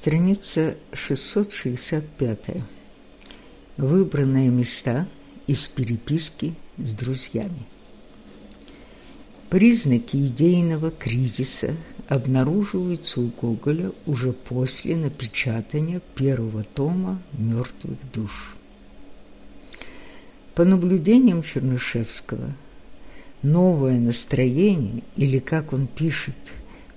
Страница 665. Выбранные места из переписки с друзьями. Признаки идейного кризиса обнаруживаются у Гоголя уже после напечатания первого тома «Мертвых душ». По наблюдениям Чернышевского, новое настроение, или, как он пишет,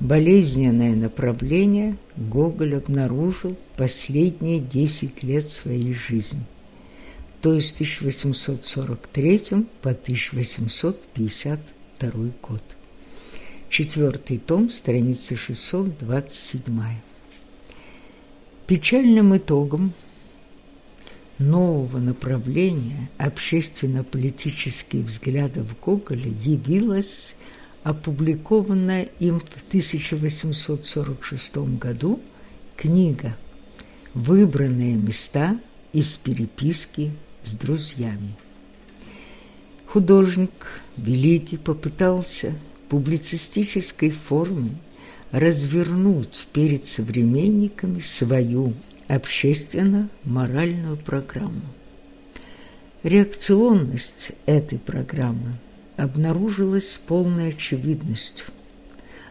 болезненное направление Гоголь обнаружил последние 10 лет своей жизни, то есть с 1843 по 1852 год. Четвертый том, страница 627. Печальным итогом нового направления общественно-политических взглядов Гоголя явилась опубликованная им в 1846 году книга «Выбранные места из переписки с друзьями». Художник Великий попытался в публицистической форме развернуть перед современниками свою общественно-моральную программу. Реакционность этой программы обнаружилась с полной очевидностью.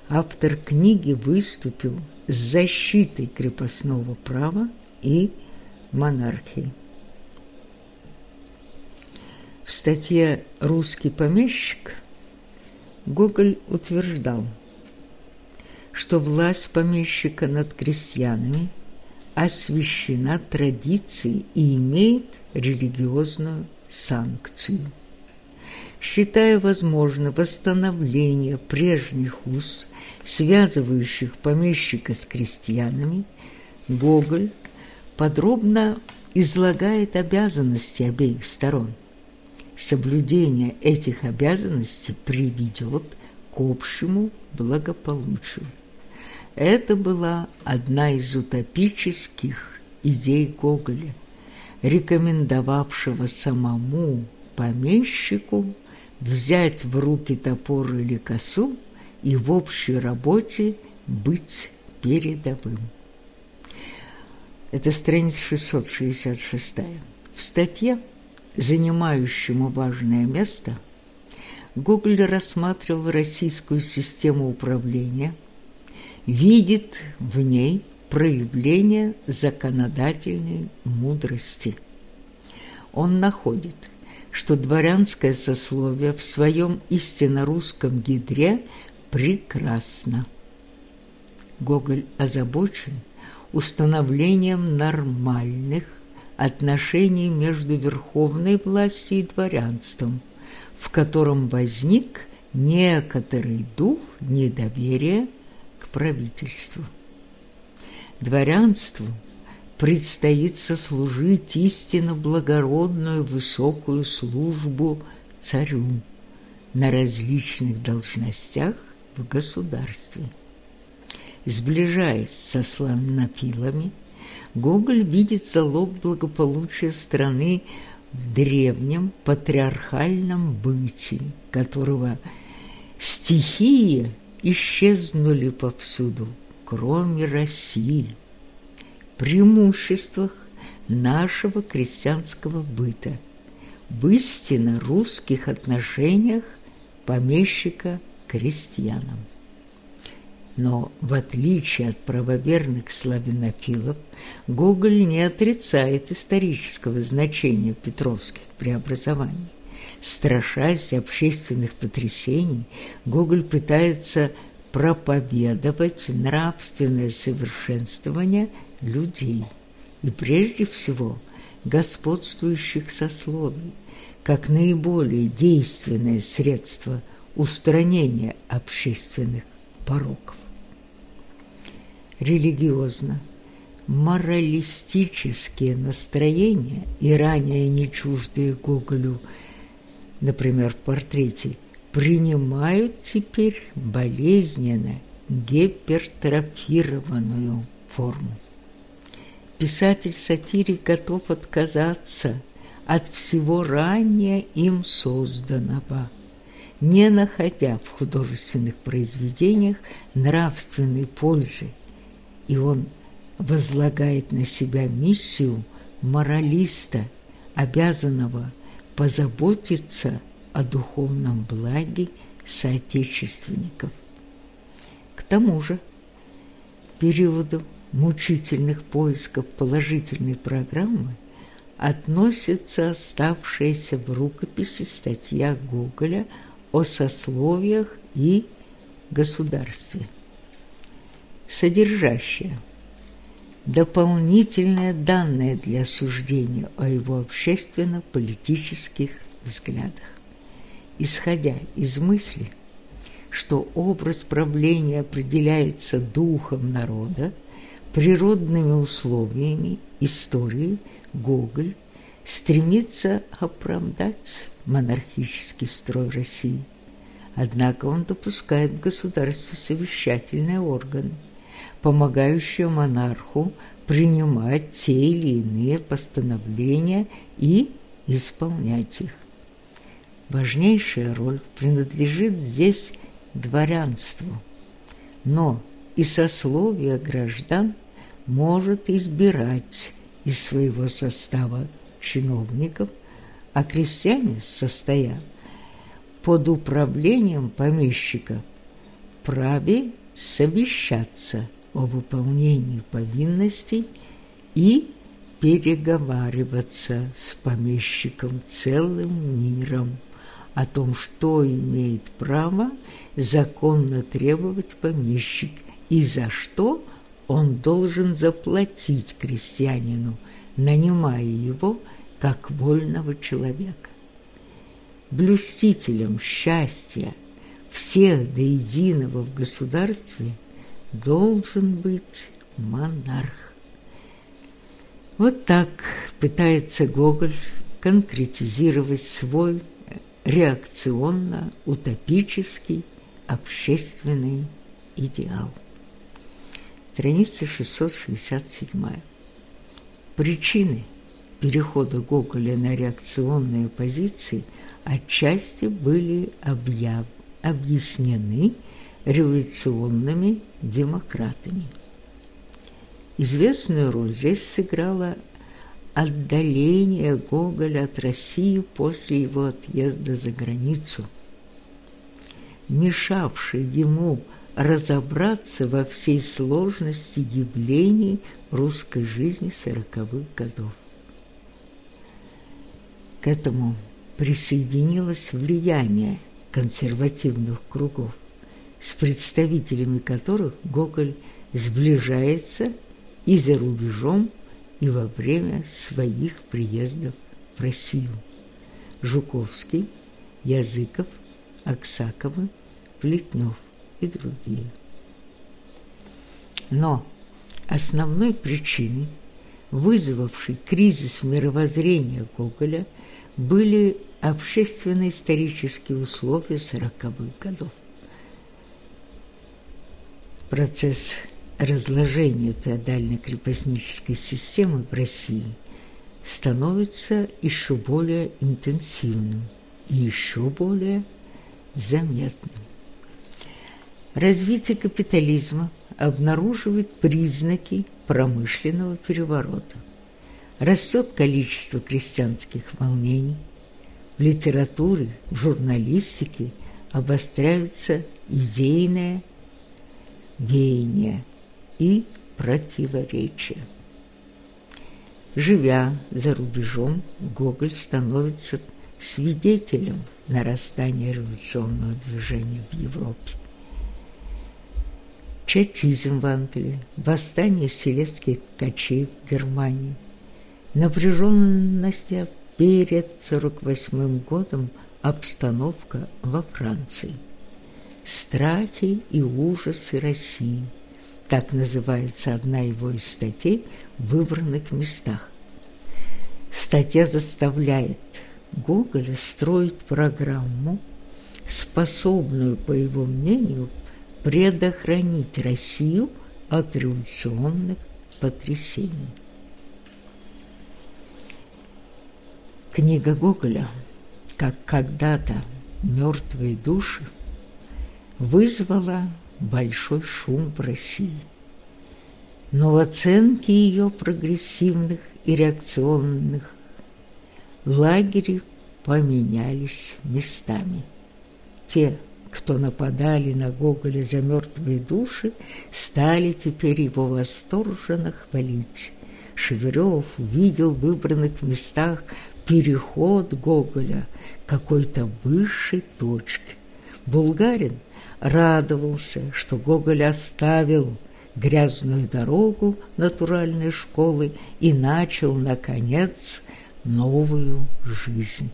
Автор книги выступил с защитой крепостного права и монархии. В статье «Русский помещик» Гоголь утверждал, что власть помещика над крестьянами освящена традицией и имеет религиозную санкцию считая возможно восстановление прежних уз, связывающих помещика с крестьянами, Гоголь подробно излагает обязанности обеих сторон. Соблюдение этих обязанностей приведет к общему благополучию. Это была одна из утопических идей Гоголя, рекомендовавшего самому помещику взять в руки топор или косу и в общей работе быть передовым. Это страница 666. В статье, занимающему важное место, Гоголь рассматривал российскую систему управления, видит в ней проявление законодательной мудрости. Он находит – что дворянское сословие в своем истинно русском ядре прекрасно. Гоголь озабочен установлением нормальных отношений между верховной властью и дворянством, в котором возник некоторый дух недоверия к правительству. Дворянству – предстоит сослужить истинно благородную высокую службу царю на различных должностях в государстве. Сближаясь со славянофилами, Гоголь видит залог благополучия страны в древнем патриархальном бытии, которого стихии исчезнули повсюду, кроме России преимуществах нашего крестьянского быта, в истинно русских отношениях помещика к крестьянам. Но, в отличие от правоверных славянофилов, Гоголь не отрицает исторического значения петровских преобразований. Страшась общественных потрясений, Гоголь пытается проповедовать нравственное совершенствование людей и прежде всего господствующих сословий, как наиболее действенное средство устранения общественных пороков. Религиозно моралистические настроения и ранее не чуждые Гоголю, например, в портрете, принимают теперь болезненно гипертрофированную форму писатель-сатирик готов отказаться от всего ранее им созданного, не находя в художественных произведениях нравственной пользы, и он возлагает на себя миссию моралиста, обязанного позаботиться о духовном благе соотечественников. К тому же, периоду мучительных поисков положительной программы относится оставшаяся в рукописи статья Гоголя о сословиях и государстве, содержащая дополнительные данные для суждения о его общественно-политических взглядах. Исходя из мысли, что образ правления определяется духом народа, природными условиями истории, Гоголь стремится оправдать монархический строй России. Однако он допускает в государстве совещательные органы, помогающие монарху принимать те или иные постановления и исполнять их. Важнейшая роль принадлежит здесь дворянству, но и сословие граждан может избирать из своего состава чиновников, а крестьяне, состоя под управлением помещика, праве совещаться о выполнении повинностей и переговариваться с помещиком целым миром о том, что имеет право законно требовать помещик и за что он должен заплатить крестьянину, нанимая его как вольного человека. Блюстителем счастья всех до единого в государстве должен быть монарх. Вот так пытается Гоголь конкретизировать свой реакционно-утопический общественный идеал. Страница 667. Причины перехода Гоголя на реакционные позиции отчасти были объяв... объяснены революционными демократами. Известную роль здесь сыграло отдаление Гоголя от России после его отъезда за границу, мешавший ему разобраться во всей сложности явлений русской жизни сороковых годов. К этому присоединилось влияние консервативных кругов, с представителями которых Гоголь сближается и за рубежом, и во время своих приездов в Россию. Жуковский, Языков, Аксаковы, Плетнев и другие. Но основной причиной, вызвавшей кризис мировоззрения Гоголя, были общественно-исторические условия сороковых годов. Процесс разложения феодально-крепостнической системы в России становится еще более интенсивным и еще более заметным. Развитие капитализма обнаруживает признаки промышленного переворота. Растет количество крестьянских волнений. В литературе, в журналистике обостряются идейное веяние и противоречия. Живя за рубежом, Гоголь становится свидетелем нарастания революционного движения в Европе чатизм в Англии, восстание селецких ткачей в Германии, напряженность перед 48 годом обстановка во Франции, страхи и ужасы России, так называется одна его из статей в выбранных местах. Статья заставляет Гоголя строить программу, способную, по его мнению, предохранить Россию от революционных потрясений. Книга Гоголя, как когда-то «Мертвые души», вызвала большой шум в России. но в оценке ее прогрессивных и реакционных лагерей поменялись местами. Те, кто нападали на Гоголя за мертвые души, стали теперь его восторженно хвалить. Шевырев увидел в выбранных местах переход Гоголя какой-то высшей точке. Булгарин радовался, что Гоголь оставил грязную дорогу натуральной школы и начал, наконец, новую жизнь.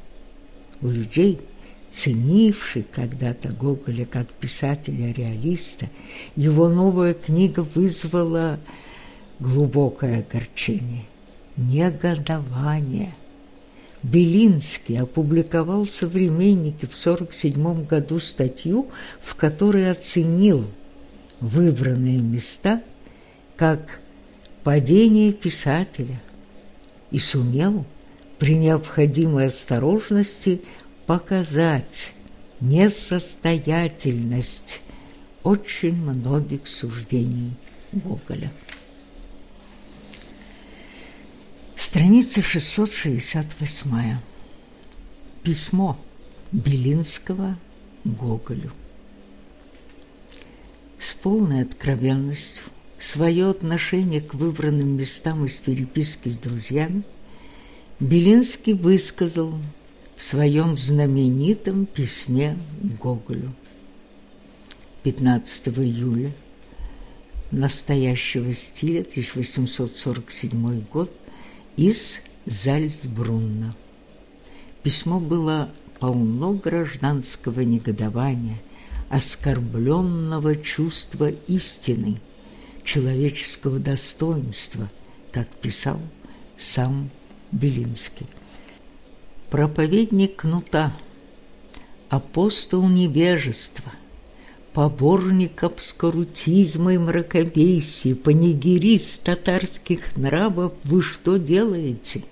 У людей – ценивший когда-то Гоголя как писателя-реалиста, его новая книга вызвала глубокое огорчение, негодование. Белинский опубликовал в «Современнике» в 1947 году статью, в которой оценил выбранные места как падение писателя и сумел при необходимой осторожности показать несостоятельность очень многих суждений Гоголя. Страница 668. Письмо Белинского Гоголю. С полной откровенностью свое отношение к выбранным местам из переписки с друзьями Белинский высказал в своем знаменитом письме Гоголю 15 июля настоящего стиля 1847 год из Зальцбрунна. Письмо было полно гражданского негодования, оскорбленного чувства истины, человеческого достоинства, как писал сам Белинский проповедник кнута, апостол невежества, поборник обскурутизма и мракобесия, панигерист татарских нравов, вы что делаете?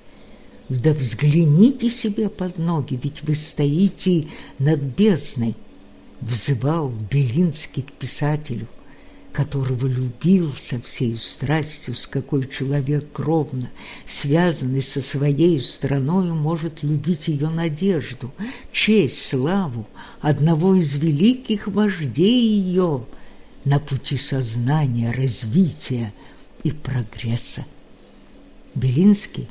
Да взгляните себе под ноги, ведь вы стоите над бездной, взывал Белинский к писателю которого любил со всей страстью, с какой человек кровно, связанный со своей страной, может любить ее надежду, честь, славу одного из великих вождей ее на пути сознания, развития и прогресса. Белинский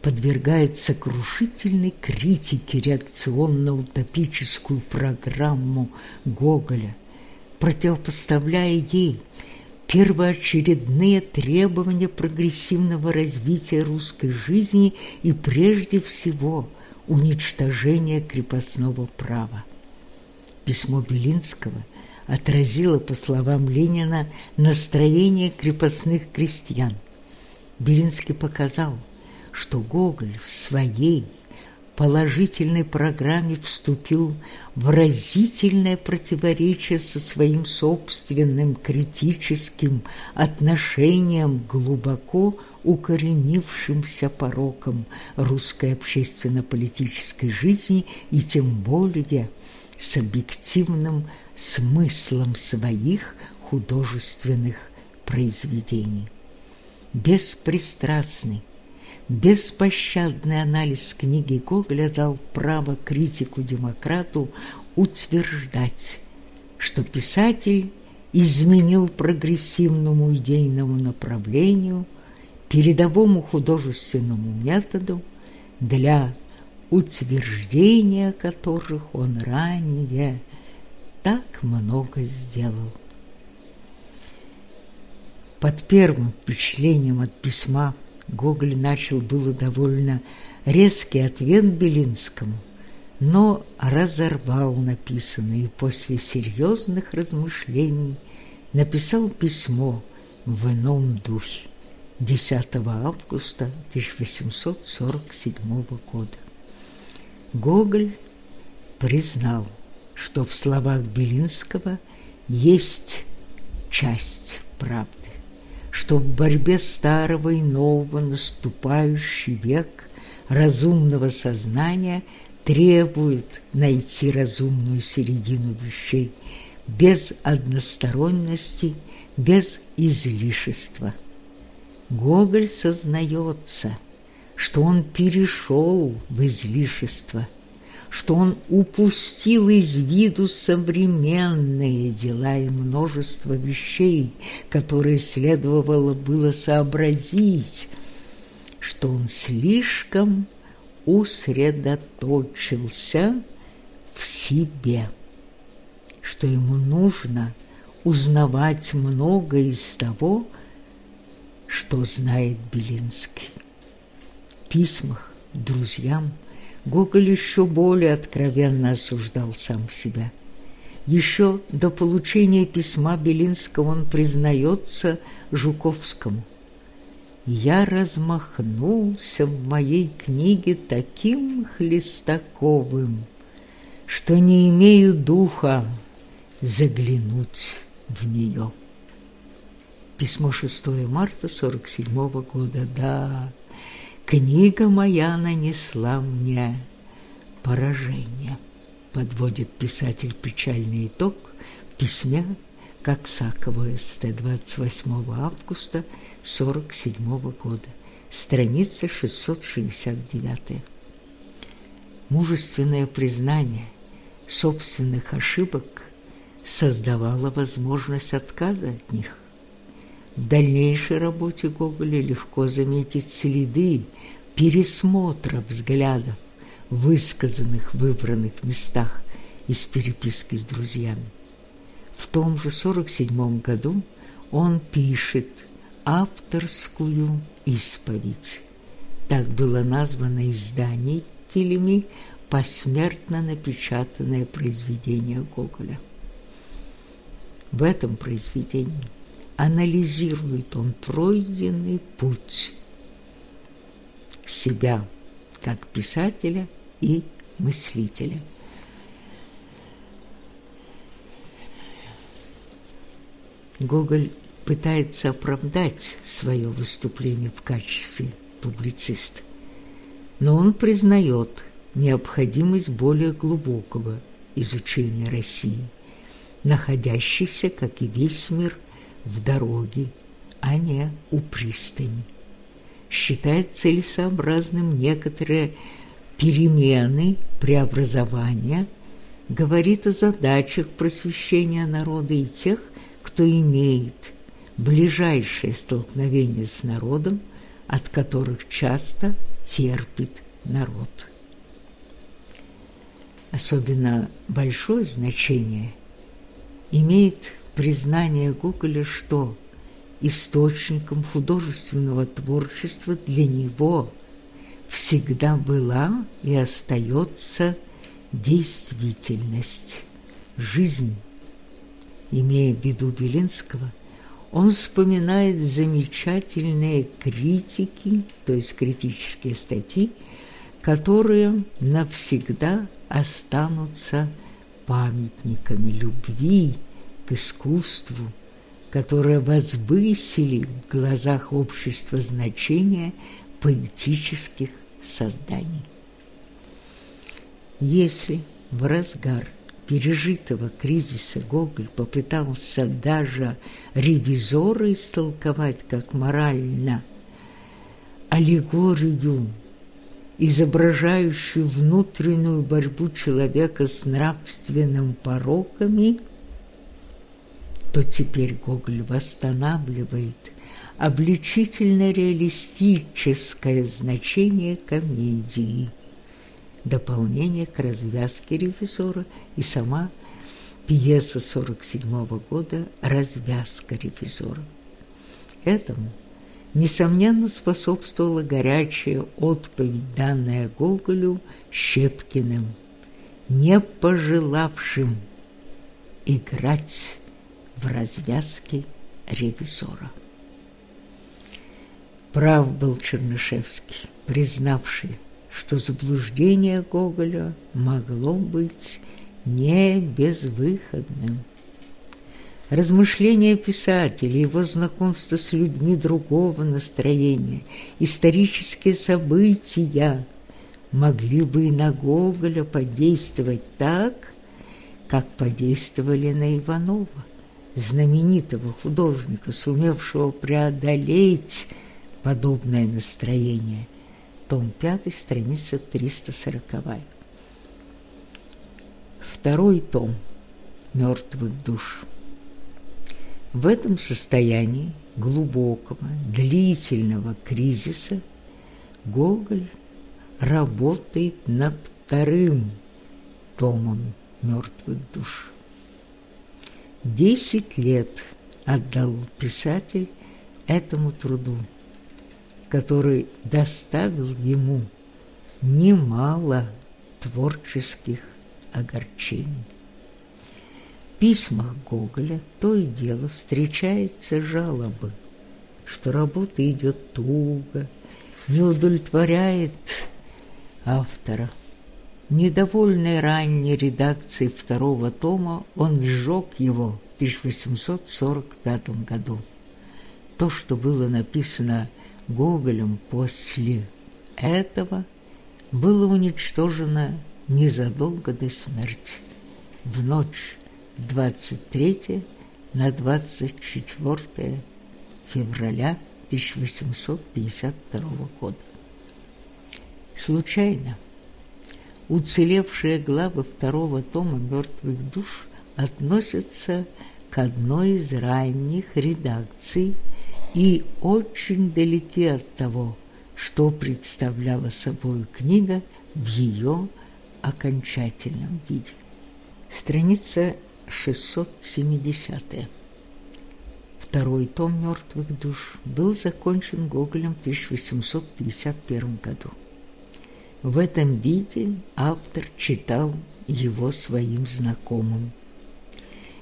подвергает сокрушительной критике реакционно-утопическую программу Гоголя – противопоставляя ей первоочередные требования прогрессивного развития русской жизни и прежде всего уничтожения крепостного права. Письмо Белинского отразило, по словам Ленина, настроение крепостных крестьян. Белинский показал, что Гоголь в своей положительной программе вступил в разительное противоречие со своим собственным критическим отношением глубоко укоренившимся порокам русской общественно-политической жизни и тем более с объективным смыслом своих художественных произведений. Беспристрастный, Беспощадный анализ книги Гоголя дал право критику-демократу утверждать, что писатель изменил прогрессивному идейному направлению, передовому художественному методу, для утверждения которых он ранее так много сделал. Под первым впечатлением от письма Гоголь начал было довольно резкий ответ Белинскому, но разорвал написанное после серьезных размышлений написал письмо в ином духе 10 августа 1847 года. Гоголь признал, что в словах Белинского есть часть правды что в борьбе старого и нового наступающий век разумного сознания требует найти разумную середину вещей без односторонности, без излишества. Гоголь сознается, что он перешел в излишество, что он упустил из виду современные дела и множество вещей, которые следовало было сообразить, что он слишком усредоточился в себе, что ему нужно узнавать многое из того, что знает Белинский. В письмах друзьям Гоголь еще более откровенно осуждал сам себя. Еще до получения письма Белинского он признается Жуковскому. «Я размахнулся в моей книге таким Хлестаковым, что не имею духа заглянуть в нее». Письмо 6 марта 47 -го года. Да, книга моя нанесла мне поражение. Подводит писатель печальный итог в письме к Аксакову СТ 28 августа 47 -го года. Страница 669. Мужественное признание собственных ошибок создавало возможность отказа от них. В дальнейшей работе Гоголя легко заметить следы пересмотра взглядов, высказанных в выбранных местах из переписки с друзьями. В том же 47 году он пишет авторскую исповедь. Так было названо изданителями посмертно напечатанное произведение Гоголя. В этом произведении анализирует он пройденный путь себя как писателя и мыслителя. Гоголь пытается оправдать свое выступление в качестве публициста, но он признает необходимость более глубокого изучения России, находящейся, как и весь мир, в дороге, а не у пристани. Считает целесообразным некоторые перемены, преобразования, говорит о задачах просвещения народа и тех, кто имеет ближайшее столкновение с народом, от которых часто терпит народ. Особенно большое значение имеет признание Гоголя, что источником художественного творчества для него всегда была и остается действительность, жизнь. Имея в виду Белинского, он вспоминает замечательные критики, то есть критические статьи, которые навсегда останутся памятниками любви к искусству, которые возвысили в глазах общества значение поэтических созданий. Если в разгар пережитого кризиса Гоголь попытался даже ревизора истолковать как морально аллегорию, изображающую внутреннюю борьбу человека с нравственным пороками, то теперь Гоголь восстанавливает обличительно-реалистическое значение комедии, дополнение к развязке ревизора и сама пьеса 47 года «Развязка ревизора». Этому, несомненно, способствовала горячая отповедь, данная Гоголю Щепкиным, не пожелавшим играть в развязке ревизора. Прав был Чернышевский, признавший, что заблуждение Гоголя могло быть не безвыходным. Размышления писателя, его знакомство с людьми другого настроения, исторические события могли бы и на Гоголя подействовать так, как подействовали на Иванова знаменитого художника, сумевшего преодолеть подобное настроение. Том 5, страница 340. Второй том «Мертвых душ». В этом состоянии глубокого, длительного кризиса Гоголь работает над вторым томом «Мертвых душ». Десять лет отдал писатель этому труду, который доставил ему немало творческих огорчений. В письмах Гоголя то и дело встречаются жалобы, что работа идет туго, не удовлетворяет автора. Недовольный ранней редакцией второго тома, он сжег его в 1845 году. То, что было написано Гоголем после этого, было уничтожено незадолго до смерти, в ночь с 23 на 24 февраля 1852 года. Случайно уцелевшие главы второго тома «Мертвых душ» относятся к одной из ранних редакций и очень далеки от того, что представляла собой книга в ее окончательном виде. Страница 670. Второй том «Мертвых душ» был закончен Гоголем в 1851 году. В этом виде автор читал его своим знакомым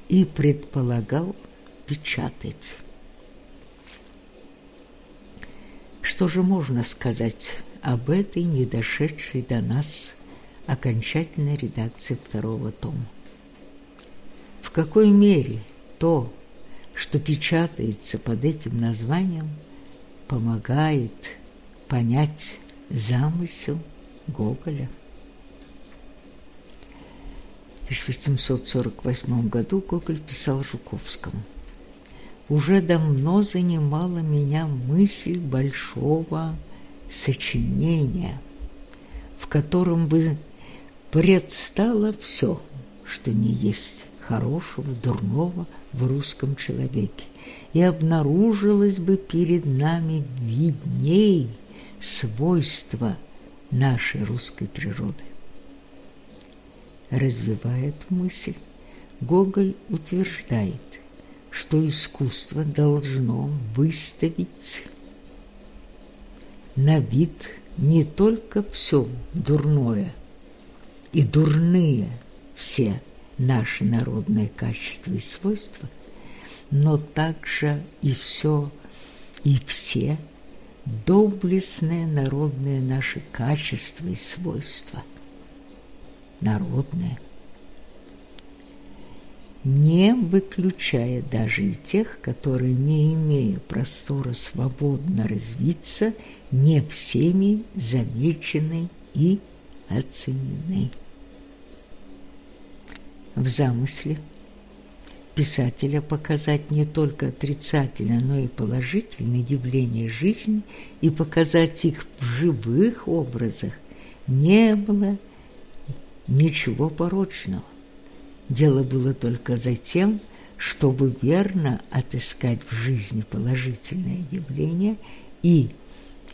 и предполагал печатать. Что же можно сказать об этой недошедшей до нас окончательной редакции второго тома? В какой мере то, что печатается под этим названием, помогает понять замысел Гоголя. В 1848 году Гоголь писал Жуковскому «Уже давно занимала меня мысль большого сочинения, в котором бы предстало все, что не есть хорошего, дурного в русском человеке, и обнаружилось бы перед нами видней свойства – нашей русской природы. Развивает мысль, Гоголь утверждает, что искусство должно выставить на вид не только все дурное и дурные все наши народные качества и свойства, но также и все и все доблестные народные наши качества и свойства. Народные. Не выключая даже и тех, которые, не имея простора свободно развиться, не всеми замечены и оценены. В замысле – писателя показать не только отрицательные, но и положительные явления жизни и показать их в живых образах не было ничего порочного. Дело было только за тем, чтобы верно отыскать в жизни положительные явления и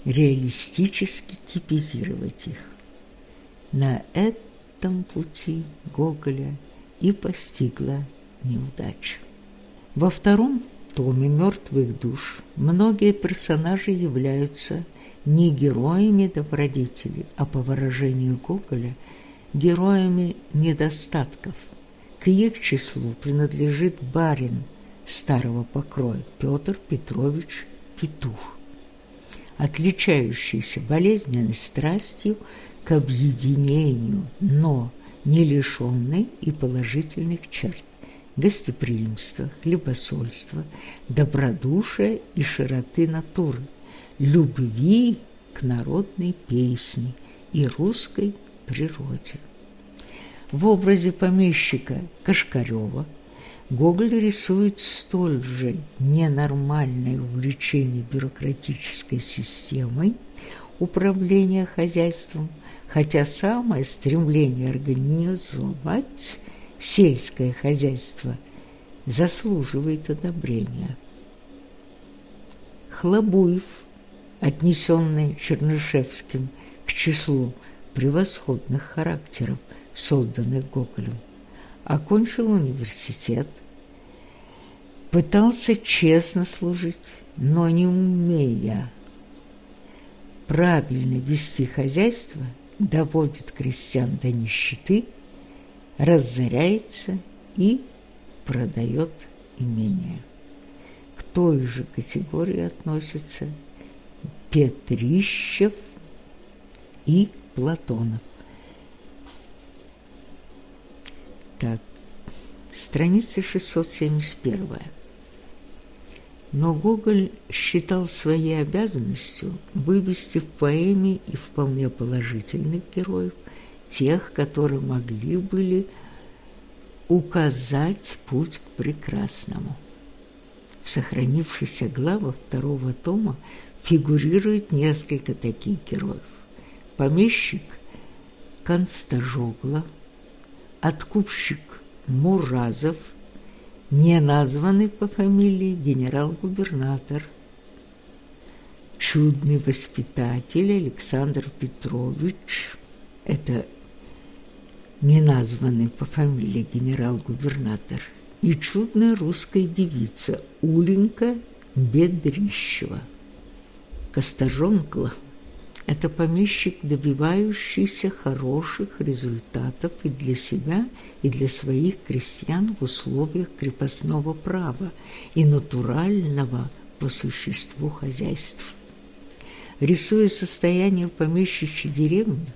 реалистически типизировать их. На этом пути Гоголя и постигла неудач. Во втором томе «Мертвых душ» многие персонажи являются не героями добродетели, а по выражению Гоголя героями недостатков. К их числу принадлежит барин старого покроя Петр Петрович Петух, отличающийся болезненной страстью к объединению, но не лишенный и положительных черт гостеприимства, хлебосольства, добродушия и широты натуры, любви к народной песне и русской природе. В образе помещика Кашкарева Гоголь рисует столь же ненормальное увлечение бюрократической системой управления хозяйством, хотя самое стремление организовать сельское хозяйство заслуживает одобрения. Хлобуев, отнесенный Чернышевским к числу превосходных характеров, созданных Гоголем, окончил университет, пытался честно служить, но не умея правильно вести хозяйство, доводит крестьян до нищеты, разоряется и продает имение. К той же категории относятся Петрищев и Платонов. Так, страница 671. Но Гоголь считал своей обязанностью вывести в поэме и вполне положительных героев, тех, которые могли были указать путь к прекрасному. В сохранившихся главах второго тома фигурирует несколько таких героев. Помещик Констажогла – откупщик Муразов, не названный по фамилии генерал-губернатор, чудный воспитатель Александр Петрович, это не названный по фамилии генерал-губернатор, и чудная русская девица Уленька Бедрищева. Костожонкла – это помещик, добивающийся хороших результатов и для себя, и для своих крестьян в условиях крепостного права и натурального по существу хозяйства. Рисуя состояние помещичьей деревни,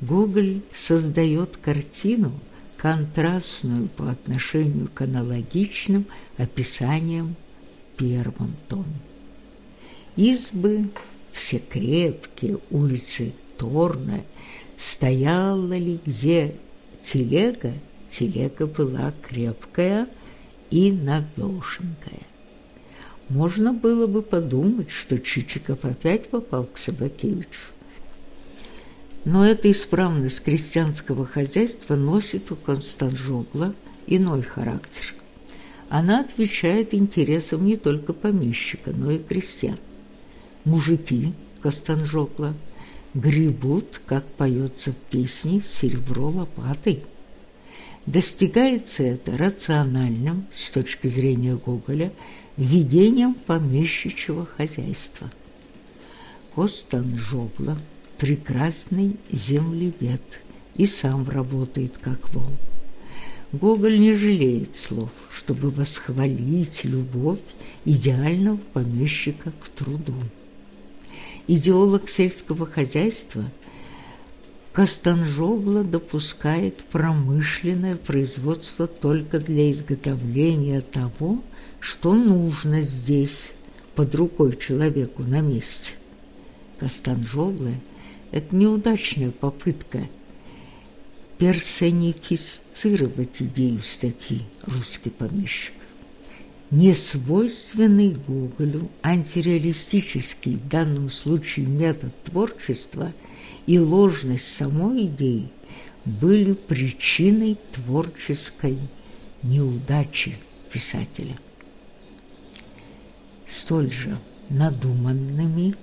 Гоголь создает картину, контрастную по отношению к аналогичным описаниям в первом томе. Избы все крепкие, улицы торная, стояла ли где телега, телега была крепкая и навешенькая. Можно было бы подумать, что Чичиков опять попал к Собакевичу. Но эта исправность крестьянского хозяйства носит у Константжогла иной характер. Она отвечает интересам не только помещика, но и крестьян мужики Костанжокла гребут, как поется в песне, серебро лопатой. Достигается это рациональным, с точки зрения Гоголя, ведением помещичьего хозяйства. Костанжогла – прекрасный землевед и сам работает как вол. Гоголь не жалеет слов, чтобы восхвалить любовь идеального помещика к труду идеолог сельского хозяйства, Костанжогла допускает промышленное производство только для изготовления того, что нужно здесь, под рукой человеку на месте. Костанжогла – это неудачная попытка персонифицировать идею статьи «Русский помещик» несвойственный Гоголю антиреалистический в данном случае метод творчества и ложность самой идеи были причиной творческой неудачи писателя. Столь же надуманными,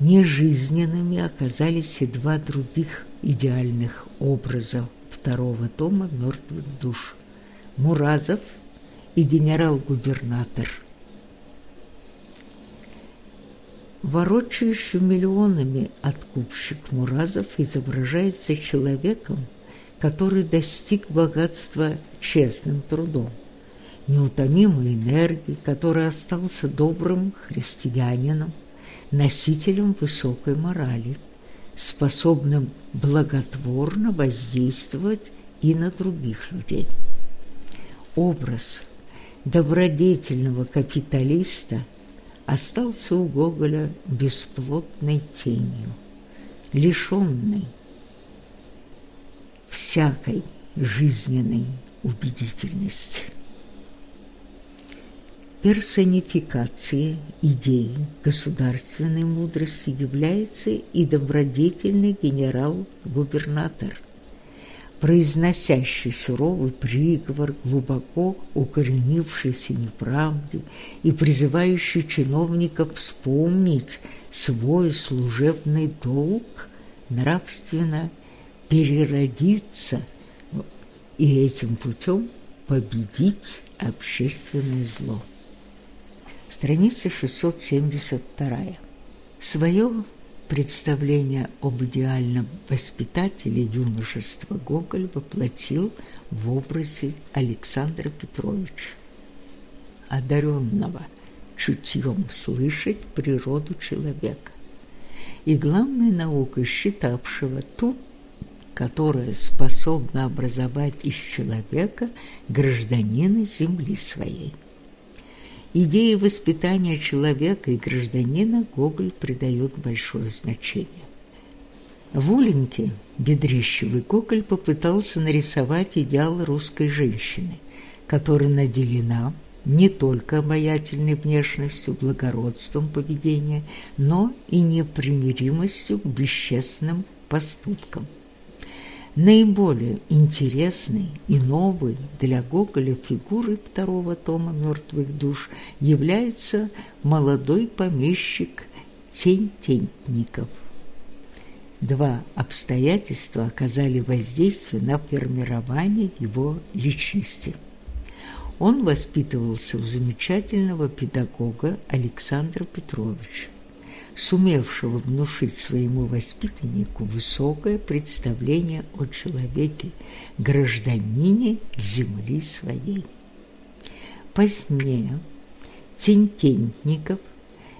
нежизненными оказались и два других идеальных образа второго тома «Мертвых душ» – Муразов – и генерал-губернатор. Ворочающий миллионами откупщик Муразов изображается человеком, который достиг богатства честным трудом, неутомимой энергией, который остался добрым христианином, носителем высокой морали, способным благотворно воздействовать и на других людей. Образ добродетельного капиталиста остался у Гоголя бесплотной тенью, лишенной всякой жизненной убедительность. Персонификацией идеи государственной мудрости является и добродетельный генерал-губернатор, произносящий суровый приговор глубоко укоренившейся неправде и призывающий чиновников вспомнить свой служебный долг, нравственно переродиться и этим путем победить общественное зло страница 672. Свое представление об идеальном воспитателе юношества Гоголь воплотил в образе Александра Петровича, одаренного чутьем слышать природу человека и главной наукой считавшего ту, которая способна образовать из человека гражданина земли своей. Идее воспитания человека и гражданина Гоголь придает большое значение. В Оленьке Бедрищевый Гоголь попытался нарисовать идеал русской женщины, которая наделена не только обаятельной внешностью, благородством поведения, но и непримиримостью к бесчестным поступкам. Наиболее интересной и новой для Гоголя фигурой второго тома «Мертвых душ» является молодой помещик Тень-Тентников. Два обстоятельства оказали воздействие на формирование его личности. Он воспитывался у замечательного педагога Александра Петровича сумевшего внушить своему воспитаннику высокое представление о человеке, гражданине земли своей. Позднее Тентентников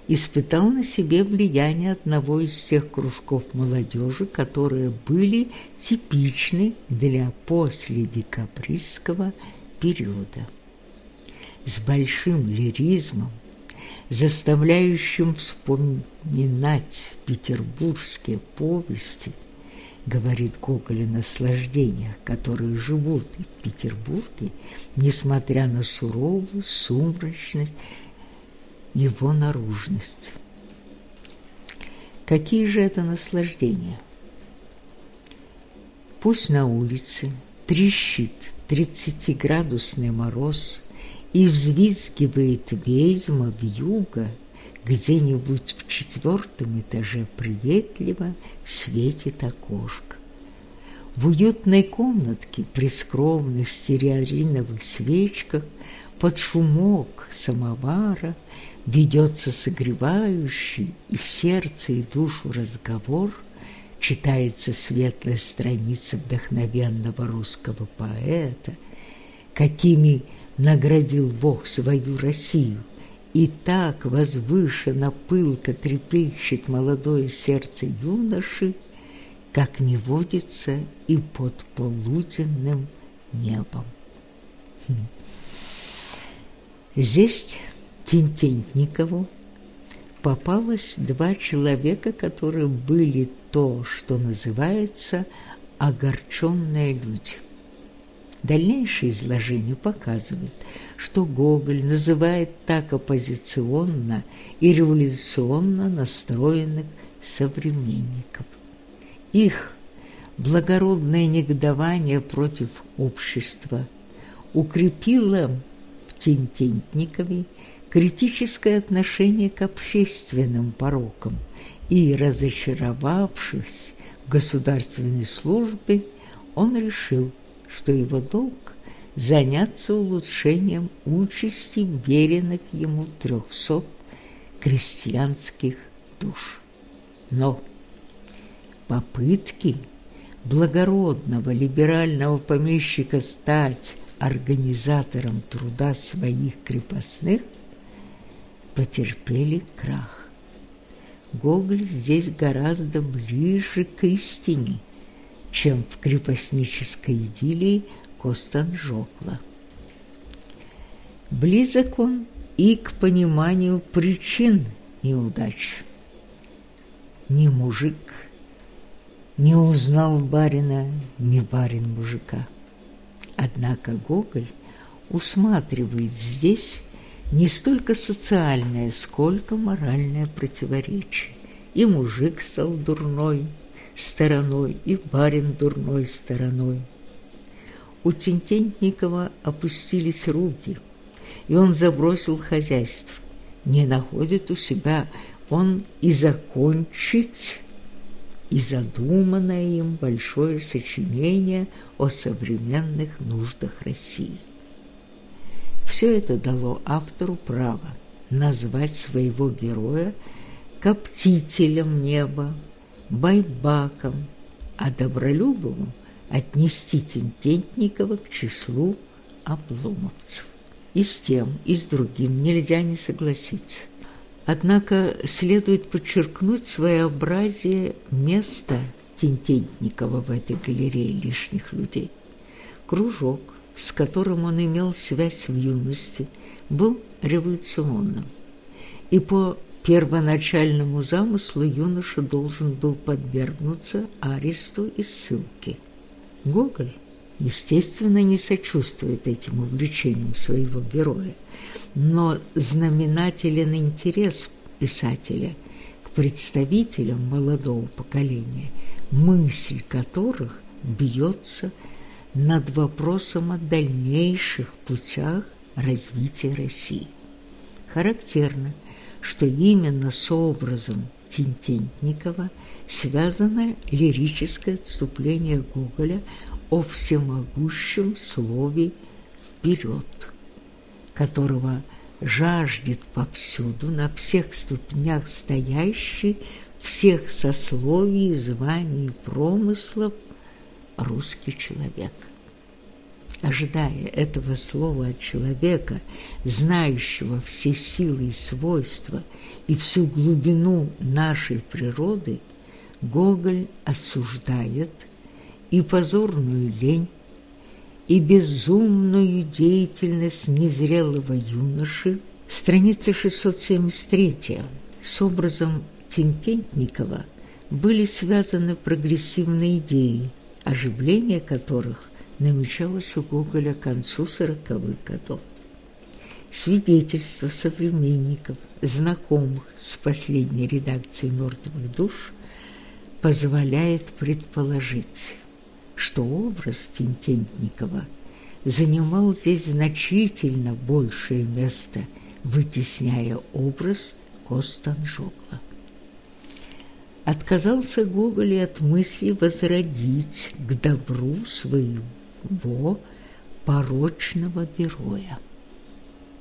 испытал на себе влияние одного из тех кружков молодежи, которые были типичны для последекабристского периода. С большим лиризмом заставляющим вспоминать петербургские повести, говорит Гоголь о наслаждениях, которые живут в Петербурге, несмотря на суровую сумрачность его наружность. Какие же это наслаждения? Пусть на улице трещит тридцатиградусный мороз – и взвизгивает ведьма в юго, где-нибудь в четвертом этаже приветливо светит окошко. В уютной комнатке при скромных стереориновых свечках под шумок самовара ведется согревающий и сердце, и душу разговор, читается светлая страница вдохновенного русского поэта, какими наградил Бог свою Россию, и так возвышенно пылко трепещет молодое сердце юноши, как не водится и под полуденным небом. Хм. Здесь Тинтентникову попалось два человека, которые были то, что называется огорченные люди – Дальнейшее изложение показывает, что Гоголь называет так оппозиционно и революционно настроенных современников. Их благородное негодование против общества укрепило в Тентентникове критическое отношение к общественным порокам и, разочаровавшись в государственной службе, он решил что его долг – заняться улучшением участи веренных ему трехсот крестьянских душ. Но попытки благородного либерального помещика стать организатором труда своих крепостных потерпели крах. Гоголь здесь гораздо ближе к истине – чем в крепостнической идиллии Костанжокла. Близок он и к пониманию причин неудач. Ни мужик не узнал барина, ни барин мужика. Однако Гоголь усматривает здесь не столько социальное, сколько моральное противоречие. И мужик стал дурной стороной, и барин дурной стороной. У Тентентникова опустились руки, и он забросил хозяйство. Не находит у себя он и закончить и задуманное им большое сочинение о современных нуждах России. Все это дало автору право назвать своего героя коптителем неба, байбаком, а Добролюбову отнести Тентентникова к числу обломовцев. И с тем, и с другим нельзя не согласиться. Однако следует подчеркнуть своеобразие места Тентентникова в этой галерее лишних людей. Кружок, с которым он имел связь в юности, был революционным. И по первоначальному замыслу юноша должен был подвергнуться аресту и ссылке. Гоголь, естественно, не сочувствует этим увлечениям своего героя, но знаменателен интерес писателя к представителям молодого поколения, мысль которых бьется над вопросом о дальнейших путях развития России. Характерно, что именно с образом Тинтентникова связано лирическое отступление Гоголя о всемогущем слове «вперед», которого жаждет повсюду, на всех ступенях стоящий, всех сословий, званий промыслов русский человек ожидая этого слова от человека, знающего все силы и свойства и всю глубину нашей природы, Гоголь осуждает и позорную лень, и безумную деятельность незрелого юноши, страница 673 с образом Тентентникова были связаны прогрессивные идеи, оживление которых намечалось у Гоголя к концу сороковых годов. Свидетельства современников, знакомых с последней редакцией «Мертвых душ» позволяет предположить, что образ Тинтентникова занимал здесь значительно большее место, вытесняя образ Костанжогла. Отказался Гоголь от мысли возродить к добру своего во порочного героя.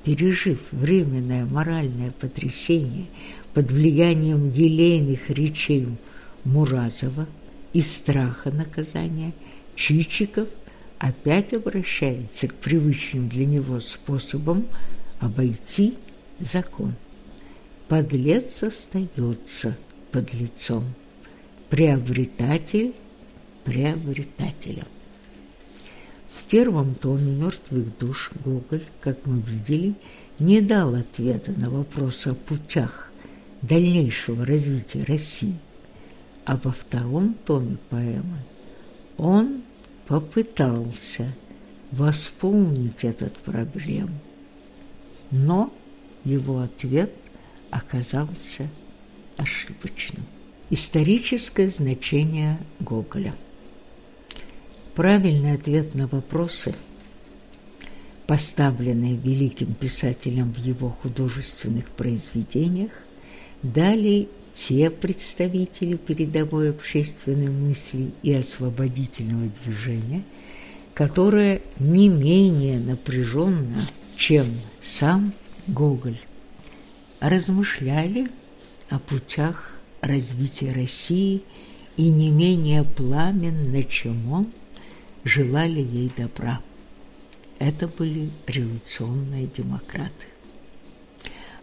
Пережив временное моральное потрясение под влиянием елейных речей Муразова и страха наказания, Чичиков опять обращается к привычным для него способам обойти закон. Подлец остается подлецом, приобретатель приобретателем первом томе «Мертвых душ» Гоголь, как мы видели, не дал ответа на вопрос о путях дальнейшего развития России, а во втором томе поэмы он попытался восполнить этот проблем, но его ответ оказался ошибочным. Историческое значение Гоголя – Правильный ответ на вопросы, поставленные великим писателем в его художественных произведениях, дали те представители передовой общественной мысли и освободительного движения, которые не менее напряженно, чем сам Гоголь, размышляли о путях развития России и не менее пламенно, чем он, желали ей добра. Это были революционные демократы.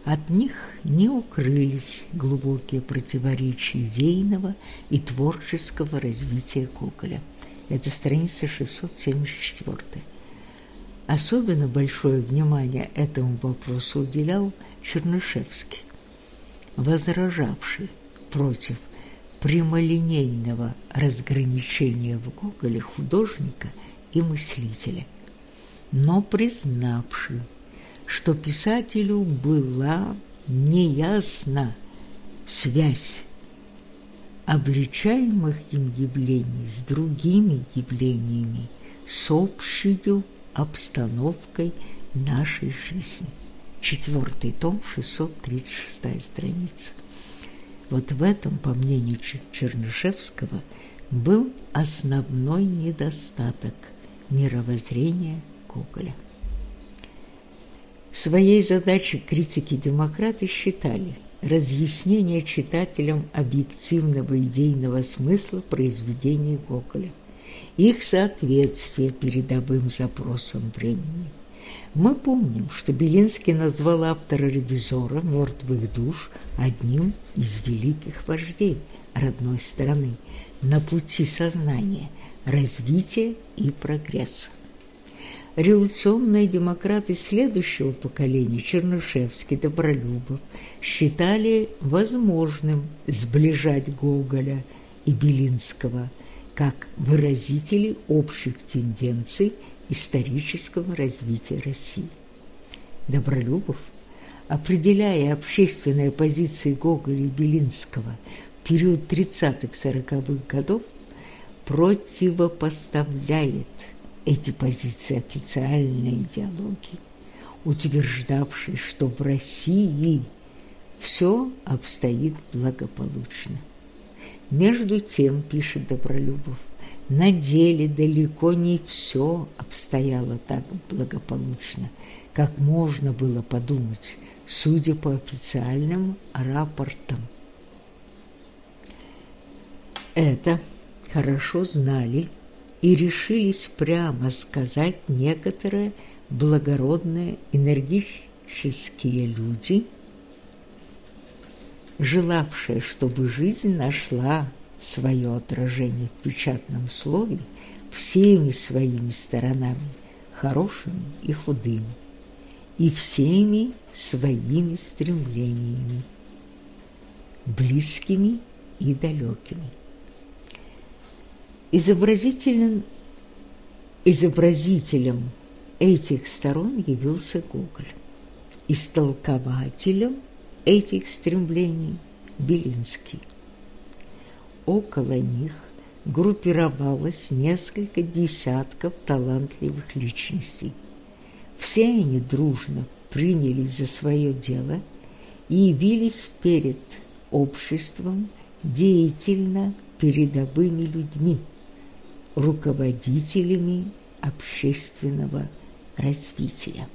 От них не укрылись глубокие противоречия идейного и творческого развития Гоголя. Это страница 674. Особенно большое внимание этому вопросу уделял Чернышевский, возражавший против прямолинейного разграничения в Гоголе художника и мыслителя, но признавший, что писателю была неясна связь обличаемых им явлений с другими явлениями, с общей обстановкой нашей жизни. Четвертый том, 636 страница. Вот в этом, по мнению Чернышевского, был основной недостаток мировоззрения Гоголя. Своей задачей критики-демократы считали разъяснение читателям объективного идейного смысла произведений Гоголя, их соответствие передовым запросам времени. Мы помним, что Белинский назвал автора-ревизора «Мертвых душ» одним из великих вождей родной страны на пути сознания, развития и прогресса. Революционные демократы следующего поколения Чернышевский, Добролюбов считали возможным сближать Гоголя и Белинского как выразители общих тенденций исторического развития России. Добролюбов, определяя общественные позиции Гоголя и Белинского в период 30-40-х годов, противопоставляет эти позиции официальной идеологии, утверждавшей, что в России все обстоит благополучно. Между тем, пишет Добролюбов, на деле далеко не все обстояло так благополучно, как можно было подумать, судя по официальным рапортам. Это хорошо знали и решились прямо сказать некоторые благородные энергические люди, желавшие, чтобы жизнь нашла свое отражение в печатном слове всеми своими сторонами, хорошими и худыми, и всеми своими стремлениями, близкими и далекими. Изобразителен, изобразителем этих сторон явился Гоголь, истолкователем этих стремлений Белинский. Около них группировалось несколько десятков талантливых личностей. Все они дружно принялись за свое дело и явились перед обществом деятельно передовыми людьми – руководителями общественного развития.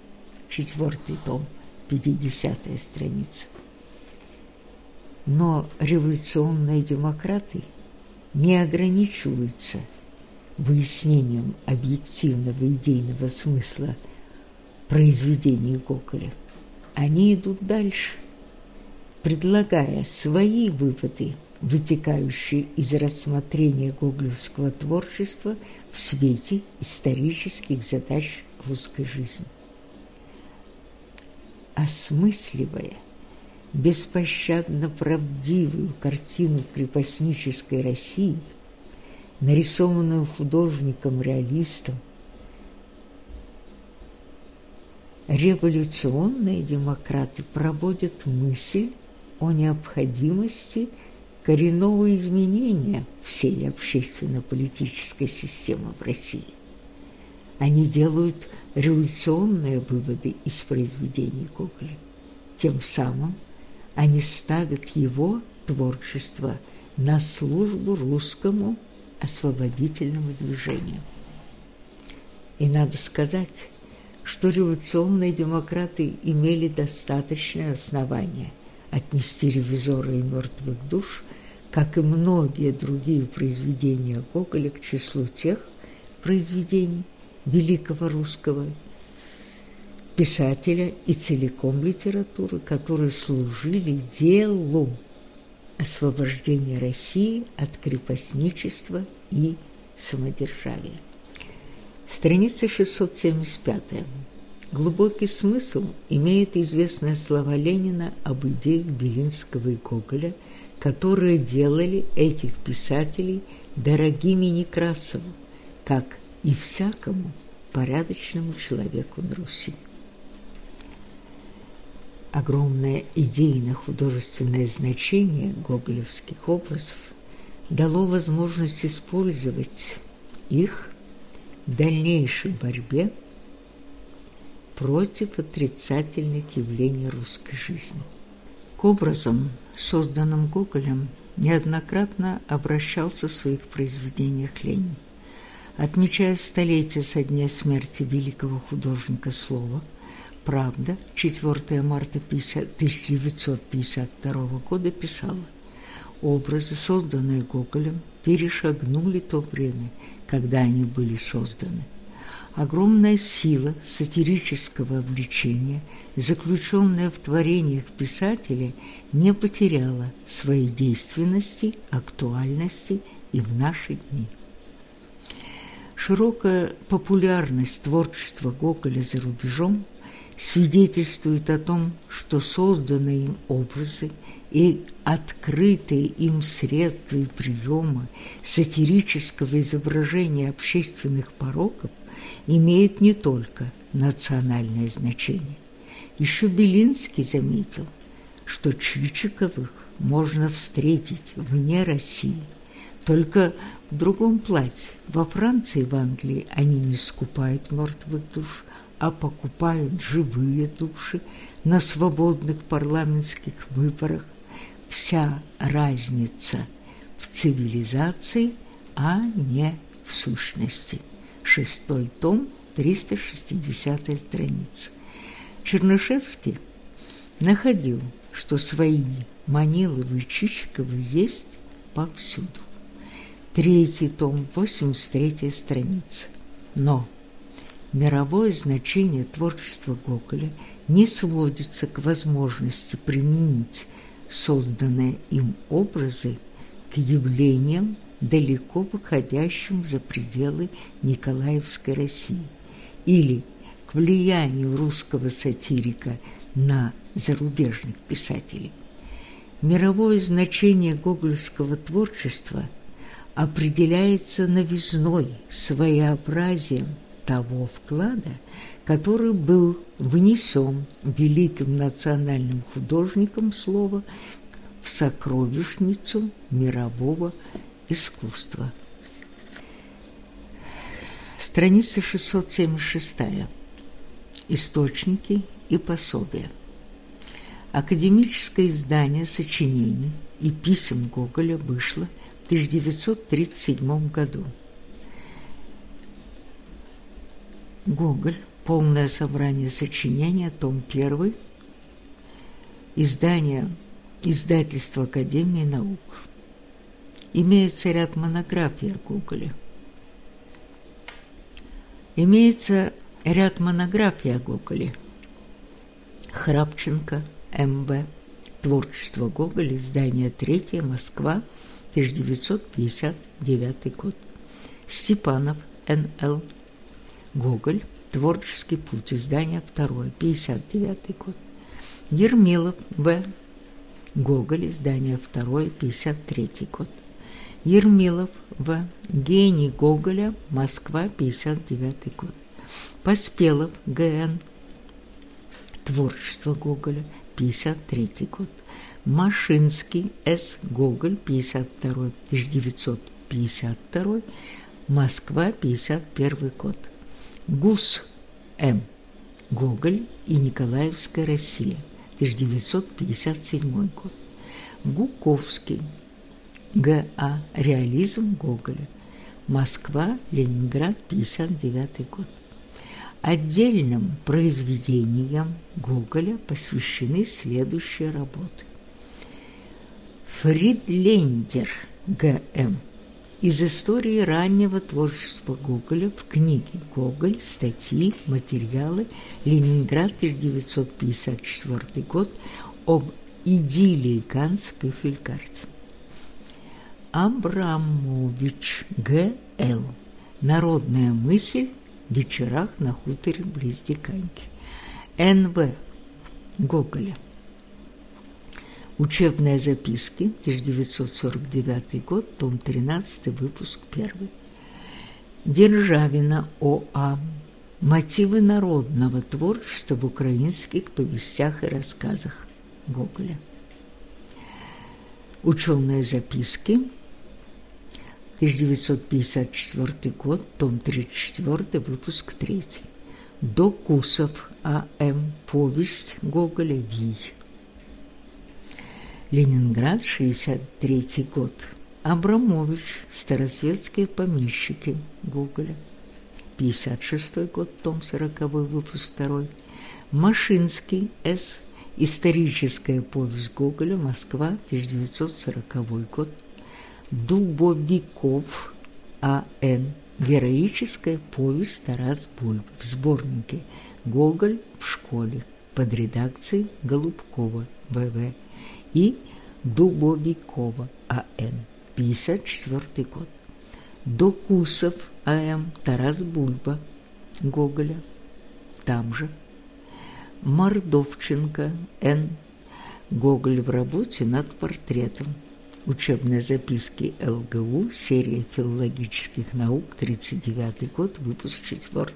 Четвертый том, 50-я страница. Но революционные демократы не ограничиваются выяснением объективного идейного смысла произведений Гоголя. Они идут дальше, предлагая свои выводы вытекающие из рассмотрения гоголевского творчества в свете исторических задач русской жизни. Осмысливая беспощадно правдивую картину крепостнической России, нарисованную художником-реалистом, революционные демократы проводят мысль о необходимости – коренного изменения всей общественно-политической системы в России. Они делают революционные выводы из произведений Гоголя. Тем самым они ставят его творчество на службу русскому освободительному движению. И надо сказать, что революционные демократы имели достаточное основание отнести ревизора и мертвых душ как и многие другие произведения Гоголя, к числу тех произведений великого русского писателя и целиком литературы, которые служили делу освобождения России от крепостничества и самодержавия. Страница 675. Глубокий смысл имеет известные слова Ленина об идеях Белинского и Гоголя – которые делали этих писателей дорогими Некрасову, как и всякому порядочному человеку на Руси. Огромное идейно-художественное значение гоголевских образов дало возможность использовать их дальнейшей борьбе против отрицательных явлений русской жизни. К образам, созданным Гоголем, неоднократно обращался в своих произведениях Ленин. Отмечая столетие со дня смерти великого художника слова «Правда» 4 марта 1952 года писала «Образы, созданные Гоголем, перешагнули то время, когда они были созданы. Огромная сила сатирического влечения, заключенная в творениях писателя, не потеряла своей действенности, актуальности и в наши дни. Широкая популярность творчества Гоголя за рубежом свидетельствует о том, что созданные им образы и открытые им средства и приемы сатирического изображения общественных пороков имеет не только национальное значение. Еще Белинский заметил, что Чичиковых можно встретить вне России, только в другом платье. Во Франции и в Англии они не скупают мертвых душ, а покупают живые души на свободных парламентских выборах. Вся разница в цивилизации, а не в сущности шестой том, 360 страница. Чернышевский находил, что свои Маниловы и есть повсюду. Третий том, 83 страница. Но мировое значение творчества Гоголя не сводится к возможности применить созданные им образы к явлениям далеко выходящим за пределы Николаевской России, или к влиянию русского сатирика на зарубежных писателей. Мировое значение гогольского творчества определяется новизной, своеобразием того вклада, который был внесен великим национальным художником слова в сокровищницу мирового Искусство. Страница 676. Источники и пособия. Академическое издание сочинений и писем Гоголя вышло в 1937 году. Гоголь. Полное собрание сочинения. Том 1. Издание. Издательство Академии наук имеется ряд монографий о Гоголе. Имеется ряд монографий о Гоголе. Храпченко, М.В. Творчество Гоголя, издание 3, Москва, 1959 год. Степанов, Н.Л. Гоголь. Творческий путь. Издание 2, 59 год. Ермилов, В. Гоголь. Издание 2, 53 год. Ермилов В. Гений Гоголя. Москва, 59 год. Поспелов Г.Н. Творчество Гоголя. 53 год. Машинский С. Гоголь. 52 1952 Москва, 51 год. Гус М. Гоголь и Николаевская Россия. 1957 год. Гуковский Г.А. Реализм Гоголя. Москва, Ленинград, 59 год. Отдельным произведениям Гоголя посвящены следующие работы. Фридлендер Г.М. Из истории раннего творчества Гоголя в книге «Гоголь. Статьи. Материалы. Ленинград. 1954 год» об идиллии Ганс Кюфелькарте. Абрамович Г.Л. Народная мысль вечерах на хуторе близ Диканьки. Н.В. Гоголя. Учебные записки, 1949 год, том 13, выпуск 1. Державина О.А. Мотивы народного творчества в украинских повестях и рассказах Гоголя. Ученые записки, 1954 год, том 34, выпуск 3. Докусов А.М. Повесть Гоголя «Вий». Ленинград, 63 год. Абрамович, старосветские помещики Гоголя. 56 год, том 40, выпуск 2. Машинский, С. Историческая повесть Гоголя, Москва, 1940 год. Дубовиков, А.Н. Героическая повесть Тарас Бульб в сборнике «Гоголь в школе» под редакцией Голубкова В.В. и Дубовикова А.Н. 54 год. Докусов А.М. Тарас Бульба Гоголя. Там же. Мордовченко Н. Гоголь в работе над портретом. Учебные записки ЛГУ, серия филологических наук, 39 год, выпуск 4.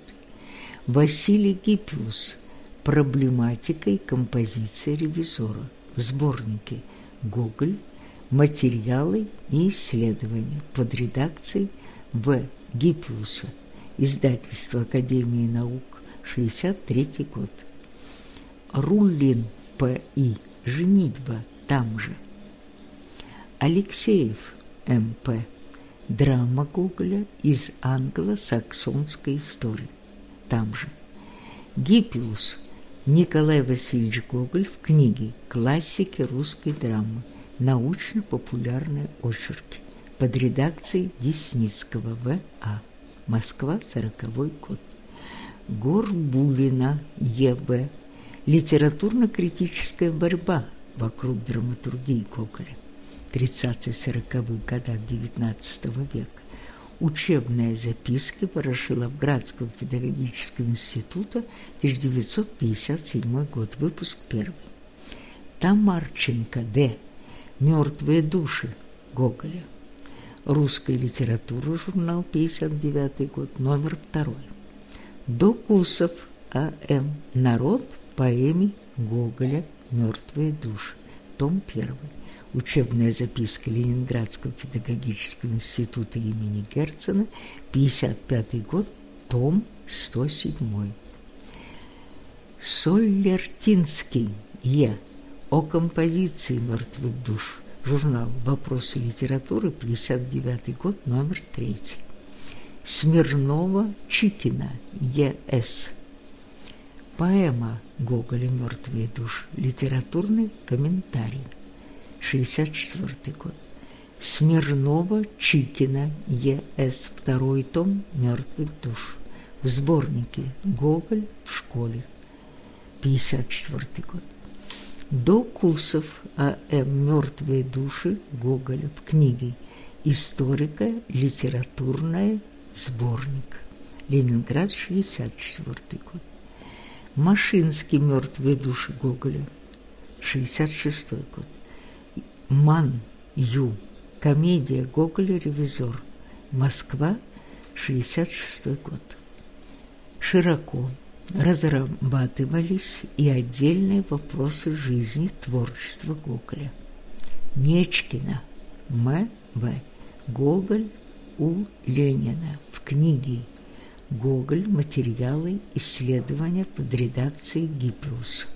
Василий Гиппиус. Проблематика и композиция ревизора. В сборнике «Гоголь. Материалы и исследования» под редакцией В. Гиппиуса. Издательство Академии наук, 63 год. Рулин П.И. Женитьба там же. Алексеев М.П. Драма Гоголя из англо-саксонской истории. Там же. Гиппиус Николай Васильевич Гоголь в книге «Классики русской драмы. Научно-популярные очерки» под редакцией Десницкого В.А. Москва, 40 год. Горбулина Е.В. Литературно-критическая борьба вокруг драматургии Гоголя. 30-40-х годах XIX века. Учебные записки Ворошиловградского педагогического института, 1957 год, выпуск 1. Тамарченко Д. «Мертвые души» Гоголя. Русская литература, журнал, 59 год, номер 2. Докусов А.М. Народ поэме Гоголя «Мертвые души», том 1. Учебная записка Ленинградского педагогического института имени Герцена, 55 год, том 107. Соллертинский Е. О композиции мертвых душ. Журнал «Вопросы литературы», 59 год, номер 3. Смирнова Чикина Е.С. Поэма Гоголя «Мертвые души». Литературный комментарий. 64 год. Смирнова Чикина Е.С. Второй том «Мертвых душ». В сборнике «Гоголь в школе». 54 год. Докусов А.М. «Мертвые души» Гоголя в книге «Историка. Литературная. Сборник». Ленинград, 64 год. Машинский «Мертвые души» Гоголя, 66 год. Ман Ю. Комедия Гоголя «Ревизор». Москва, 66 год. Широко разрабатывались и отдельные вопросы жизни творчества Гоголя. Нечкина М. В. Гоголь у Ленина в книге Гоголь. Материалы исследования под редакцией Гиппиуса.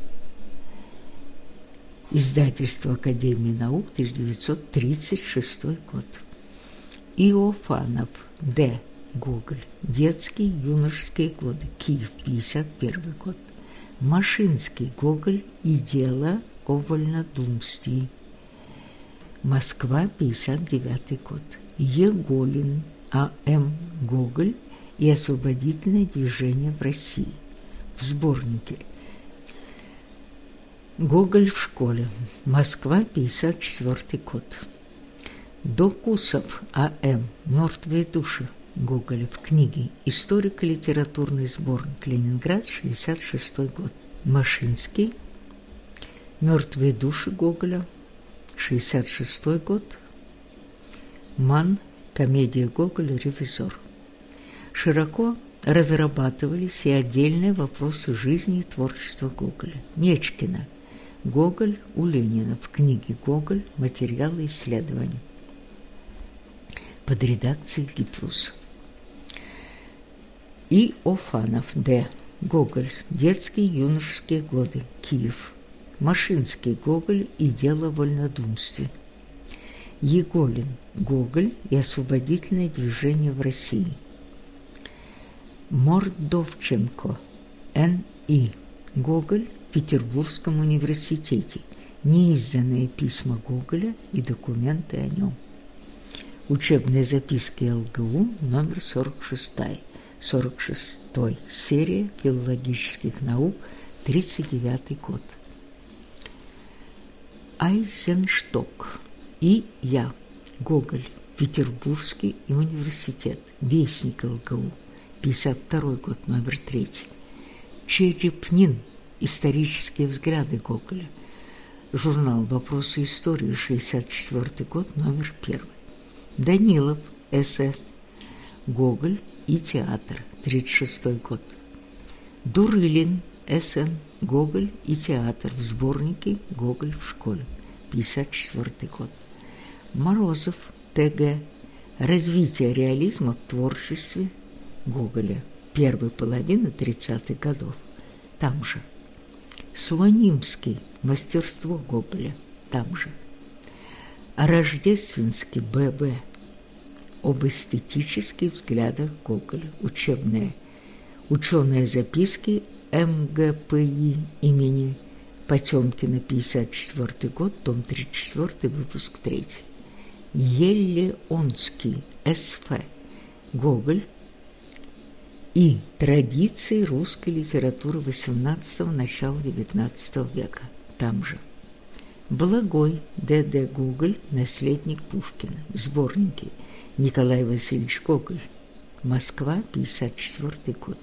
Издательство Академии наук, 1936 год. Иофанов Д. Гоголь. Детские юношеские годы. Киев, 51 год. Машинский Гоголь и дело о вольнодумстве. Москва, 59 год. Еголин А.М. Гоголь и освободительное движение в России. В сборнике Гоголь в школе. Москва, 54 год. Докусов А.М. «Мертвые души» Гоголя в книге «Историко-литературный сборник. Ленинград, 66 год». Машинский «Мертвые души» Гоголя, 66 год. Ман «Комедия Гоголя. Ревизор». Широко разрабатывались и отдельные вопросы жизни и творчества Гоголя. Мечкина. Гоголь у Ленина в книге «Гоголь. Материалы исследований» под редакцией Гиплуса. И Офанов Д. Гоголь. Детские и юношеские годы. Киев. Машинский Гоголь и дело вольнодумстве. Еголин. Гоголь и освободительное движение в России. Мордовченко. Н.И. Гоголь Петербургском университете. Неизданные письма Гоголя и документы о нем. Учебные записки ЛГУ номер 46. 46 серия филологических наук, 39 год. Айзеншток и я. Гоголь. Петербургский университет. Вестник ЛГУ. 52 год, номер 3. Черепнин. Исторические взгляды Гоголя. Журнал «Вопросы истории», 64 год, номер 1. Данилов, СС. Гоголь и театр, 36 год. Дурылин, СН. Гоголь и театр в сборнике «Гоголь в школе», 54 год. Морозов, Т.Г. Развитие реализма в творчестве Гоголя. Первой половины 30-х годов. Там же. Слонимский. Мастерство Гоголя. Там же. Рождественский Б.Б. Об эстетических взглядах Гоголя. Учебные. Ученые записки МГПИ имени Потемкина, 54 год, том 34, выпуск 3. Елеонский, СФ. Гоголь и традиции русской литературы XVIII – начала XIX века. Там же. Благой Д.Д. Гоголь, наследник Пушкина. Сборники. Николай Васильевич Гоголь. Москва, 54 год.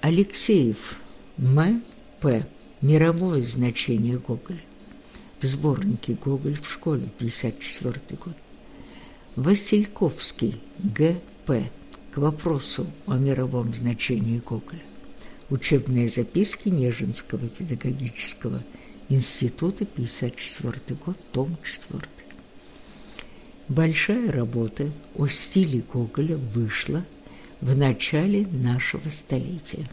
Алексеев М.П. Мировое значение Гоголя. В сборнике «Гоголь в школе», 54 год. Васильковский Г.П к вопросу о мировом значении Гоголя. Учебные записки Нежинского педагогического института, 54 год, том 4. Большая работа о стиле Гоголя вышла в начале нашего столетия.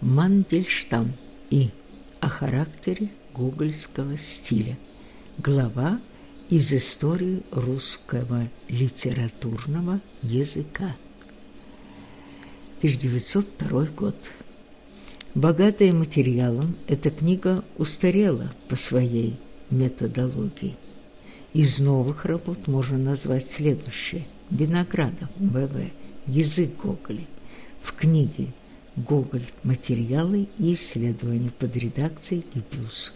Мандельштам и о характере гогольского стиля. Глава из истории русского литературного языка. 1902 год. Богатая материалом, эта книга устарела по своей методологии. Из новых работ можно назвать следующее. Виноградов, В.В. Язык Гоголя. В книге «Гоголь. Материалы и исследования» под редакцией Гиппиуса.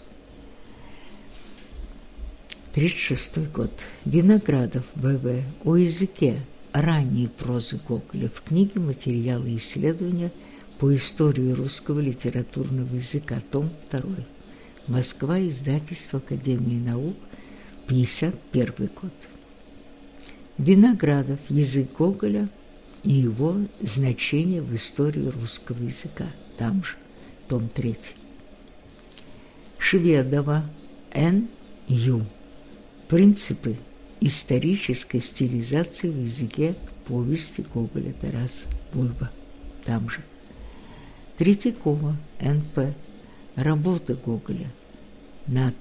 36 год. Виноградов, В.В. О языке ранней прозы Гоголя в книге «Материалы исследования по истории русского литературного языка», том 2. Москва, издательство Академии наук, 51 год. Виноградов, язык Гоголя и его значение в истории русского языка, там же, том 3. Шведова, Н. Ю принципы исторической стилизации в языке повести Гоголя Тарас Бульба. Там же. Третьякова, Н.П. Работа Гоголя над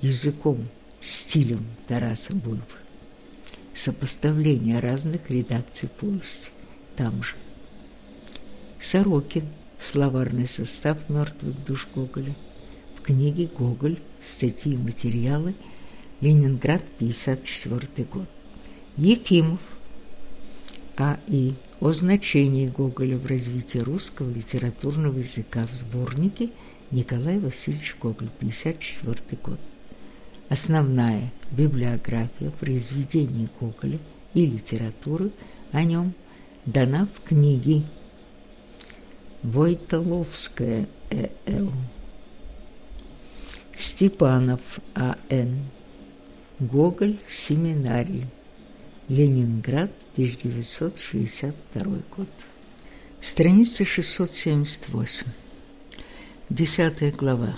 языком, стилем Тараса Бульбы. Сопоставление разных редакций повести. Там же. Сорокин. Словарный состав мертвых душ Гоголя. В книге «Гоголь. Статьи и материалы» Ленинград, 54 год. Ефимов А.И. О значении Гоголя в развитии русского литературного языка в сборнике Николай Васильевич Гоголь, 54 год. Основная библиография произведений Гоголя и литературы о нем дана в книге Войтоловская Э.Л. Степанов А.Н. Гоголь, семинарий. Ленинград, 1962 год. Страница 678. Десятая глава.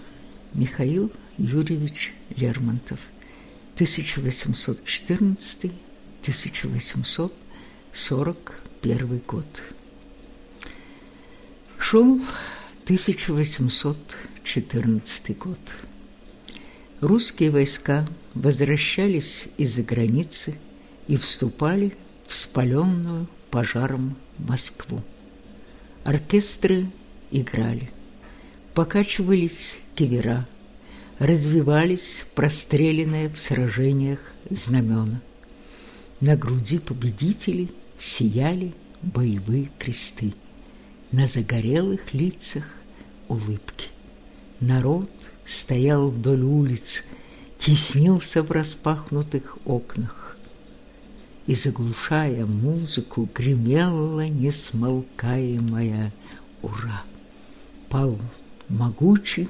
Михаил Юрьевич Лермонтов. 1814-1841 год. Шел 1814 год. Русские войска возвращались из-за границы и вступали в спаленную пожаром Москву. Оркестры играли, покачивались кивера, развивались простреленные в сражениях знамена. На груди победителей сияли боевые кресты, на загорелых лицах улыбки. Народ стоял вдоль улиц, теснился в распахнутых окнах. И, заглушая музыку, гремела несмолкаемая «Ура!». Пал могучий,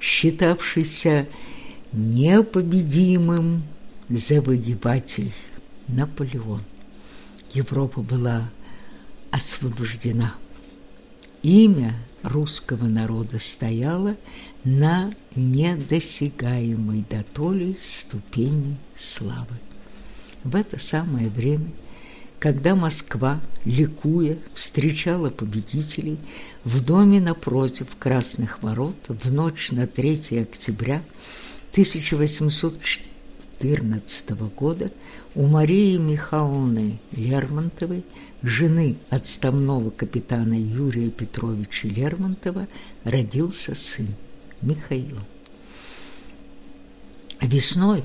считавшийся непобедимым завоеватель Наполеон. Европа была освобождена. Имя русского народа стояло на недосягаемой дотоле ступени славы. В это самое время когда Москва, ликуя, встречала победителей в доме напротив Красных ворот в ночь на 3 октября 1814 года у Марии Михайловны Лермонтовой, жены отставного капитана Юрия Петровича Лермонтова, родился сын Михаил. Весною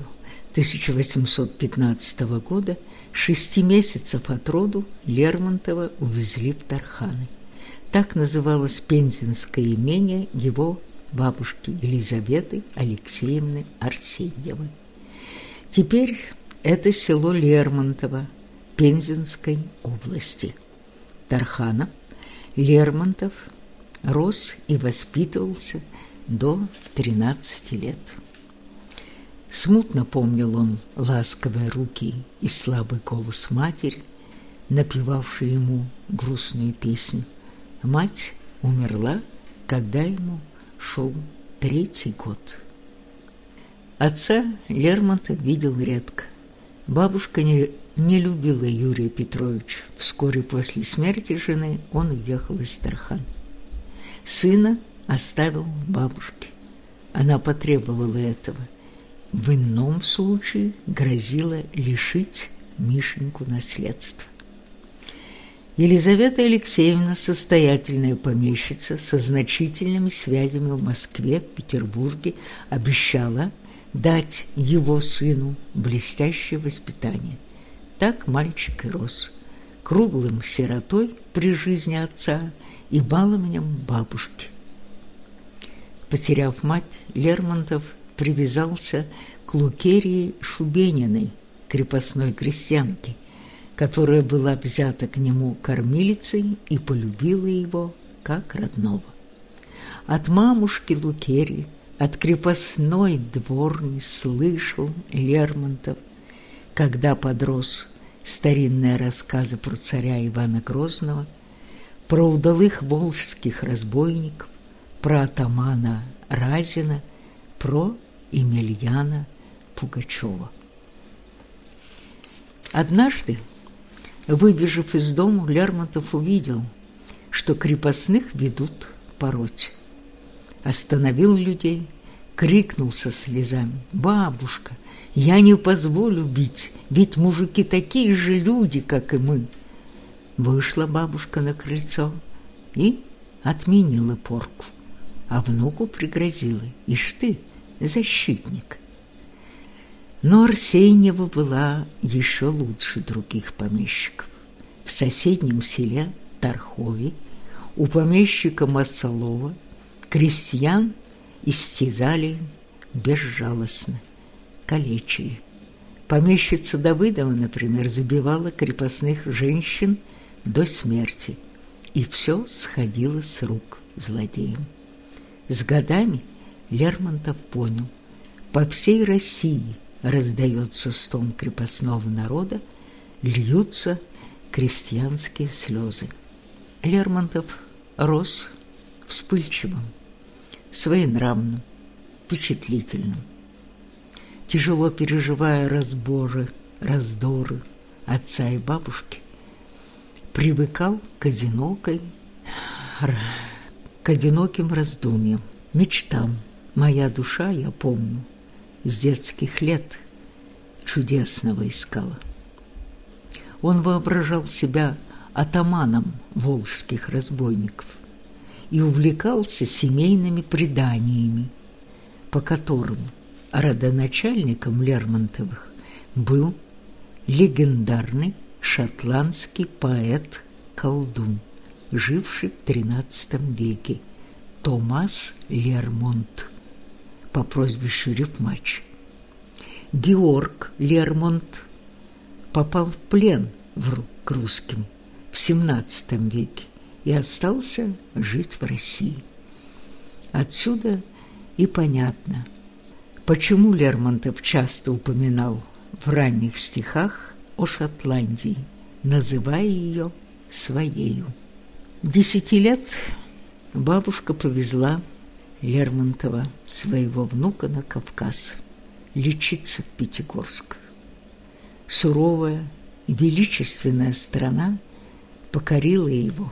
1815 года шести месяцев от роду Лермонтова увезли в Тарханы. Так называлось пензенское имение его бабушки Елизаветы Алексеевны Арсеньевой. Теперь это село Лермонтово Пензенской области. Тархана Лермонтов рос и воспитывался до 13 лет. Смутно помнил он ласковые руки и слабый голос матери, напевавшей ему грустную песню. Мать умерла, когда ему шел третий год. Отца Лермонтов видел редко. Бабушка не, не любила Юрия Петровича. Вскоре после смерти жены он уехал из Тархан. Сына оставил бабушке. Она потребовала этого – в ином случае грозило лишить Мишеньку наследства. Елизавета Алексеевна, состоятельная помещица со значительными связями в Москве, Петербурге, обещала дать его сыну блестящее воспитание. Так мальчик и рос, круглым сиротой при жизни отца и балованем бабушки. Потеряв мать, Лермонтов – привязался к Лукерии Шубениной, крепостной крестьянке, которая была взята к нему кормилицей и полюбила его как родного. От мамушки Лукерии, от крепостной дворни слышал Лермонтов, когда подрос старинные рассказы про царя Ивана Грозного, про удалых волжских разбойников, про атамана Разина, про Емельяна Пугачева. Однажды, выбежав из дома, Лермонтов увидел, что крепостных ведут пороть. Остановил людей, крикнул со слезами. «Бабушка, я не позволю бить, ведь мужики такие же люди, как и мы». Вышла бабушка на крыльцо и отменила порку, а внуку пригрозила. «Ишь ты!» защитник. Но Арсеньева была еще лучше других помещиков. В соседнем селе Тархове у помещика Масолова крестьян истязали безжалостно, калечили. Помещица Давыдова, например, забивала крепостных женщин до смерти, и все сходило с рук злодеям. С годами Лермонтов понял, по всей России раздается стон крепостного народа, льются крестьянские слезы. Лермонтов рос вспыльчивым, своенравным, впечатлительным. Тяжело переживая разборы, раздоры отца и бабушки, привыкал к одинокой, к одиноким раздумьям, мечтам. Моя душа, я помню, с детских лет чудесного искала. Он воображал себя атаманом волжских разбойников и увлекался семейными преданиями, по которым родоначальником Лермонтовых был легендарный шотландский поэт-колдун, живший в XIII веке, Томас Лермонт по прозвищу Рифмач. Георг Лермонт попал в плен в, к русским в XVII веке и остался жить в России. Отсюда и понятно, почему Лермонтов часто упоминал в ранних стихах о Шотландии, называя ее своею. Десяти лет бабушка повезла Лермонтова, своего внука, на Кавказ, лечиться в Пятигорск. Суровая и величественная страна покорила его.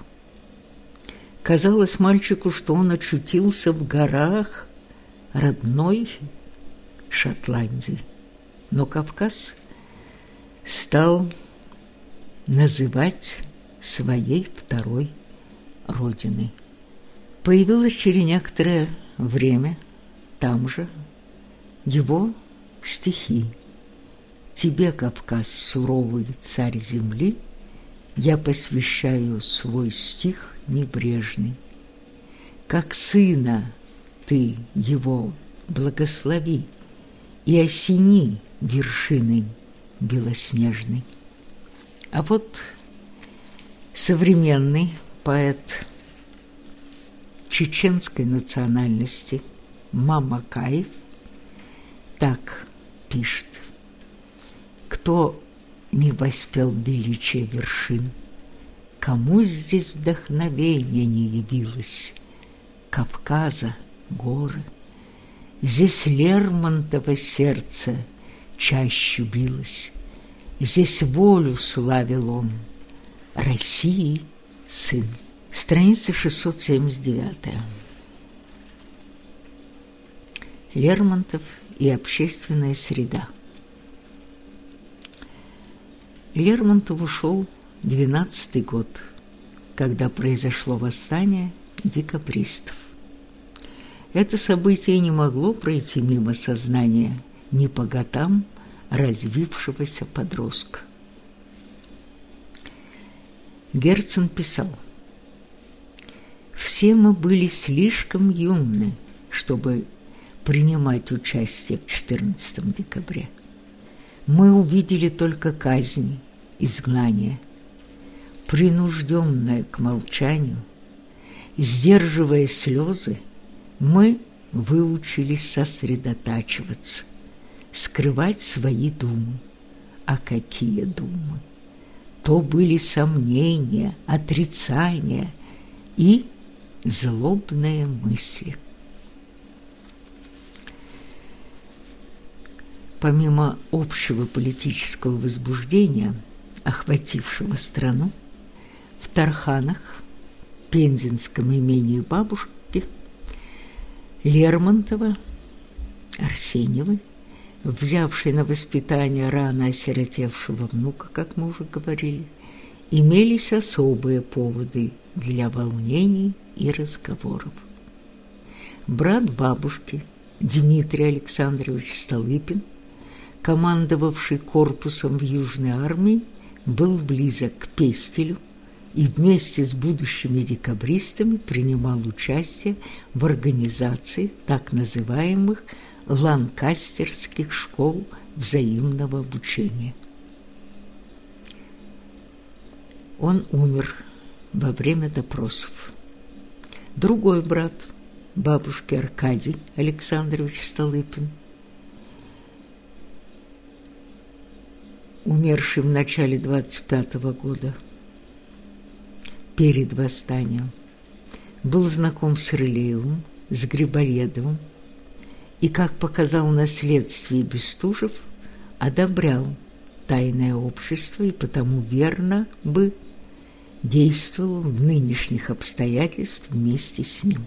Казалось мальчику, что он очутился в горах родной Шотландии. Но Кавказ стал называть своей второй родиной. Появилось через некоторое время там же его стихи. Тебе, Кавказ, суровый царь земли, я посвящаю свой стих небрежный. Как сына ты его благослови и осени вершиной белоснежной. А вот современный поэт чеченской национальности Мамакаев так пишет. Кто не воспел величие вершин, Кому здесь вдохновение не явилось? Кавказа, горы. Здесь Лермонтово сердце чаще билось, Здесь волю славил он, России сын. Страница 679. Лермонтов и общественная среда. Лермонтов ушел двенадцатый год, когда произошло восстание декабристов. Это событие не могло пройти мимо сознания не по годам развившегося подростка. Герцен писал, «Все мы были слишком юны, чтобы принимать участие в 14 декабря. Мы увидели только казни, изгнание, принужденное к молчанию, сдерживая слезы, мы выучились сосредотачиваться, скрывать свои думы. А какие думы? То были сомнения, отрицания и злобные мысли. Помимо общего политического возбуждения, охватившего страну, в Тарханах, пензенском имении бабушки, Лермонтова, Арсеньевой, взявшей на воспитание рано осиротевшего внука, как мы уже говорили, имелись особые поводы для волнений и разговоров. Брат бабушки Дмитрий Александрович Столыпин, командовавший корпусом в Южной армии, был близок к Пестелю и вместе с будущими декабристами принимал участие в организации так называемых ланкастерских школ взаимного обучения. Он умер во время допросов. Другой брат бабушки Аркадий Александрович Столыпин умерший в начале 25 -го года, перед восстанием, был знаком с Рылеевым, с Грибоедовым и, как показал на следствии Бестужев, одобрял тайное общество и потому верно бы действовал в нынешних обстоятельствах вместе с ним.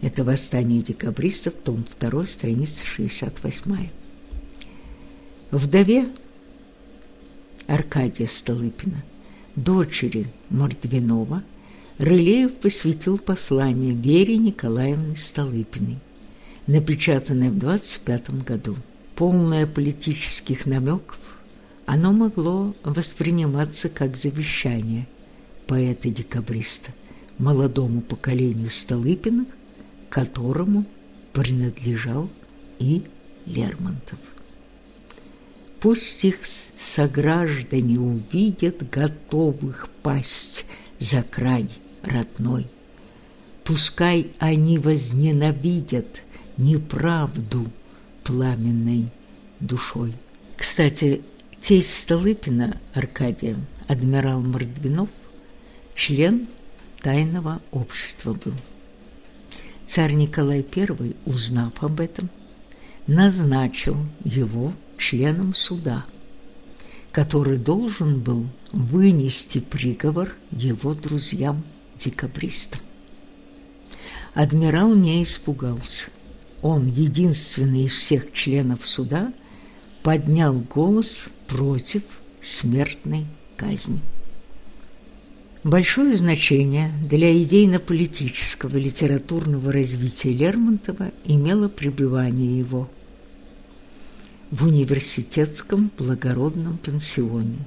Это «Восстание декабристов», том 2, страница 68. Вдове Аркадия Столыпина, дочери Мордвинова, Рылеев посвятил послание Вере Николаевне Столыпиной, напечатанное в 25 году. Полное политических намеков, оно могло восприниматься как завещание поэта-декабриста молодому поколению Столыпиных, которому принадлежал и Лермонтов. Пусть их сограждане увидят готовых пасть за край родной. Пускай они возненавидят неправду пламенной душой. Кстати, тесть Столыпина Аркадия, адмирал Мордвинов, член тайного общества был. Царь Николай I, узнав об этом, назначил его членом суда, который должен был вынести приговор его друзьям-декабристам. Адмирал не испугался. Он, единственный из всех членов суда, поднял голос против смертной казни. Большое значение для идейно-политического литературного развития Лермонтова имело пребывание его в университетском благородном пансионе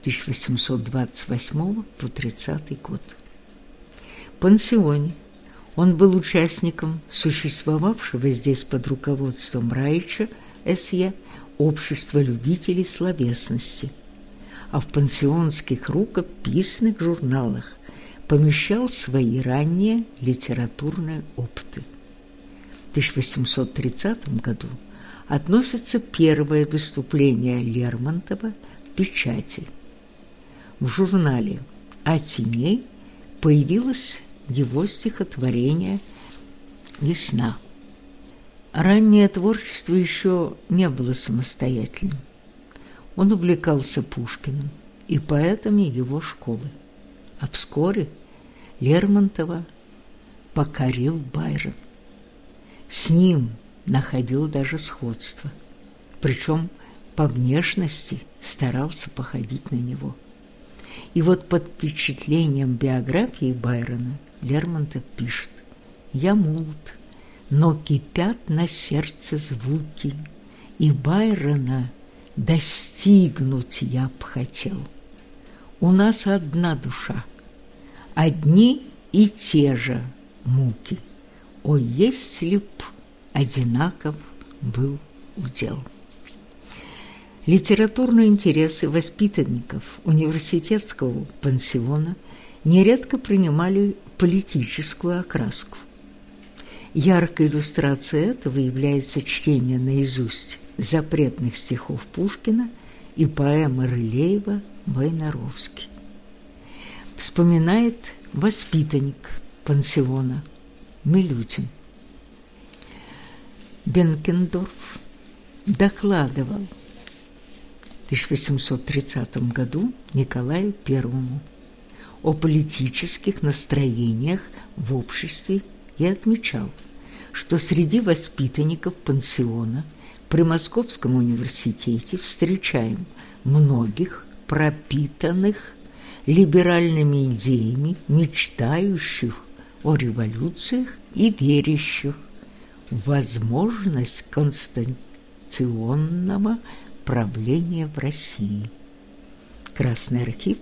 1828 по 30 год. Пансионе он был участником существовавшего здесь под руководством Раича С.Е. Общества любителей словесности – а в пансионских рукописных журналах помещал свои ранние литературные опыты. В 1830 году относится первое выступление Лермонтова в печати. В журнале «А теней» появилось его стихотворение «Весна». Раннее творчество еще не было самостоятельным. Он увлекался Пушкиным и поэтами его школы. А вскоре Лермонтова покорил Байрон. С ним находил даже сходство, причем по внешности старался походить на него. И вот под впечатлением биографии Байрона Лермонтов пишет «Я молод, но кипят на сердце звуки, и Байрона – достигнуть я б хотел. У нас одна душа, одни и те же муки. О, если б одинаков был удел. Литературные интересы воспитанников университетского пансиона нередко принимали политическую окраску. Яркой иллюстрацией этого является чтение наизусть запретных стихов Пушкина и поэмы Рылеева «Войнаровский». Вспоминает воспитанник пансиона Милютин. Бенкендорф докладывал в 1830 году Николаю Первому о политических настроениях в обществе и отмечал, что среди воспитанников пансиона при Московском университете встречаем многих пропитанных либеральными идеями, мечтающих о революциях и верящих в возможность конституционного правления в России. Красный архив,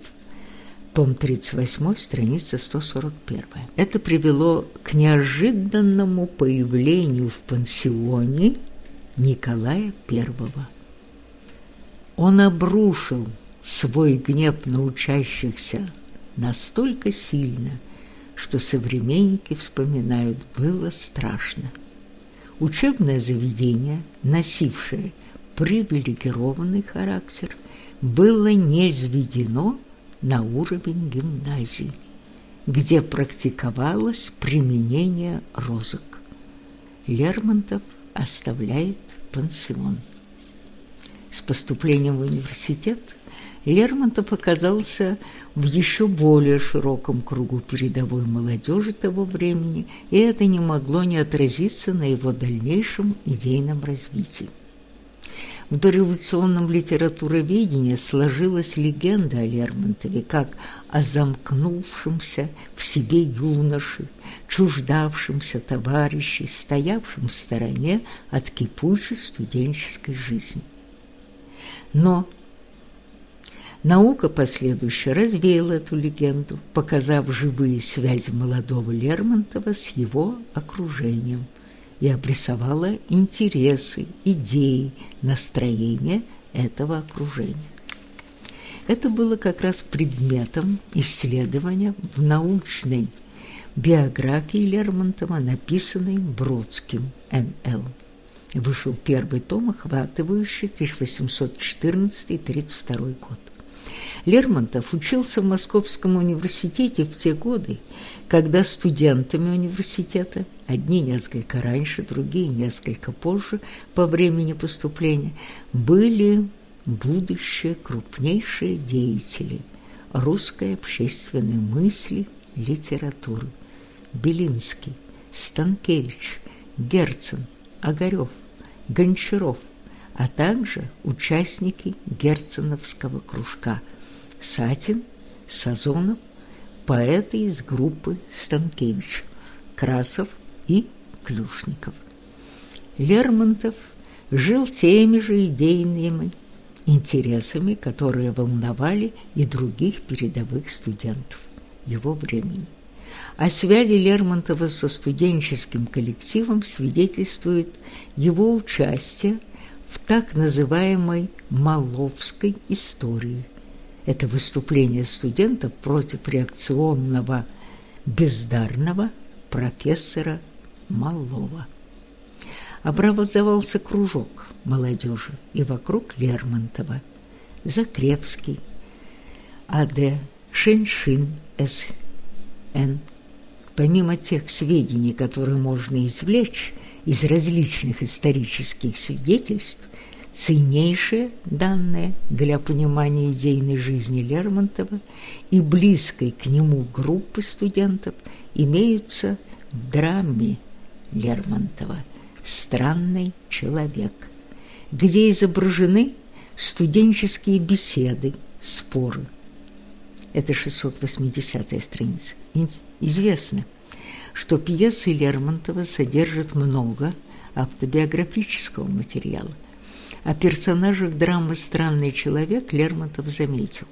том 38, страница 141. Это привело к неожиданному появлению в пансионе Николая I. Он обрушил свой гнев на учащихся настолько сильно, что современники вспоминают, было страшно. Учебное заведение, носившее привилегированный характер было не сведено на уровень гимназии, где практиковалось применение розок. Лермонтов оставляет пансион. С поступлением в университет Лермонтов оказался в еще более широком кругу передовой молодежи того времени, и это не могло не отразиться на его дальнейшем идейном развитии. В дореволюционном литературоведении сложилась легенда о Лермонтове как о замкнувшемся в себе юноше, чуждавшемся товарищей, стоявшем в стороне от кипучей студенческой жизни. Но наука последующая развеяла эту легенду, показав живые связи молодого Лермонтова с его окружением – и обрисовала интересы, идеи, настроение этого окружения. Это было как раз предметом исследования в научной биографии Лермонтова, написанной Бродским Н.Л. Вышел первый том, охватывающий 1814-32 год. Лермонтов учился в Московском университете в те годы, когда студентами университета, одни несколько раньше, другие несколько позже по времени поступления, были будущие крупнейшие деятели русской общественной мысли, литературы. Белинский, Станкевич, Герцен, Огарев, Гончаров, а также участники Герценовского кружка – Сатин, Сазонов, поэты из группы Станкевич, Красов и Клюшников. Лермонтов жил теми же идейными интересами, которые волновали и других передовых студентов его времени. О связи Лермонтова со студенческим коллективом свидетельствует его участие в так называемой «Маловской истории», это выступление студентов против реакционного бездарного профессора Малова. Образовался кружок молодежи и вокруг Лермонтова, Закревский, А.Д., Шеншин, С.Н. Помимо тех сведений, которые можно извлечь из различных исторических свидетельств, ценнейшие данные для понимания идейной жизни Лермонтова и близкой к нему группы студентов имеются в драме Лермонтова «Странный человек», где изображены студенческие беседы, споры. Это 680-я страница. Известно, что пьесы Лермонтова содержат много автобиографического материала, о персонажах драмы «Странный человек» Лермонтов заметил.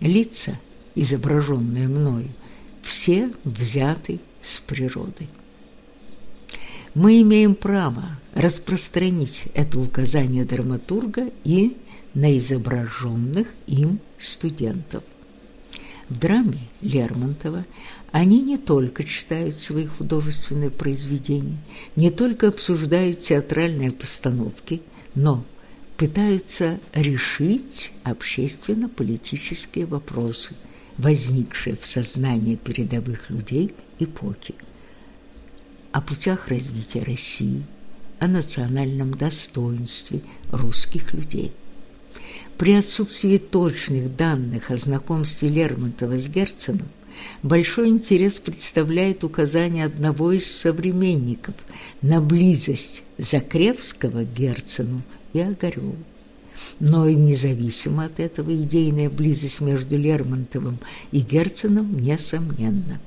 Лица, изображенные мною, все взяты с природы. Мы имеем право распространить это указание драматурга и на изображенных им студентов. В драме Лермонтова они не только читают свои художественные произведения, не только обсуждают театральные постановки, но пытаются решить общественно-политические вопросы, возникшие в сознании передовых людей эпохи, о путях развития России, о национальном достоинстве русских людей. При отсутствии точных данных о знакомстве Лермонтова с Герценом большой интерес представляет указание одного из современников на близость Закревского Герцену и Огареву. Но и независимо от этого идейная близость между Лермонтовым и Герценом несомненна.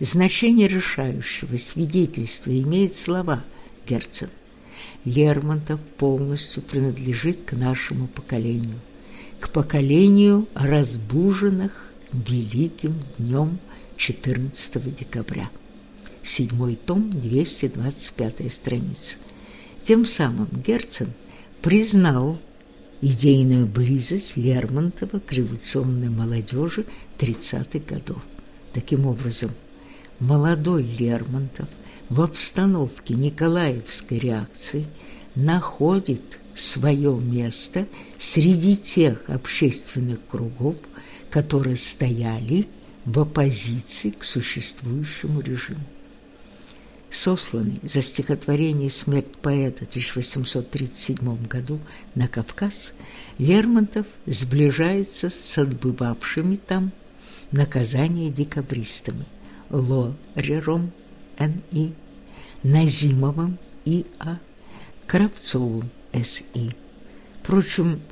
Значение решающего свидетельства имеет слова Герцен. Лермонтов полностью принадлежит к нашему поколению, к поколению разбуженных великим днем 14 декабря. Седьмой том, 225 страница. Тем самым Герцен – признал идейную близость Лермонтова к революционной молодежи 30-х годов. Таким образом, молодой Лермонтов в обстановке Николаевской реакции находит свое место среди тех общественных кругов, которые стояли в оппозиции к существующему режиму. Сосланный за стихотворение «Смерть поэта» в 1837 году на Кавказ, Лермонтов сближается с отбывавшими там наказание декабристами Лорером Н.И., Назимовым И.А., Кравцовым С.И. Впрочем,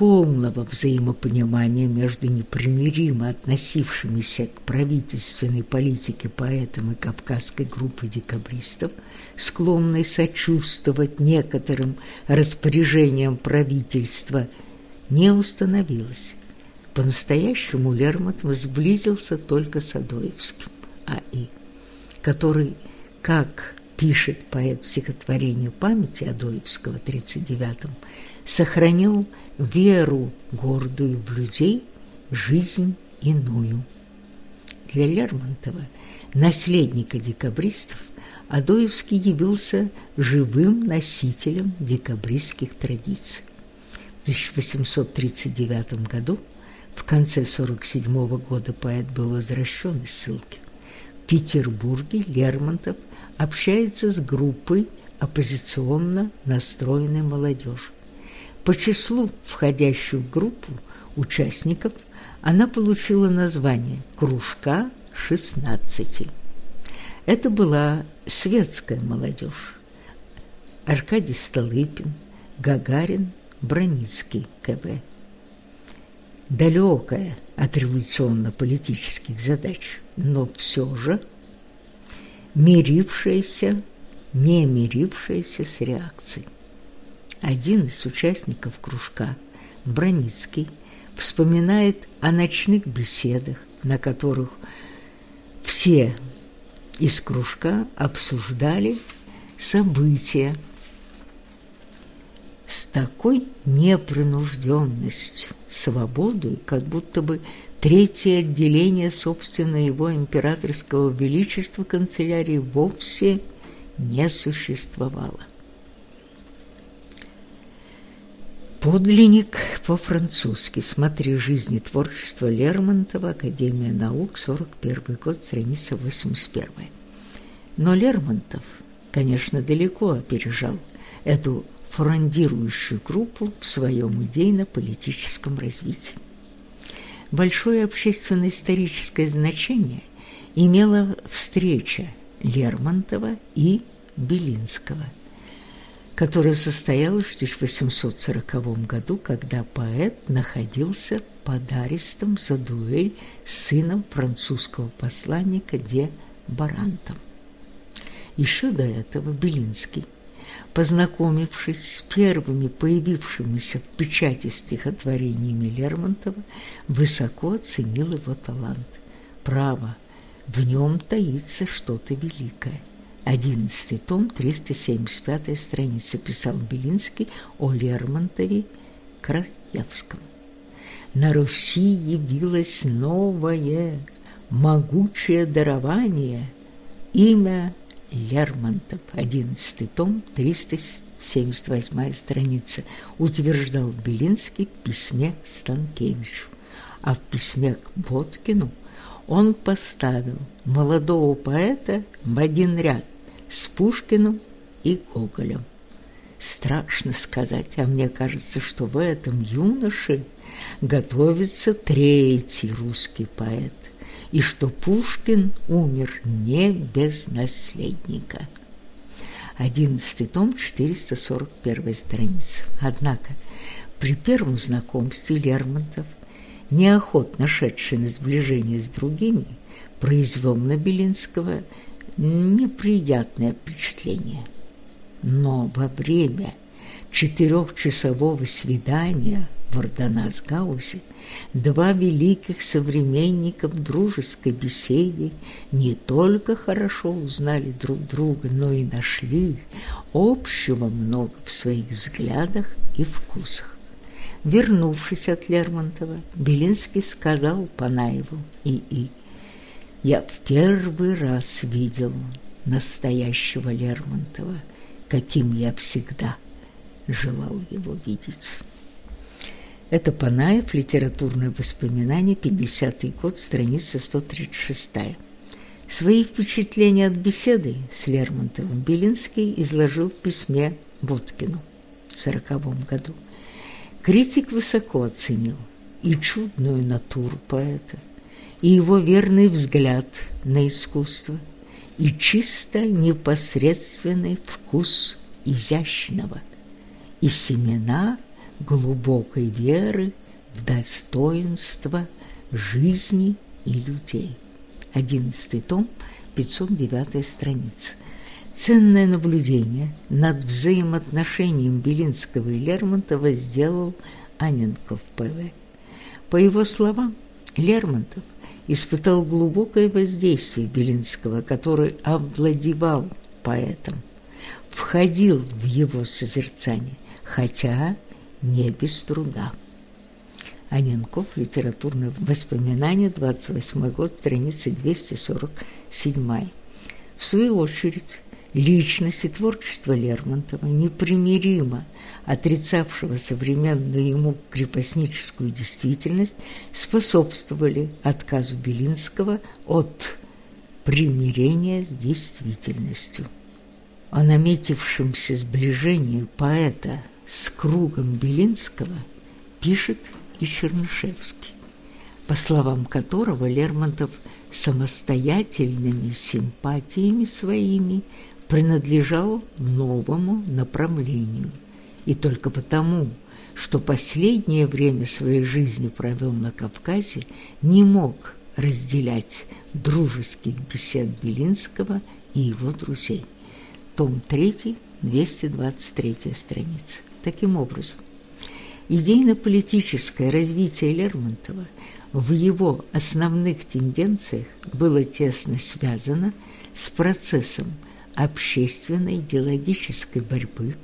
полного взаимопонимания между непримиримо относившимися к правительственной политике поэтом и кавказской группой декабристов, склонной сочувствовать некоторым распоряжениям правительства, не установилось. По-настоящему Лермонтов сблизился только с Адоевским А.И., который, как пишет поэт в стихотворении памяти Адоевского 39-м, сохранил веру гордую в людей, жизнь иную. Для Лермонтова, наследника декабристов, Адоевский явился живым носителем декабристских традиций. В 1839 году, в конце 1947 года, поэт был возвращен из ссылки. В Петербурге Лермонтов общается с группой оппозиционно настроенной молодежи. По числу входящих в группу участников она получила название «Кружка 16». Это была светская молодежь. Аркадий Столыпин, Гагарин, Броницкий, КВ. Далекая от революционно-политических задач, но все же мирившаяся, не мирившаяся с реакцией. Один из участников кружка, Броницкий, вспоминает о ночных беседах, на которых все из кружка обсуждали события с такой непринужденностью, свободой, как будто бы третье отделение, собственно, его императорского величества канцелярии вовсе не существовало. Подлинник по-французски. Смотри «Жизнь и творчество Лермонтова. Академия наук. 41 год. Страница 81». Но Лермонтов, конечно, далеко опережал эту фрондирующую группу в своем идейно-политическом развитии. Большое общественно-историческое значение имела встреча Лермонтова и Белинского – которая состоялась в 1840 году, когда поэт находился под арестом за дуэль с сыном французского посланника Де Барантом. Еще до этого Белинский, познакомившись с первыми появившимися в печати стихотворениями Лермонтова, высоко оценил его талант. Право, в нем таится что-то великое. Одиннадцатый том, 375 страница, писал Белинский о Лермонтове Краевском. На Руси явилось новое, могучее дарование, имя Лермонтов, одиннадцатый том, 378 страница, утверждал Белинский в письме Станкевичу, а в письме к Боткину он поставил молодого поэта в один ряд с Пушкиным и Гоголем. Страшно сказать, а мне кажется, что в этом юноше готовится третий русский поэт, и что Пушкин умер не без наследника. Одиннадцатый том, 441 страница. Однако при первом знакомстве Лермонтов, неохотно шедший на сближение с другими, произвел на Белинского неприятное впечатление. Но во время четырехчасового свидания в Ордонасгаусе два великих современника в дружеской беседе не только хорошо узнали друг друга, но и нашли общего много в своих взглядах и вкусах. Вернувшись от Лермонтова, Белинский сказал Панаеву и И я в первый раз видел настоящего Лермонтова, каким я всегда желал его видеть. Это Панаев, литературное воспоминание, 50-й год, страница 136. Свои впечатления от беседы с Лермонтовым Белинский изложил в письме Боткину в 1940 году. Критик высоко оценил и чудную натуру поэта, и его верный взгляд на искусство, и чисто непосредственный вкус изящного, и семена глубокой веры в достоинство жизни и людей. Одиннадцатый том, 509 страница. Ценное наблюдение над взаимоотношением Белинского и Лермонтова сделал Аненков П.В. По его словам, Лермонтов испытал глубокое воздействие Белинского, который овладевал поэтом, входил в его созерцание, хотя не без труда. Аненков, литературные воспоминания, 28 год, страница 247. В свою очередь, личность и творчество Лермонтова, непримиримо отрицавшего современную ему крепостническую действительность, способствовали отказу Белинского от примирения с действительностью. О наметившемся сближении поэта с кругом Белинского пишет и Чернышевский, по словам которого Лермонтов самостоятельными симпатиями своими принадлежал новому направлению, и только потому, что последнее время своей жизни провел на Кавказе, не мог разделять дружеских бесед Белинского и его друзей. Том 3, 223 страница. Таким образом, Идейно-политическое развитие Лермонтова в его основных тенденциях было тесно связано с процессом общественной идеологической борьбы,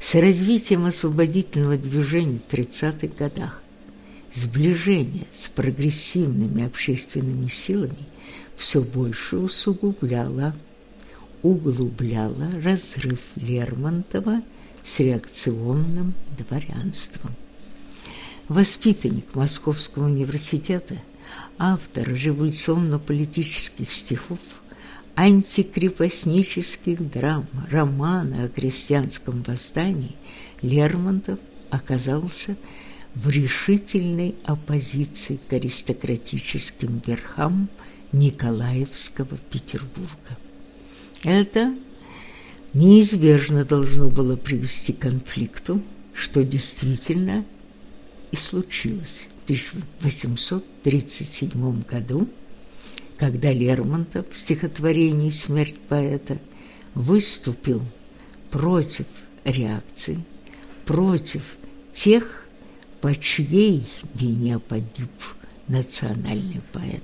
с развитием освободительного движения в 30-х годах, сближение с прогрессивными общественными силами все больше усугубляло, углубляло разрыв Лермонтова с реакционным дворянством. Воспитанник Московского университета, автор революционно-политических стихов, антикрепостнических драм, романа о крестьянском восстании, Лермонтов оказался в решительной оппозиции к аристократическим верхам Николаевского Петербурга. Это неизбежно должно было привести к конфликту, что действительно и случилось в 1837 году, когда Лермонтов в стихотворении «Смерть поэта» выступил против реакции, против тех, по чьей вине погиб национальный поэт.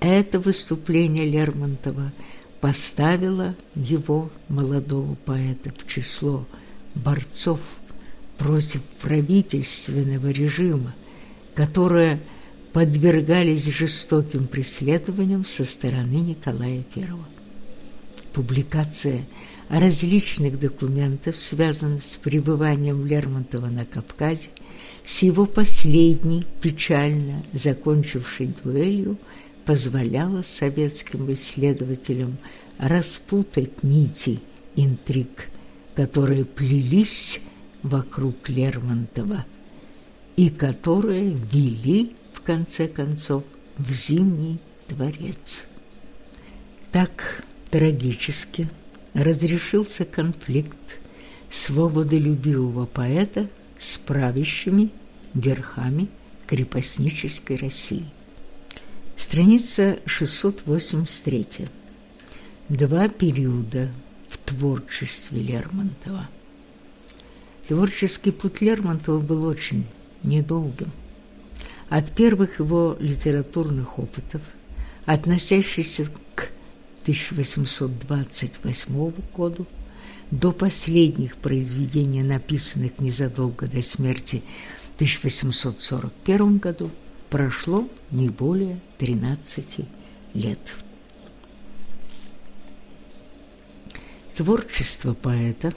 Это выступление Лермонтова – поставила его, молодого поэта, в число борцов против правительственного режима, которые подвергались жестоким преследованиям со стороны Николая I. Публикация различных документов, связанных с пребыванием Лермонтова на Кавказе, с его последней, печально закончившей дуэлью, позволяла советским исследователям распутать нити интриг, которые плелись вокруг Лермонтова и которые вели, конце концов, в Зимний дворец. Так трагически разрешился конфликт свободолюбивого поэта с правящими верхами крепостнической России. Страница 683. Два периода в творчестве Лермонтова. Творческий путь Лермонтова был очень недолгим. От первых его литературных опытов, относящихся к 1828 году, до последних произведений, написанных незадолго до смерти в 1841 году, прошло не более 13 лет. Творчество поэта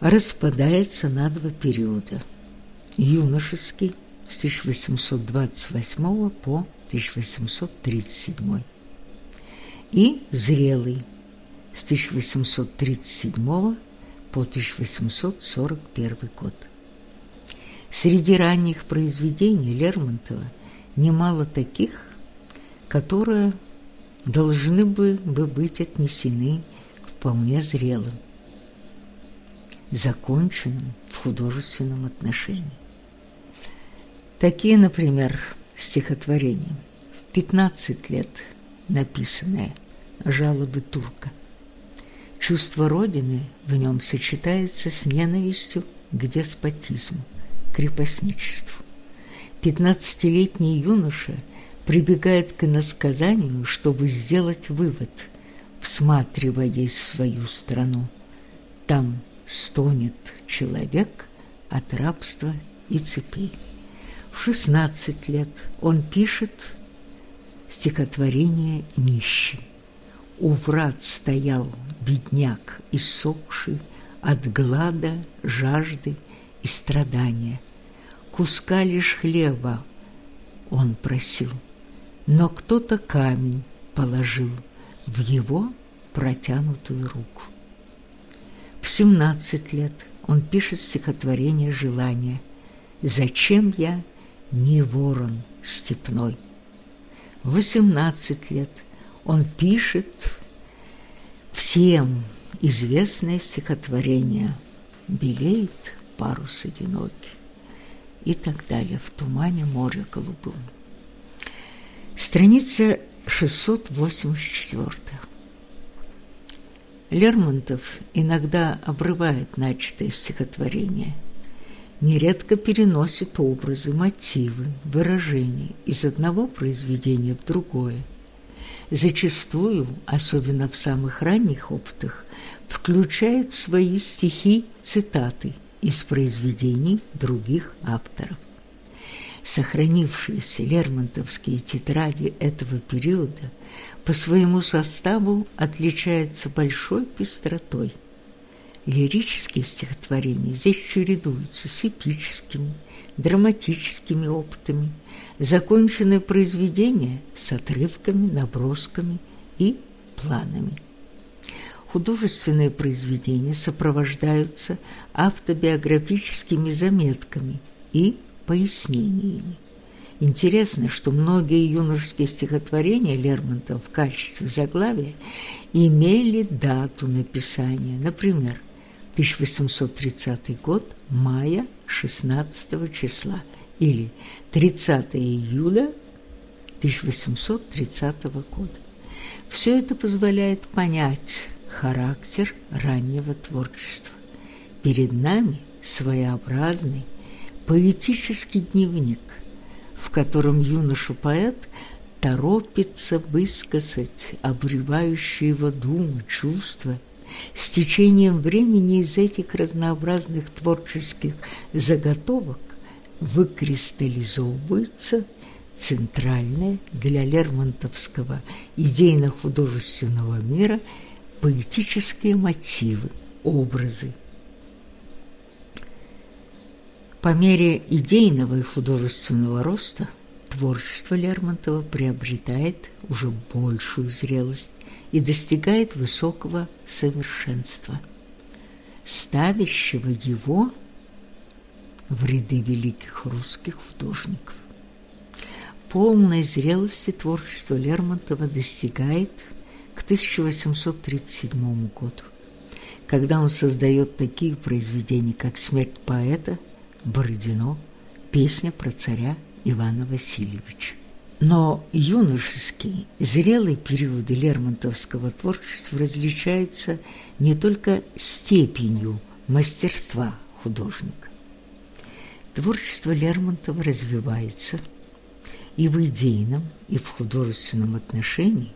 распадается на два периода. Юношеский с 1828 по 1837 и зрелый с 1837 по 1841 год. Среди ранних произведений Лермонтова немало таких, которые должны бы быть отнесены к вполне зрелым, законченным в художественном отношении. Такие, например, стихотворения в 15 лет написанное «Жалобы турка». Чувство Родины в нем сочетается с ненавистью к деспотизму, крепостничеству. Пятнадцатилетний юноша прибегает к иносказанию, чтобы сделать вывод, всматриваясь в свою страну. Там стонет человек от рабства и цепей. В шестнадцать лет он пишет стихотворение «Нищий». У врат стоял бедняк, иссохший от глада, жажды и страдания. Куска лишь хлеба он просил, но кто-то камень положил в его протянутую руку. В семнадцать лет он пишет стихотворение «Желание». «Зачем я не ворон степной?» Восемнадцать лет он пишет всем известное стихотворение «Белеет парус одинокий» и так далее «В тумане моря голубом». Страница 684. Лермонтов иногда обрывает начатое стихотворение, нередко переносит образы, мотивы, выражения из одного произведения в другое. Зачастую, особенно в самых ранних опытах, включает в свои стихи цитаты из произведений других авторов. Сохранившиеся лермонтовские тетради этого периода по своему составу отличаются большой пестротой. Лирические стихотворения здесь чередуются с эпическими, драматическими опытами, законченные произведения с отрывками, набросками и планами. Художественные произведения сопровождаются автобиографическими заметками и пояснениями. Интересно, что многие юношеские стихотворения Лермонтова в качестве заглавия имели дату написания, например, 1830 год, мая 16 числа или 30 июля 1830 года. Все это позволяет понять характер раннего творчества. Перед нами своеобразный поэтический дневник, в котором юноша-поэт торопится высказать обревающие его думы, чувства. С течением времени из этих разнообразных творческих заготовок выкристаллизовывается центральное для Лермонтовского идейно-художественного мира поэтические мотивы, образы, по мере идейного и художественного роста творчество Лермонтова приобретает уже большую зрелость и достигает высокого совершенства, ставящего его в ряды великих русских художников. Полной зрелости творчество Лермонтова достигает к 1837 году, когда он создает такие произведения, как «Смерть поэта», Бородино «Песня про царя Ивана Васильевича». Но юношеский, зрелый периоды лермонтовского творчества различаются не только степенью мастерства художника. Творчество Лермонтова развивается и в идейном, и в художественном отношении,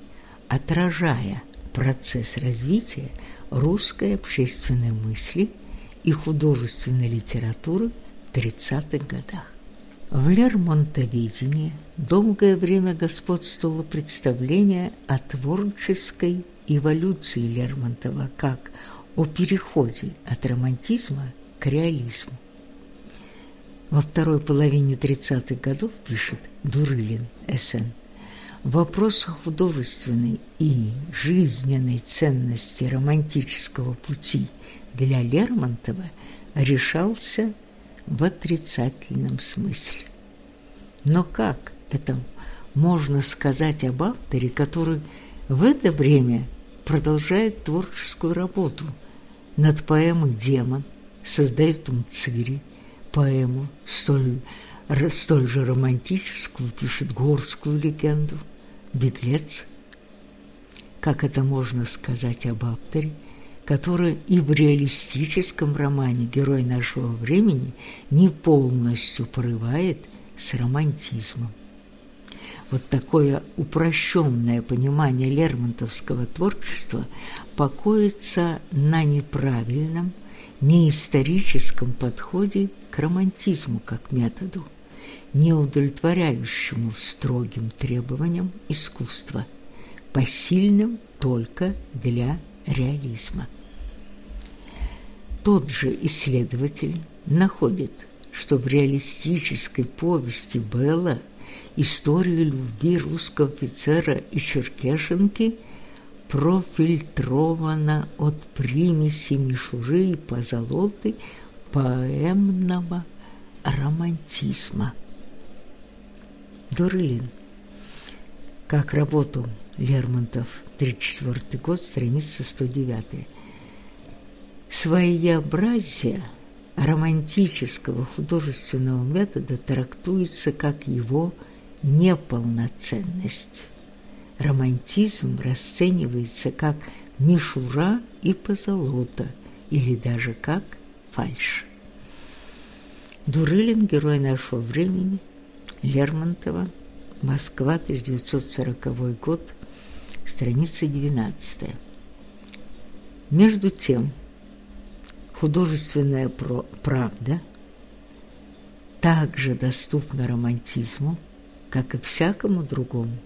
отражая процесс развития русской общественной мысли и художественной литературы – 30-х годах. В Лермонтоведении долгое время господствовало представление о творческой эволюции Лермонтова как о переходе от романтизма к реализму. Во второй половине 30-х годов, пишет Дурылин, С.Н., вопрос художественной и жизненной ценности романтического пути для Лермонтова решался в отрицательном смысле. Но как это можно сказать об авторе, который в это время продолжает творческую работу над поэмой «Демон», создает Мцири, поэму, столь, столь же романтическую, пишет горскую легенду, беглец. Как это можно сказать об авторе, который и в реалистическом романе «Герой нашего времени» не полностью порывает с романтизмом? Вот такое упрощенное понимание лермонтовского творчества покоится на неправильном, неисторическом подходе к романтизму как методу, не удовлетворяющему строгим требованиям искусства, посильным только для реализма. Тот же исследователь находит, что в реалистической повести Белла история любви русского офицера и черкешенки профильтрована от примеси мишуры и позолоты поэмного романтизма. Дурылин. Как работу Лермонтов, 34 год, страница 109. Своеобразие романтического художественного метода трактуется как его неполноценность. Романтизм расценивается как мишура и позолота или даже как фальшь. Дурылин, герой нашего времени, Лермонтова, Москва, 1940 год, страница 12. Между тем, художественная правда также доступна романтизму, как и всякому другому,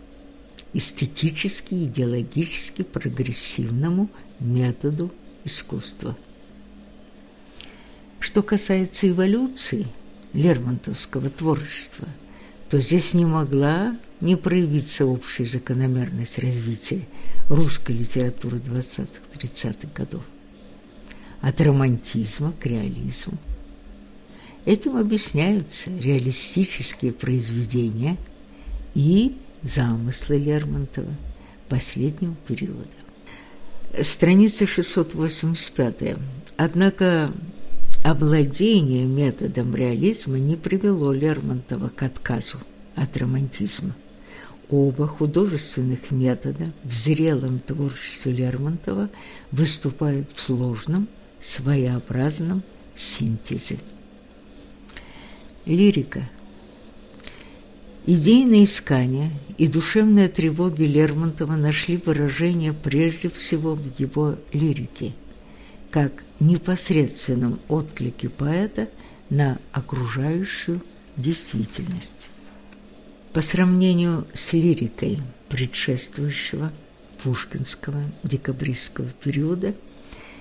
эстетически, идеологически прогрессивному методу искусства. Что касается эволюции лермонтовского творчества, то здесь не могла не проявиться общая закономерность развития русской литературы 20-30-х годов. От романтизма к реализму. Этим объясняются реалистические произведения – и замыслы Лермонтова последнего периода. Страница 685. Однако овладение методом реализма не привело Лермонтова к отказу от романтизма. Оба художественных метода в зрелом творчестве Лермонтова выступают в сложном, своеобразном синтезе. Лирика – Идейные искания и душевные тревоги Лермонтова нашли выражение прежде всего в его лирике, как непосредственном отклике поэта на окружающую действительность. По сравнению с лирикой предшествующего пушкинского декабристского периода,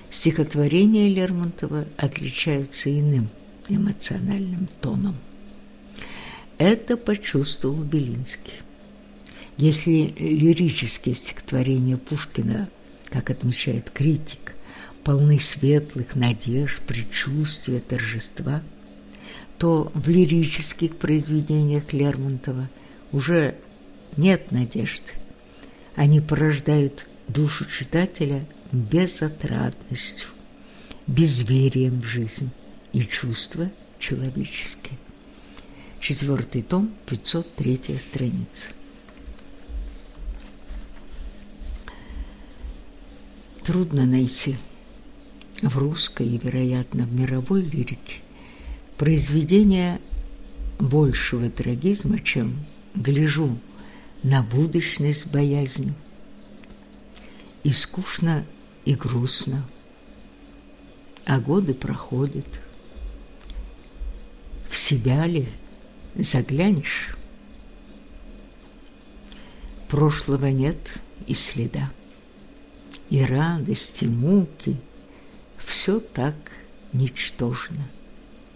стихотворения Лермонтова отличаются иным эмоциональным тоном. Это почувствовал Белинский. Если лирические стихотворения Пушкина, как отмечает критик, полны светлых надежд, предчувствия, торжества, то в лирических произведениях Лермонтова уже нет надежды. Они порождают душу читателя безотрадностью, безверием в жизнь и чувства человеческие. Четвертый том, 503 страница. Трудно найти в русской и, вероятно, в мировой лирике произведение большего трагизма, чем «гляжу на будущность боязнью». И скучно, и грустно, а годы проходят. В себя ли – заглянешь, прошлого нет и следа, и радости, муки. Все так ничтожно,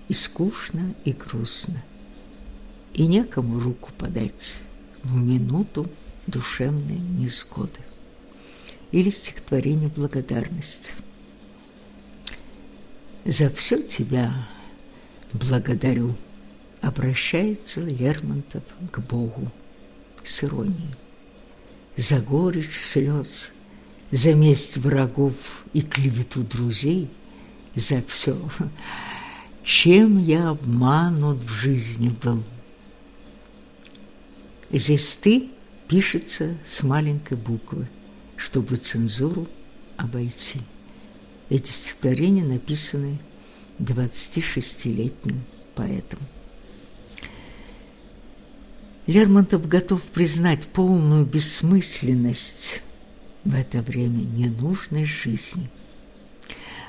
и скучно, и грустно, и некому руку подать в минуту душевной несгоды. Или стихотворение «Благодарность». «За все тебя благодарю», обращается Лермонтов к Богу с иронией. За горечь слез, за месть врагов и клевету друзей, за все, чем я обманут в жизни был. Здесь «ты» пишется с маленькой буквы, чтобы цензуру обойти. Эти стихотворения написаны 26-летним поэтом. Лермонтов готов признать полную бессмысленность в это время ненужной жизни.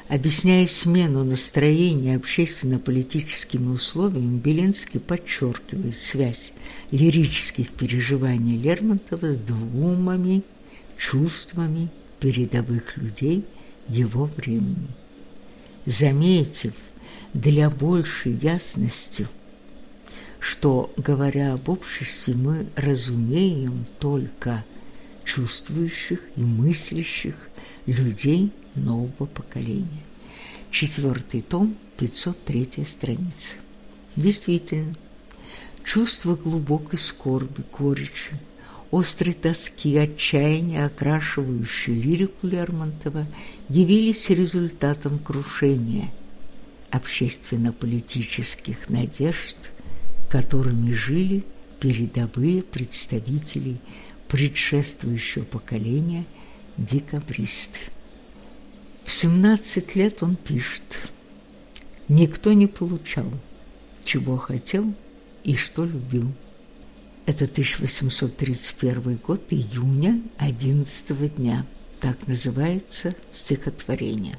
Объясняя смену настроения общественно-политическими условиями, Белинский подчеркивает связь лирических переживаний Лермонтова с двумами чувствами передовых людей его времени. Заметив для большей ясности – что, говоря об обществе, мы разумеем только чувствующих и мыслящих людей нового поколения. Четвертый том, 503 страница. Действительно, чувство глубокой скорби, горечи, острой тоски, отчаяния, окрашивающие лирику Лермонтова, явились результатом крушения общественно-политических надежд – которыми жили передовые представители предшествующего поколения декабристы. В 17 лет он пишет «Никто не получал, чего хотел и что любил». Это 1831 год, июня 11 дня. Так называется стихотворение.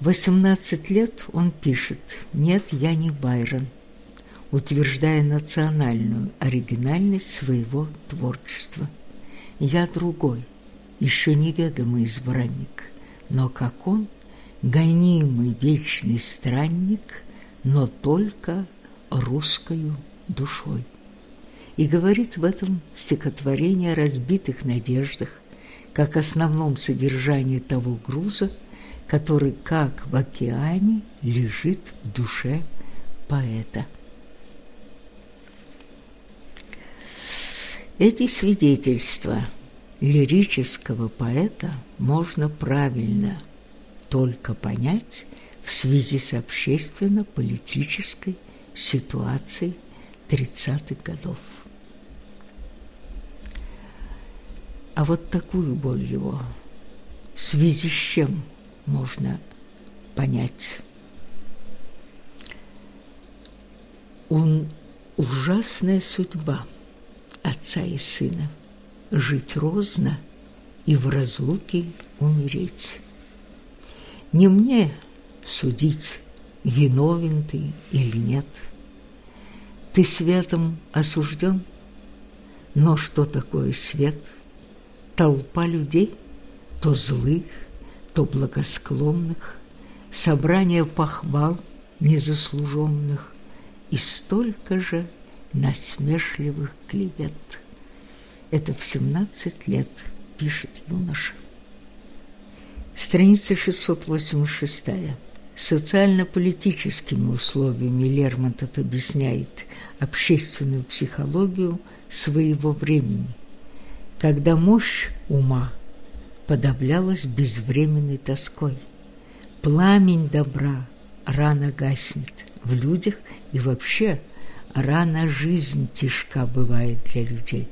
В 18 лет он пишет «Нет, я не Байрон, утверждая национальную оригинальность своего творчества. Я другой, еще неведомый избранник, но как он, гонимый вечный странник, но только русскою душой. И говорит в этом стихотворении о разбитых надеждах, как основном содержании того груза, который, как в океане, лежит в душе поэта. Эти свидетельства лирического поэта можно правильно только понять в связи с общественно-политической ситуацией 30-х годов. А вот такую боль его в связи с чем можно понять? Он ужасная судьба – отца и сына, жить розно и в разлуке умереть. Не мне судить, виновен ты или нет. Ты светом осужден, но что такое свет? Толпа людей, то злых, то благосклонных, собрание похвал незаслуженных и столько же насмешливых клевет. Это в 17 лет пишет юноша. Страница 686. Социально-политическими условиями Лермонтов объясняет общественную психологию своего времени, когда мощь ума подавлялась безвременной тоской. Пламень добра рано гаснет в людях и вообще – рано жизнь тяжка бывает для людей.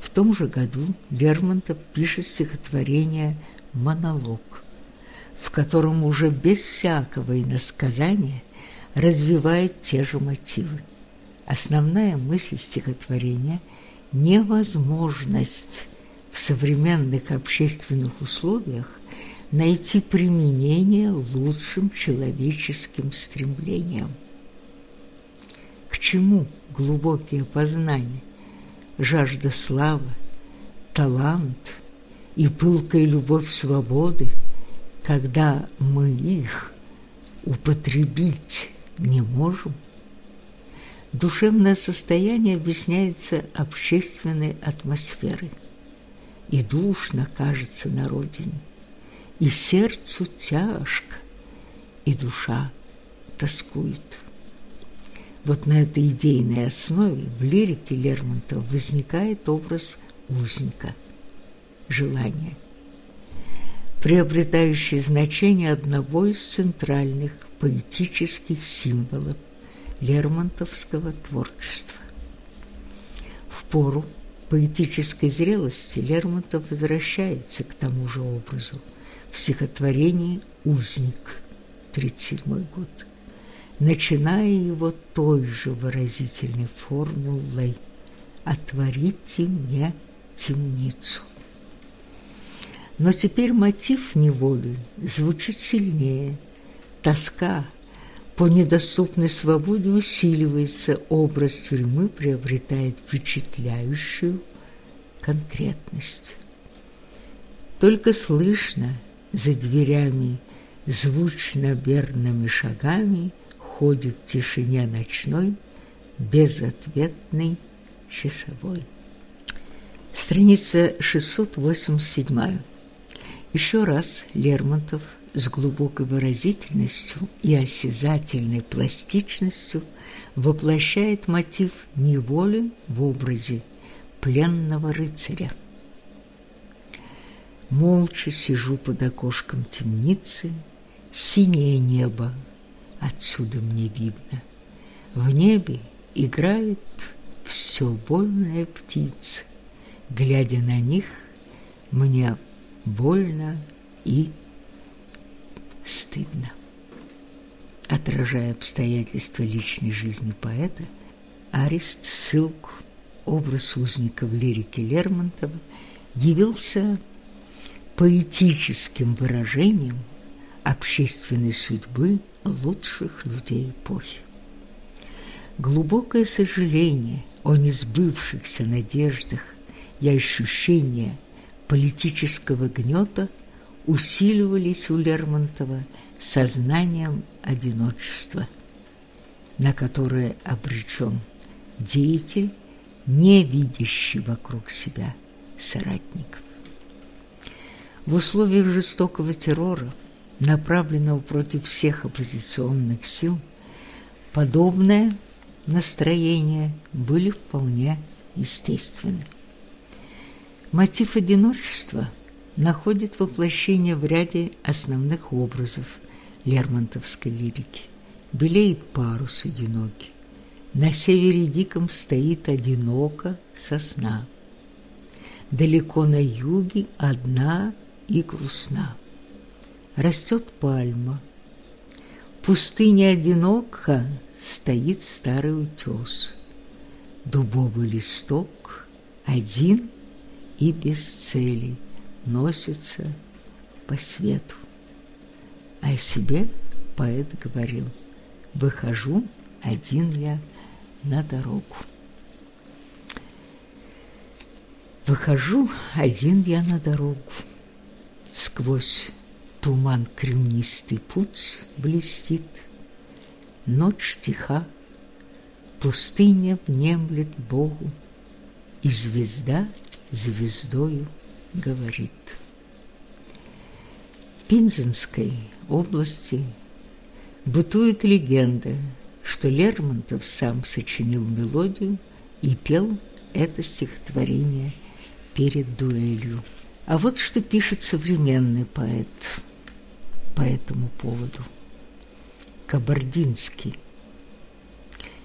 В том же году Лермонтов пишет стихотворение «Монолог», в котором уже без всякого иносказания развивает те же мотивы. Основная мысль стихотворения – невозможность в современных общественных условиях найти применение лучшим человеческим стремлениям. К чему глубокие познания, жажда славы, талант и пылкая любовь свободы, когда мы их употребить не можем, душевное состояние объясняется общественной атмосферой, и душно кажется на родине, и сердцу тяжко, и душа тоскует. Вот на этой идейной основе в лирике Лермонтова возникает образ узника, желания, приобретающий значение одного из центральных поэтических символов лермонтовского творчества. В пору поэтической зрелости Лермонтов возвращается к тому же образу в стихотворении «Узник» 1937 год начиная его той же выразительной формулой «Отворите мне темницу». Но теперь мотив неволи звучит сильнее. Тоска по недоступной свободе усиливается, образ тюрьмы приобретает впечатляющую конкретность. Только слышно за дверями звучно верными шагами – ходит в тишине ночной безответный часовой. Страница 687. Еще раз Лермонтов с глубокой выразительностью и осязательной пластичностью воплощает мотив неволи в образе пленного рыцаря. Молча сижу под окошком темницы, синее небо отсюда мне видно. В небе играет все вольная птица. Глядя на них, мне больно и стыдно. Отражая обстоятельства личной жизни поэта, арест, ссылку, образ узника в лирике Лермонтова явился поэтическим выражением общественной судьбы лучших людей эпохи. Глубокое сожаление о несбывшихся надеждах и ощущение политического гнета усиливались у Лермонтова сознанием одиночества, на которое обречен деятель, не видящий вокруг себя соратников. В условиях жестокого террора направленного против всех оппозиционных сил, подобное настроение были вполне естественны. Мотив одиночества находит воплощение в ряде основных образов лермонтовской лирики. Белеет парус одинокий, на севере диком стоит одиноко сосна. Далеко на юге одна и грустна растет пальма. В пустыне одиноко стоит старый утес. Дубовый листок один и без цели носится по свету. А о себе поэт говорил, выхожу один я на дорогу. Выхожу один я на дорогу сквозь Туман кремнистый путь блестит, Ночь тиха, пустыня внемлет Богу, И звезда звездою говорит. В Пинзенской области бытует легенда, что Лермонтов сам сочинил мелодию и пел это стихотворение перед дуэлью. А вот что пишет современный поэт – по этому поводу. Кабардинский.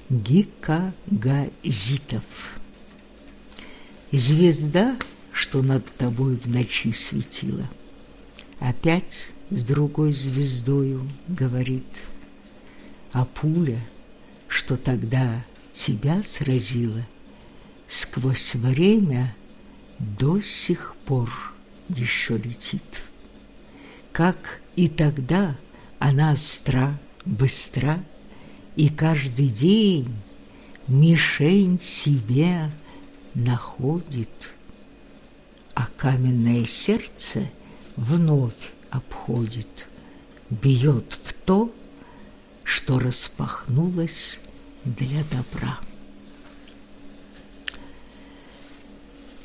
Гикагазитов. Звезда, что над тобой в ночи светила, Опять с другой звездою говорит, А пуля, что тогда тебя сразила, Сквозь время до сих пор еще летит. Как и тогда она остра, быстра, и каждый день мишень себе находит, а каменное сердце вновь обходит, бьет в то, что распахнулось для добра.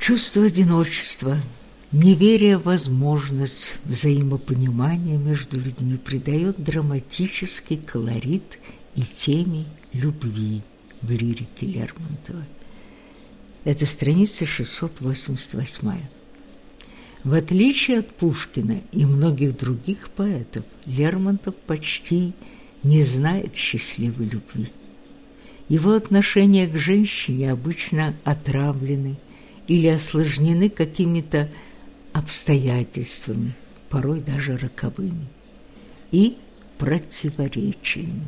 Чувство одиночества, неверие в возможность взаимопонимания между людьми придает драматический колорит и теме любви в лирике Лермонтова. Это страница 688. В отличие от Пушкина и многих других поэтов, Лермонтов почти не знает счастливой любви. Его отношения к женщине обычно отравлены или осложнены какими-то обстоятельствами, порой даже роковыми, и противоречиями.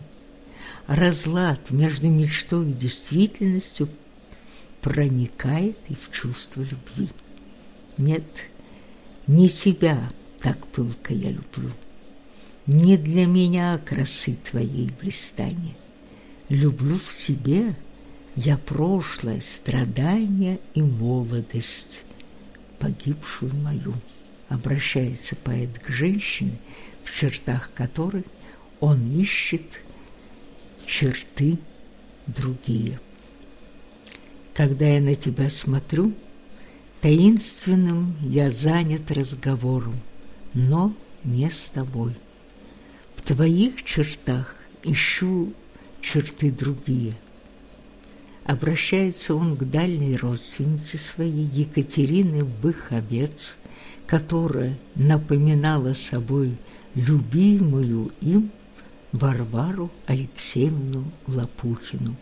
Разлад между мечтой и действительностью проникает и в чувство любви. Нет, не себя так пылко я люблю, не для меня красы твоей блистания. Люблю в себе я прошлое, страдания и молодость, погибшую мою. Обращается поэт к женщине, в чертах которой он ищет черты другие. Когда я на тебя смотрю, таинственным я занят разговором, но не с тобой. В твоих чертах ищу черты другие. Обращается он к дальней родственнице своей, Екатерины Быховец, которая напоминала собой любимую им Варвару Алексеевну Лопухину,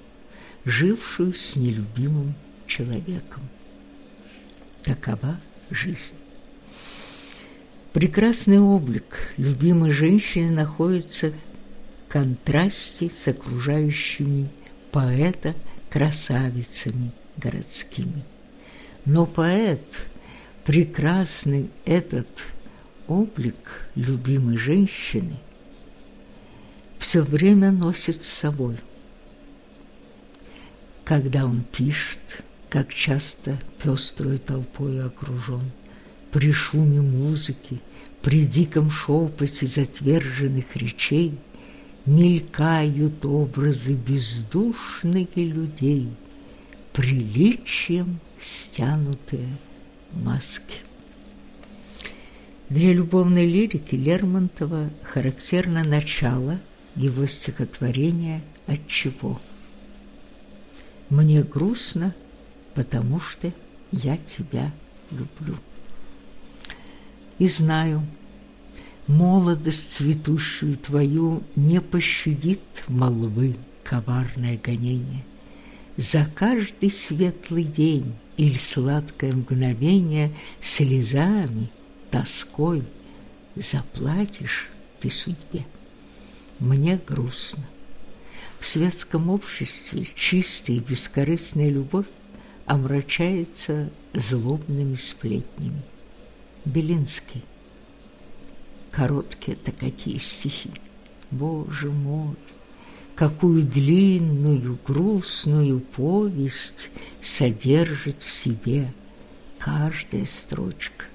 жившую с нелюбимым человеком. Такова жизнь. Прекрасный облик любимой женщины находится в контрасте с окружающими поэта красавицами городскими. Но поэт, прекрасный этот облик любимой женщины, все время носит с собой. Когда он пишет, как часто пестрой толпой окружен, при шуме музыки, при диком шепоте затверженных речей мелькают образы бездушных людей, приличием стянутые маски. Для любовной лирики Лермонтова характерно начало – его стихотворение «От чего?». «Мне грустно, потому что я тебя люблю». И знаю, молодость цветущую твою не пощадит молвы коварное гонение. За каждый светлый день или сладкое мгновение слезами, тоской заплатишь ты судьбе мне грустно. В светском обществе чистая и бескорыстная любовь омрачается злобными сплетнями. Белинский. Короткие-то какие стихи. Боже мой, какую длинную, грустную повесть содержит в себе каждая строчка.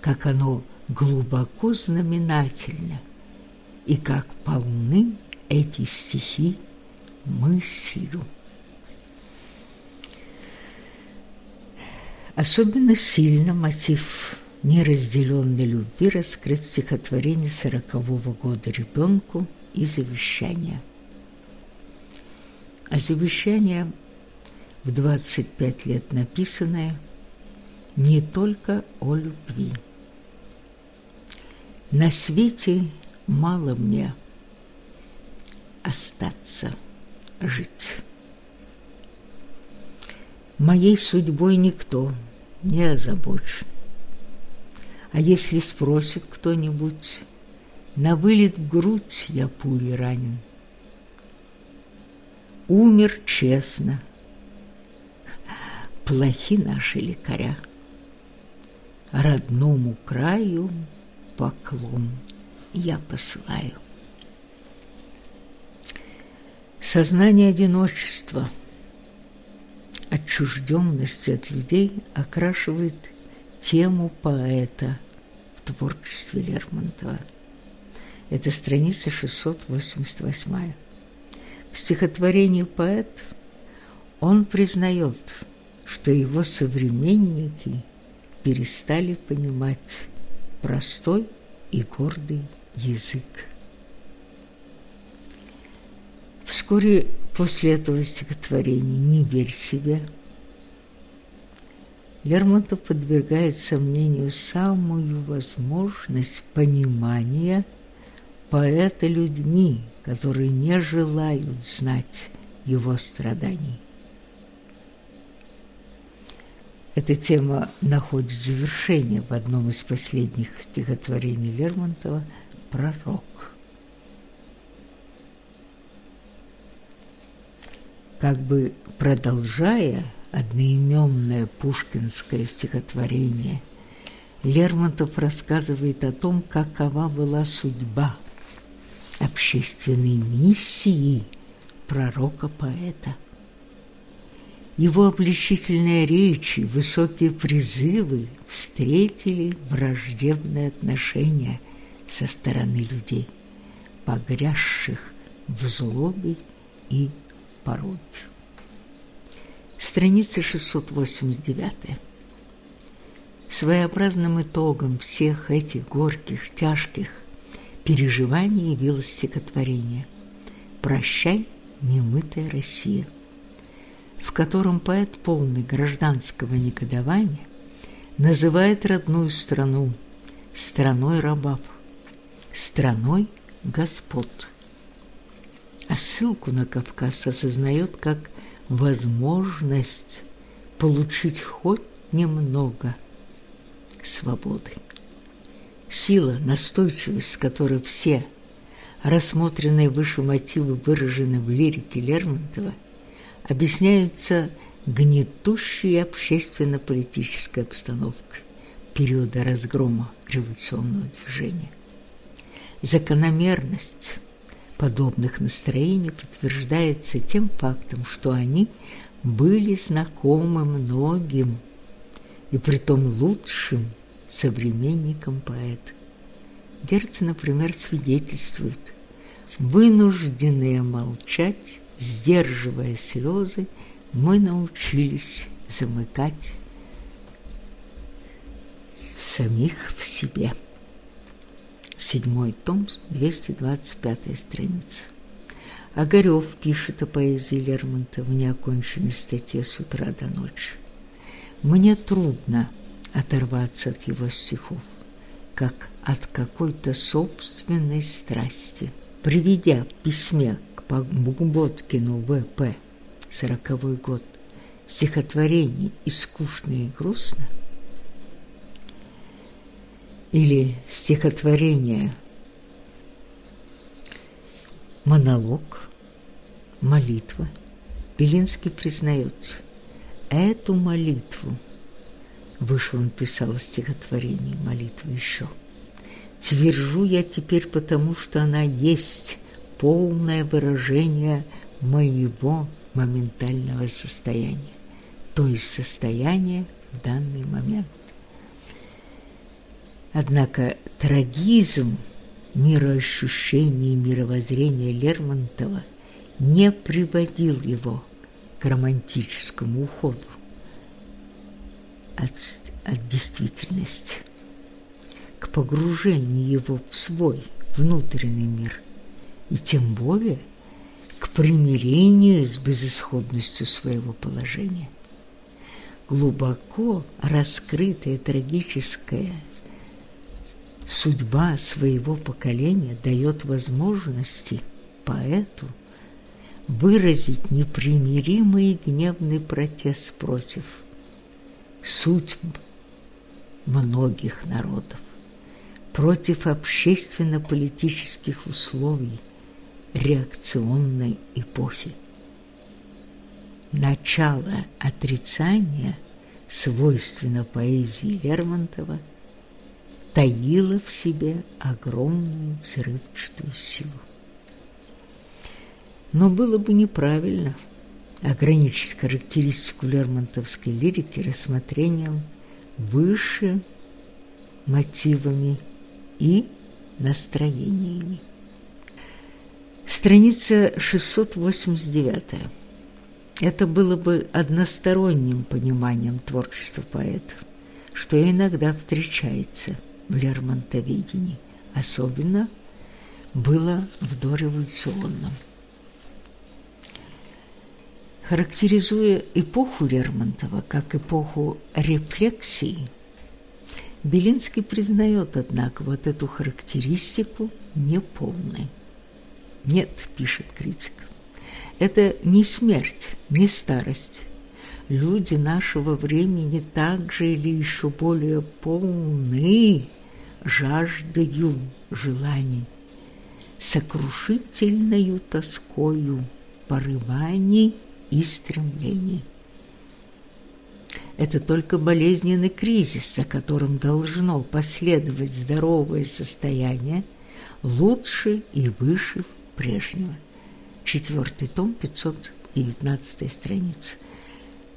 Как оно глубоко знаменательно – и как полны эти стихи мыслью. Особенно сильно мотив неразделенной любви раскрыт в стихотворении сорокового года ребенку и завещания. А завещание в 25 лет написанное не только о любви. На свете мало мне остаться жить. Моей судьбой никто не озабочен. А если спросит кто-нибудь, на вылет в грудь я пулей ранен. Умер честно. Плохи наши лекаря. Родному краю поклон я посылаю. Сознание одиночества, отчужденности от людей окрашивает тему поэта в творчестве Лермонтова. Это страница 688. В стихотворении «Поэт» он признает, что его современники перестали понимать простой и гордый язык. Вскоре после этого стихотворения «Не верь себе» Лермонтов подвергает сомнению самую возможность понимания поэта людьми, которые не желают знать его страданий. Эта тема находит завершение в одном из последних стихотворений Лермонтова «Пророк». Как бы продолжая одноименное пушкинское стихотворение, Лермонтов рассказывает о том, какова была судьба общественной миссии пророка-поэта. Его обличительные речи, высокие призывы встретили враждебное отношение со стороны людей, погрязших в злобе и пороке. Страница 689. Своеобразным итогом всех этих горьких, тяжких переживаний явилось стихотворение «Прощай, немытая Россия», в котором поэт, полный гражданского негодования, называет родную страну страной рабов, страной господ. А ссылку на Кавказ осознает как возможность получить хоть немного свободы. Сила, настойчивость, с которой все рассмотренные выше мотивы выражены в лирике Лермонтова, объясняются гнетущей общественно-политической обстановкой периода разгрома революционного движения. Закономерность подобных настроений подтверждается тем фактом, что они были знакомы многим и притом лучшим современникам поэта. Герцен, например, свидетельствует, вынужденные молчать, сдерживая слезы, мы научились замыкать самих в себе. Седьмой том, 225 страница. Огарев пишет о поэзии Лермонтова в неоконченной статье «С утра до ночи». «Мне трудно оторваться от его стихов, как от какой-то собственной страсти. Приведя в письме к Боткину В.П. сороковой год стихотворение «И и грустно» или стихотворение. «Монолог», «Молитва», Белинский признается, эту молитву, выше он писал стихотворение «Молитва еще», твержу я теперь потому, что она есть полное выражение моего моментального состояния, то есть состояния в данный момент. Однако трагизм мироощущения и мировоззрения Лермонтова не приводил его к романтическому уходу от, от действительности, к погружению его в свой внутренний мир и тем более к примирению с безысходностью своего положения. Глубоко раскрытое трагическое судьба своего поколения дает возможности поэту выразить непримиримый и гневный протест против судьб многих народов, против общественно-политических условий реакционной эпохи. Начало отрицания свойственно поэзии Лермонтова – таила в себе огромную взрывчатую силу. Но было бы неправильно ограничить характеристику лермонтовской лирики рассмотрением выше мотивами и настроениями. Страница 689. Это было бы односторонним пониманием творчества поэта, что иногда встречается в лермонтоведении, особенно было в дореволюционном. Характеризуя эпоху Лермонтова как эпоху рефлексии, Белинский признает, однако, вот эту характеристику неполной. «Нет», – пишет критик, – «это не смерть, не старость. Люди нашего времени также или еще более полны жаждою желаний, сокрушительною тоскою порываний и стремлений. Это только болезненный кризис, за которым должно последовать здоровое состояние, лучше и выше прежнего. Четвертый том, 519 страница.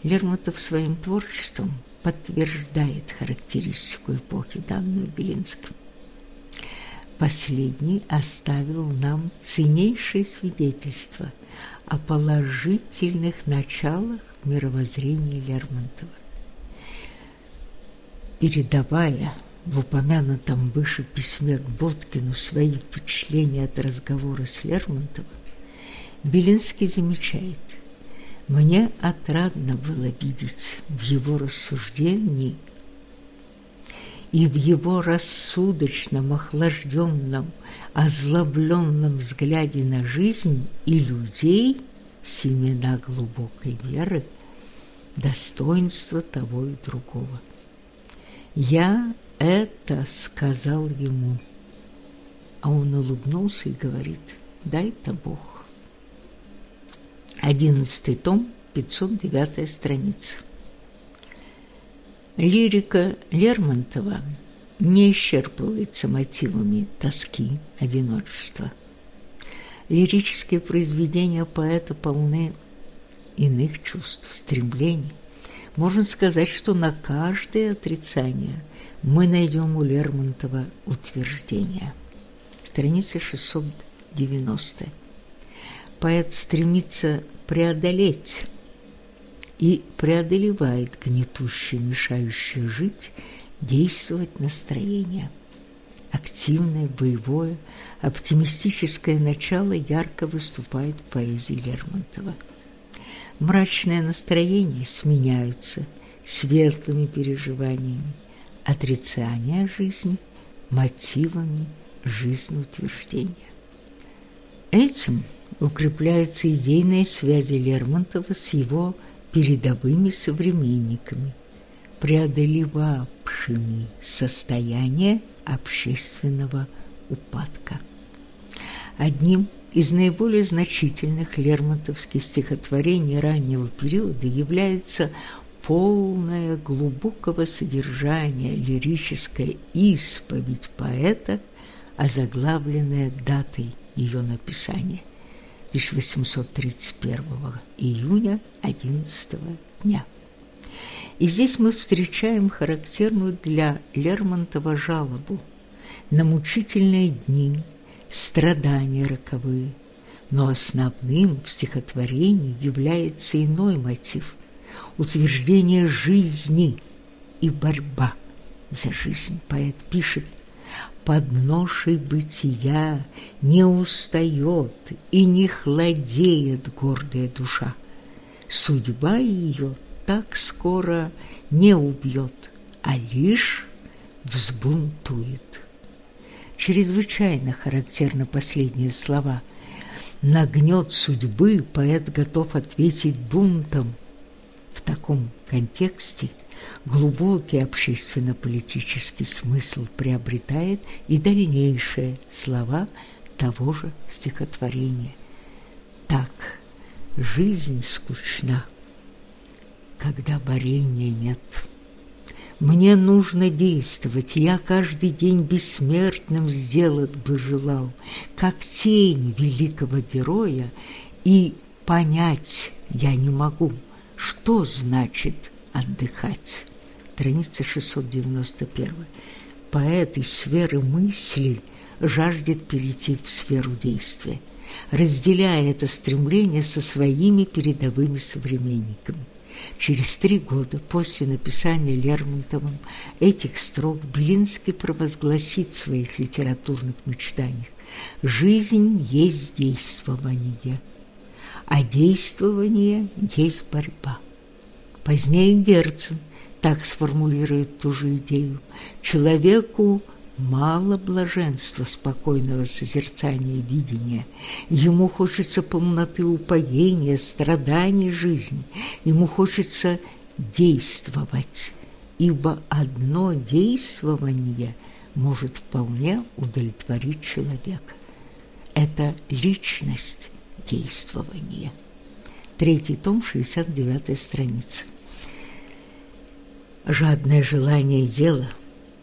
Лермонтов своим творчеством подтверждает характеристику эпохи, данную Белинским. Последний оставил нам ценнейшее свидетельство о положительных началах мировоззрения Лермонтова. Передавая в упомянутом выше письме к Боткину свои впечатления от разговора с Лермонтовым, Белинский замечает, «Мне отрадно было видеть в его рассуждении и в его рассудочном, охлажденном, озлобленном взгляде на жизнь и людей семена глубокой веры, достоинства того и другого. Я это сказал ему, а он улыбнулся и говорит, дай-то Бог. Одиннадцатый том, 509 страница. Лирика Лермонтова не исчерпывается мотивами тоски, одиночества. Лирические произведения поэта полны иных чувств, стремлений. Можно сказать, что на каждое отрицание мы найдем у Лермонтова утверждение. Страница 690. Поэт стремится преодолеть и преодолевает гнетущее, мешающее жить, действовать настроение. Активное, боевое, оптимистическое начало ярко выступает в поэзии Лермонтова. Мрачные настроения сменяются светлыми переживаниями, отрицания жизни мотивами жизнеутверждения. Этим укрепляются идейные связи Лермонтова с его передовыми современниками, преодолевавшими состояние общественного упадка. Одним из наиболее значительных лермонтовских стихотворений раннего периода является полная глубокого содержания лирическая исповедь поэта, озаглавленная датой ее написания 1831 июня 11 дня. И здесь мы встречаем характерную для Лермонтова жалобу на мучительные дни, страдания роковые, но основным в стихотворении является иной мотив – утверждение жизни и борьба за жизнь. Поэт пишет под ношей бытия не устает и не хладеет гордая душа. Судьба ее так скоро не убьет, а лишь взбунтует. Чрезвычайно характерны последние слова. На гнет судьбы поэт готов ответить бунтом. В таком контексте глубокий общественно-политический смысл приобретает и дальнейшие слова того же стихотворения. Так, жизнь скучна когда борения нет. Мне нужно действовать, я каждый день бессмертным сделать бы желал, как тень великого героя, и понять я не могу, что значит отдыхать. Страница 691. поэт из сферы мысли жаждет перейти в сферу действия, разделяя это стремление со своими передовыми современниками. Через три года после написания Лермонтовым этих строк Блинский провозгласит в своих литературных мечтаниях «Жизнь есть действование, а действование есть борьба». Позднее Герцен так сформулирует ту же идею. Человеку мало блаженства, спокойного созерцания и видения. Ему хочется полноты упоения, страданий жизни. Ему хочется действовать, ибо одно действование может вполне удовлетворить человека. Это личность действования. Третий том, 69 страница. Жадное желание дела,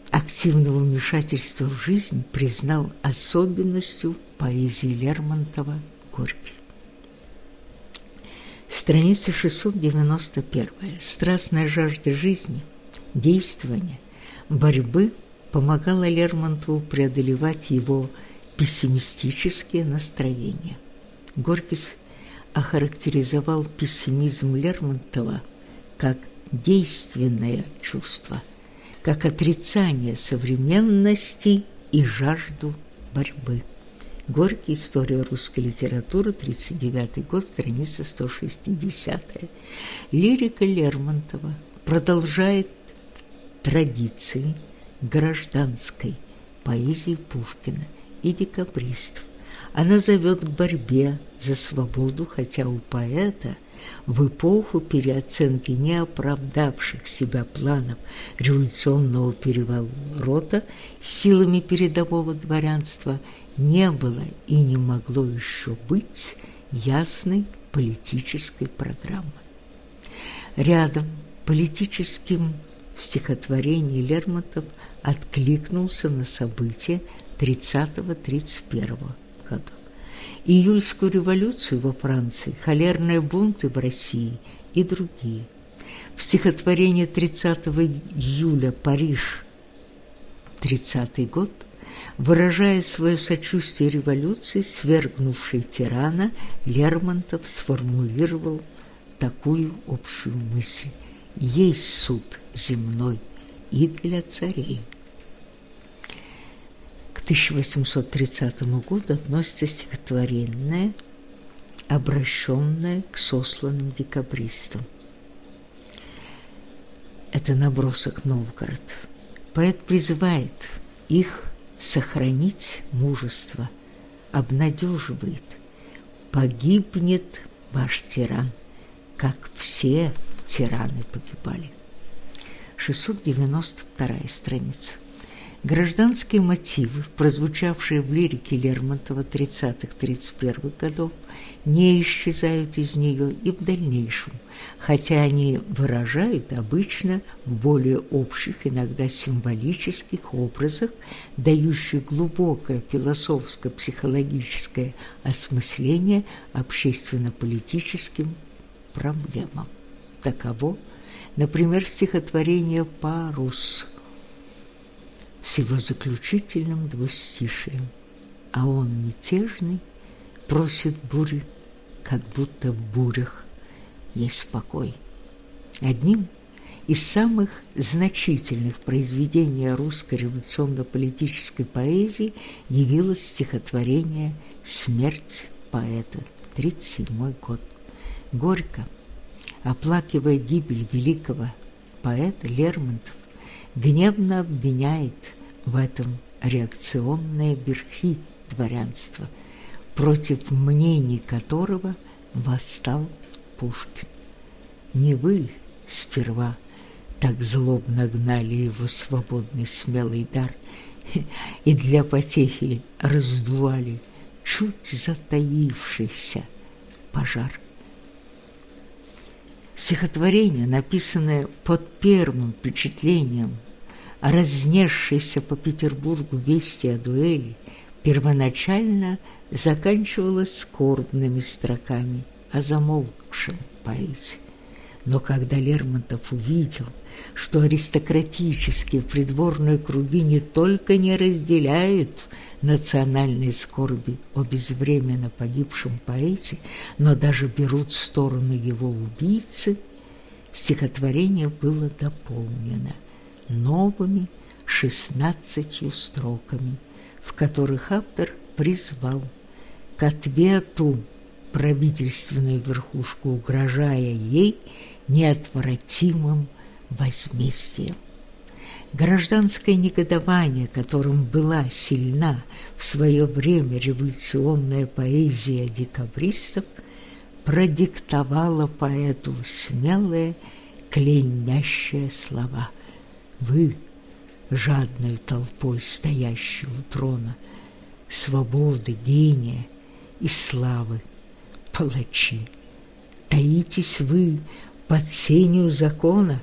активного вмешательства в жизнь признал особенностью поэзии Лермонтова Горький. Страница 691. Страстная жажда жизни, действования, борьбы помогала Лермонтову преодолевать его пессимистические настроения. Горький охарактеризовал пессимизм Лермонтова как действенное чувство, как отрицание современности и жажду борьбы. Горький. История русской литературы. 39 год. Страница 160. Лирика Лермонтова продолжает традиции гражданской поэзии Пушкина и декабристов. Она зовет к борьбе за свободу, хотя у поэта – в эпоху переоценки неоправдавших себя планов революционного переворота силами передового дворянства не было и не могло еще быть ясной политической программы. Рядом политическим стихотворением Лермонтов откликнулся на события 30-31 годов июльскую революцию во Франции, холерные бунты в России и другие. В стихотворении 30 июля «Париж», 30 год, выражая свое сочувствие революции, свергнувшей тирана, Лермонтов сформулировал такую общую мысль «Есть суд земной и для царей». 1830 году относится стихотворение, обращенное к сосланным декабристам. Это набросок Новгород. Поэт призывает их сохранить мужество, обнадеживает. Погибнет ваш тиран, как все тираны погибали. 692 страница. Гражданские мотивы, прозвучавшие в лирике Лермонтова 30-31 годов, не исчезают из нее и в дальнейшем, хотя они выражают обычно в более общих, иногда символических образах, дающих глубокое философско-психологическое осмысление общественно-политическим проблемам. Таково, например, стихотворение «Парус» с его заключительным двустишием, а он мятежный просит бури, как будто в бурях есть покой. Одним из самых значительных произведений русской революционно-политической поэзии явилось стихотворение «Смерть поэта», 1937 год. Горько, оплакивая гибель великого поэта Лермонтов, гневно обвиняет в этом реакционные верхи дворянства, против мнений которого восстал Пушкин. Не вы сперва так злобно гнали его свободный смелый дар и для потехи раздували чуть затаившийся пожар. Стихотворение, написанное под первым впечатлением разнесшейся по Петербургу вести о дуэли, первоначально заканчивалась скорбными строками о замолкшем поэте. Но когда Лермонтов увидел, что аристократические придворные круги не только не разделяют национальной скорби о безвременно погибшем поэте, но даже берут сторону его убийцы, стихотворение было дополнено новыми шестнадцатью строками, в которых автор призвал к ответу правительственную верхушку, угрожая ей неотвратимым возмездием. Гражданское негодование, которым была сильна в свое время революционная поэзия декабристов, продиктовало поэту смелые, клеймящие слова. «Вы, жадной толпой стоящие у трона, свободы, гения и славы, палачи, таитесь вы под сенью закона,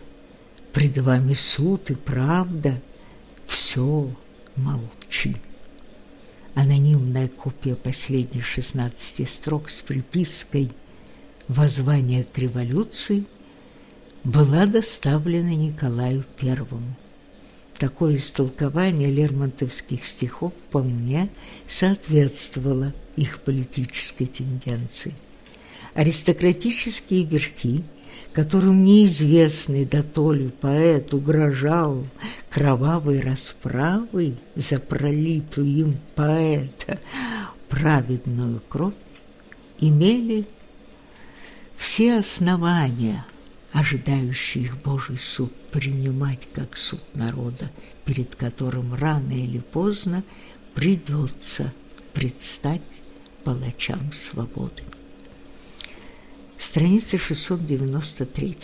пред вами суд и правда, все молчи. Анонимная копия последних шестнадцати строк с припиской «Воззвание к революции» была доставлена Николаю Первому. Такое истолкование лермонтовских стихов вполне соответствовало их политической тенденции. Аристократические верхи которым неизвестный дотоле поэт угрожал кровавой расправой за пролитую им поэта праведную кровь, имели все основания, ожидающие их Божий суд, принимать как суд народа, перед которым рано или поздно придется предстать палачам свободы. Страница 693.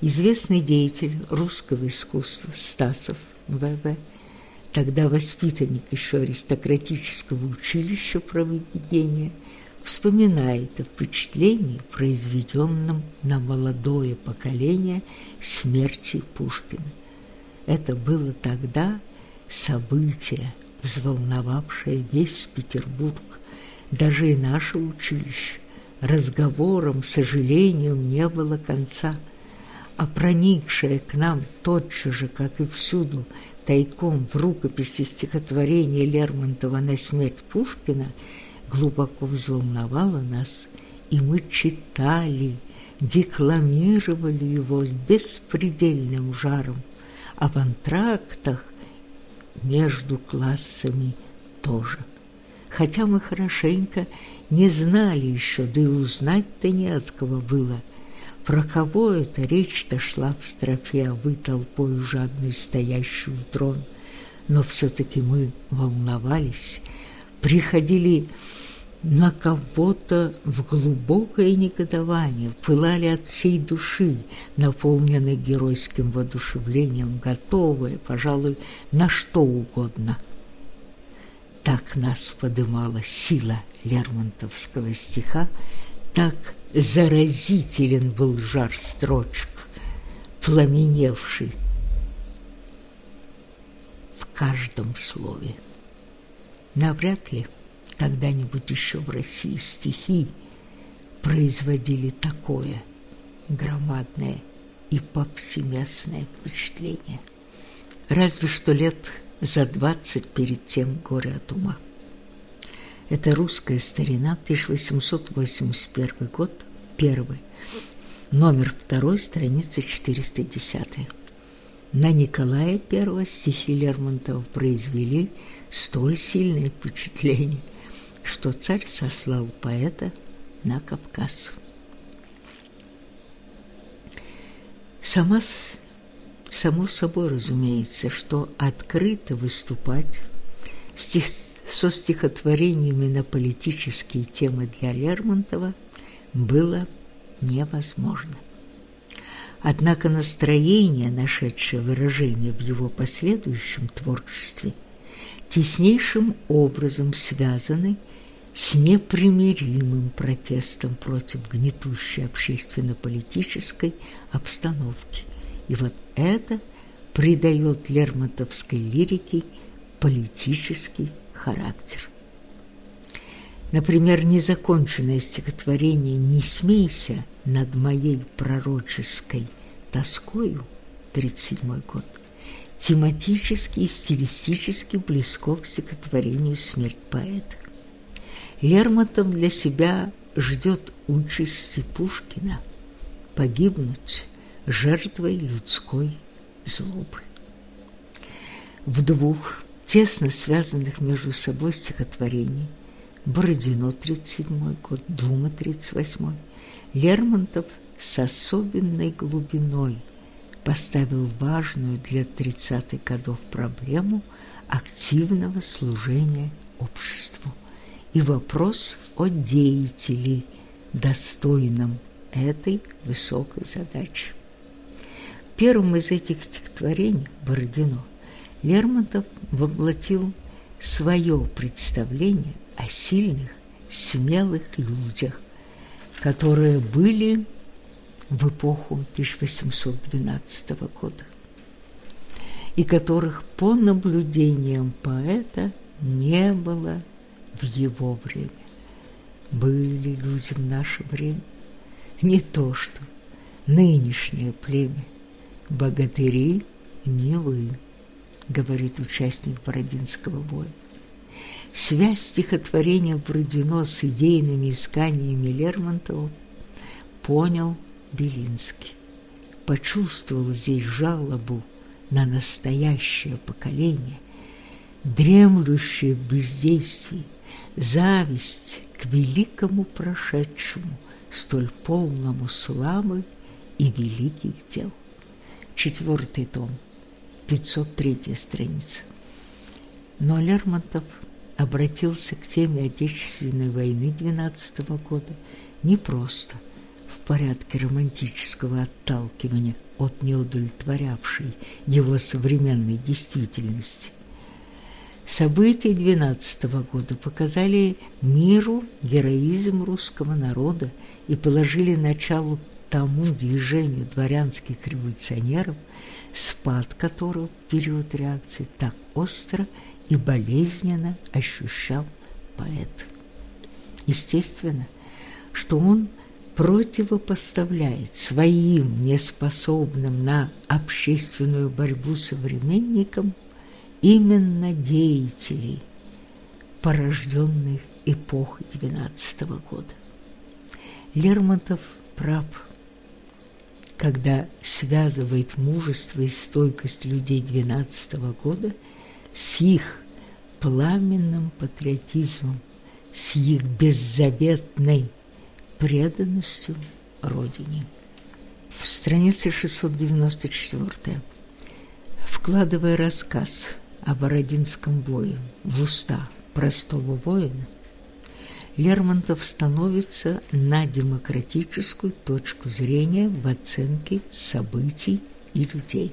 Известный деятель русского искусства Стасов В.В., тогда воспитанник еще аристократического училища правоведения, вспоминает о впечатлении, произведенном на молодое поколение смерти Пушкина. Это было тогда событие, взволновавшее весь Петербург, даже и наше училище разговорам, сожалением не было конца, а проникшая к нам тотчас же, как и всюду, тайком в рукописи стихотворения Лермонтова на смерть Пушкина глубоко взволновала нас, и мы читали, декламировали его с беспредельным жаром, а в антрактах между классами тоже. Хотя мы хорошенько не знали еще, да и узнать-то не от кого было. Про кого это речь-то шла в строфе, а вы толпой жадной стоящую в трон. Но все-таки мы волновались, приходили на кого-то в глубокое негодование, пылали от всей души, наполненные геройским воодушевлением, готовые, пожалуй, на что угодно – так нас подымала сила лермонтовского стиха, так заразителен был жар строчек, пламеневший в каждом слове. Навряд ли когда-нибудь еще в России стихи производили такое громадное и повсеместное впечатление. Разве что лет за двадцать перед тем горе от ума. Это русская старина, 1881 год, первый, номер второй, страница 410. На Николая I стихи Лермонтова произвели столь сильное впечатление, что царь сослал поэта на Кавказ. Сама Само собой разумеется, что открыто выступать стих, со стихотворениями на политические темы для Лермонтова было невозможно. Однако настроение, нашедшее выражение в его последующем творчестве, теснейшим образом связаны с непримиримым протестом против гнетущей общественно-политической обстановки – и вот это придает лермонтовской лирике политический характер. Например, незаконченное стихотворение «Не смейся» над моей пророческой тоскою, 37 год, тематически и стилистически близко к стихотворению «Смерть поэта». Лермонтов для себя ждет участи Пушкина погибнуть жертвой людской злобы. В двух тесно связанных между собой стихотворений Бородино, 37 год, Дума, 38 Лермонтов с особенной глубиной поставил важную для 30-х годов проблему активного служения обществу и вопрос о деятеле, достойном этой высокой задачи. Первым из этих стихотворений Бородино Лермонтов воплотил свое представление о сильных, смелых людях, которые были в эпоху 1812 года и которых по наблюдениям поэта не было в его время. Были люди в наше время, не то что нынешнее племя, богатыри не вы, говорит участник Бородинского боя. Связь стихотворения Бородино с идейными исканиями Лермонтова понял Белинский. Почувствовал здесь жалобу на настоящее поколение, дремлющее в бездействии, зависть к великому прошедшему, столь полному славы и великих дел. Четвертый том, 503 страница. Но Лермонтов обратился к теме Отечественной войны 12 года не просто порядке романтического отталкивания от неудовлетворявшей его современной действительности. События 12 года показали миру героизм русского народа и положили начало тому движению дворянских революционеров, спад которого в период реакции так остро и болезненно ощущал поэт. Естественно, что он противопоставляет своим неспособным на общественную борьбу современникам именно деятелей, порожденных эпохой XII года. Лермонтов прав, когда связывает мужество и стойкость людей XII года – с их пламенным патриотизмом, с их беззаветной преданностью Родине. В странице 694 вкладывая рассказ о Бородинском бою в уста простого воина, Лермонтов становится на демократическую точку зрения в оценке событий и людей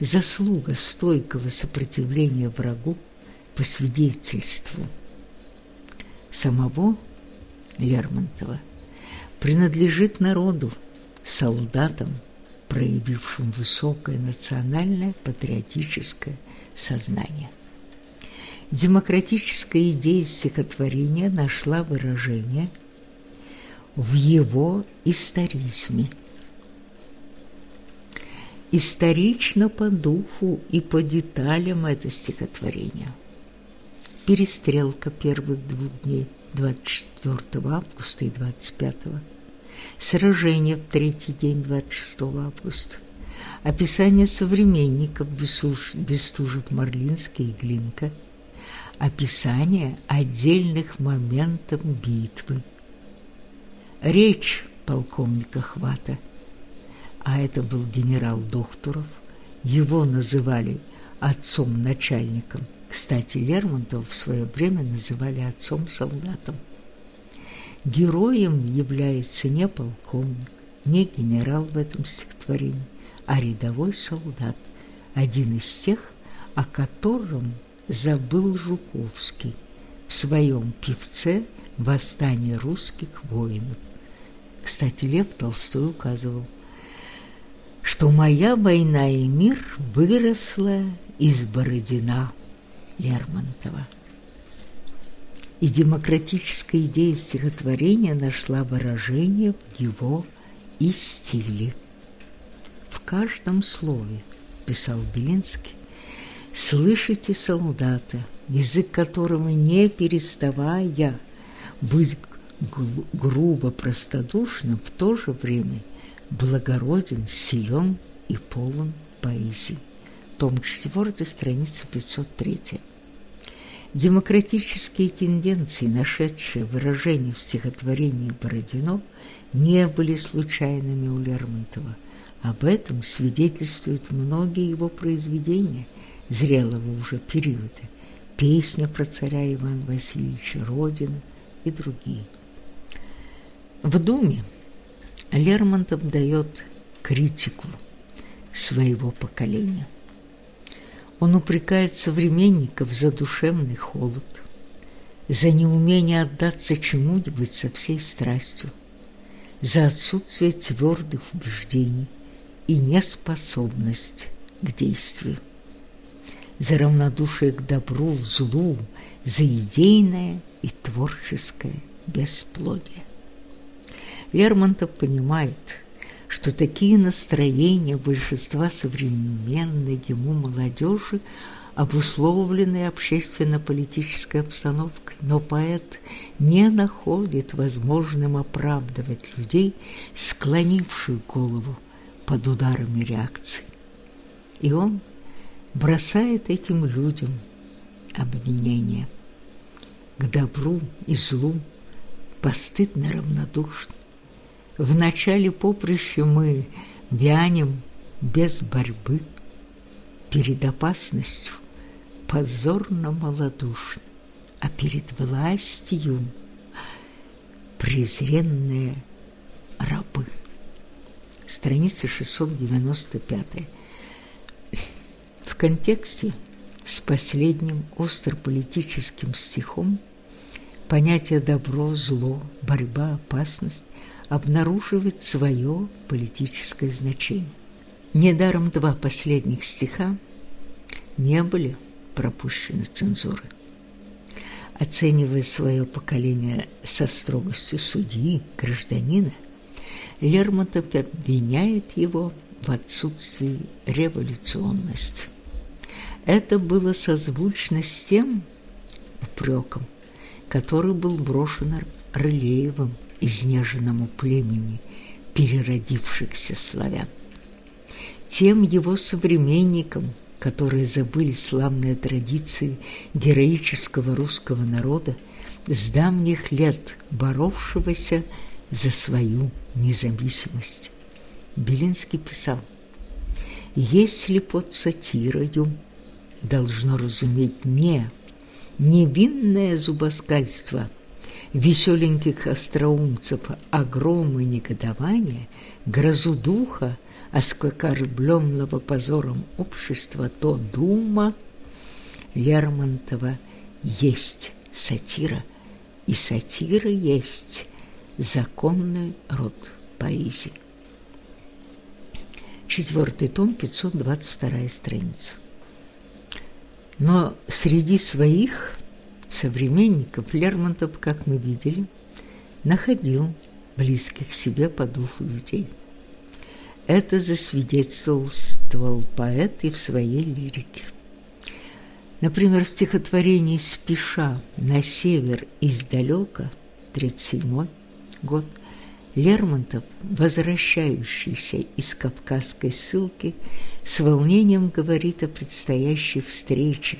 заслуга стойкого сопротивления врагу по свидетельству самого Лермонтова принадлежит народу, солдатам, проявившим высокое национальное патриотическое сознание. Демократическая идея стихотворения нашла выражение в его историзме – исторично по духу и по деталям это стихотворение. Перестрелка первых двух дней 24 августа и 25 сражение в третий день 26 августа, описание современников Бестужев, Марлинский и Глинка, описание отдельных моментов битвы, речь полковника Хвата – а это был генерал Докторов. Его называли отцом-начальником. Кстати, Лермонтова в свое время называли отцом-солдатом. Героем является не полковник, не генерал в этом стихотворении, а рядовой солдат, один из тех, о котором забыл Жуковский в своем певце «Восстание русских воинов». Кстати, Лев Толстой указывал – что моя война и мир выросла из Бородина Лермонтова. и демократическая идея стихотворения нашла выражение в его и стиле. В каждом слове, писал Белинский, слышите солдата, язык которого не переставая быть грубо простодушным, в то же время благороден, силен и полон поэзии. Том 4, страница 503. Демократические тенденции, нашедшие выражение в стихотворении Бородино, не были случайными у Лермонтова. Об этом свидетельствуют многие его произведения зрелого уже периода. Песня про царя Ивана Васильевича, Родина и другие. В Думе Лермонтов дает критику своего поколения. Он упрекает современников за душевный холод, за неумение отдаться чему-нибудь со всей страстью, за отсутствие твердых убеждений и неспособность к действию, за равнодушие к добру, злу, за идейное и творческое бесплодие. Лермонтов понимает, что такие настроения большинства современной ему молодежи обусловлены общественно-политической обстановкой, но поэт не находит возможным оправдывать людей, склонивших голову под ударами реакции. И он бросает этим людям обвинения к добру и злу, постыдно равнодушно. В начале поприща мы вянем без борьбы, перед опасностью позорно малодушны, а перед властью презренные рабы. Страница 695. В контексте с последним острополитическим стихом понятие добро, зло, борьба, опасность обнаруживает свое политическое значение. Недаром два последних стиха не были пропущены цензурой. Оценивая свое поколение со строгостью судьи, гражданина, Лермонтов обвиняет его в отсутствии революционности. Это было созвучно с тем упреком, который был брошен Рылеевым изнеженному племени переродившихся славян. Тем его современникам, которые забыли славные традиции героического русского народа, с давних лет боровшегося за свою независимость. Белинский писал, «Если под сатирою должно разуметь не невинное зубоскальство – веселеньких остроумцев огромы негодования, грозу духа, оскорбленного позором общества, то дума Лермонтова есть сатира, и сатира есть законный род поэзии. Четвертый том, 522 страница. Но среди своих современников Лермонтов, как мы видели, находил близких себе по духу людей. Это засвидетельствовал поэт и в своей лирике. Например, в стихотворении «Спеша на север издалека» 37 год Лермонтов, возвращающийся из кавказской ссылки, с волнением говорит о предстоящей встрече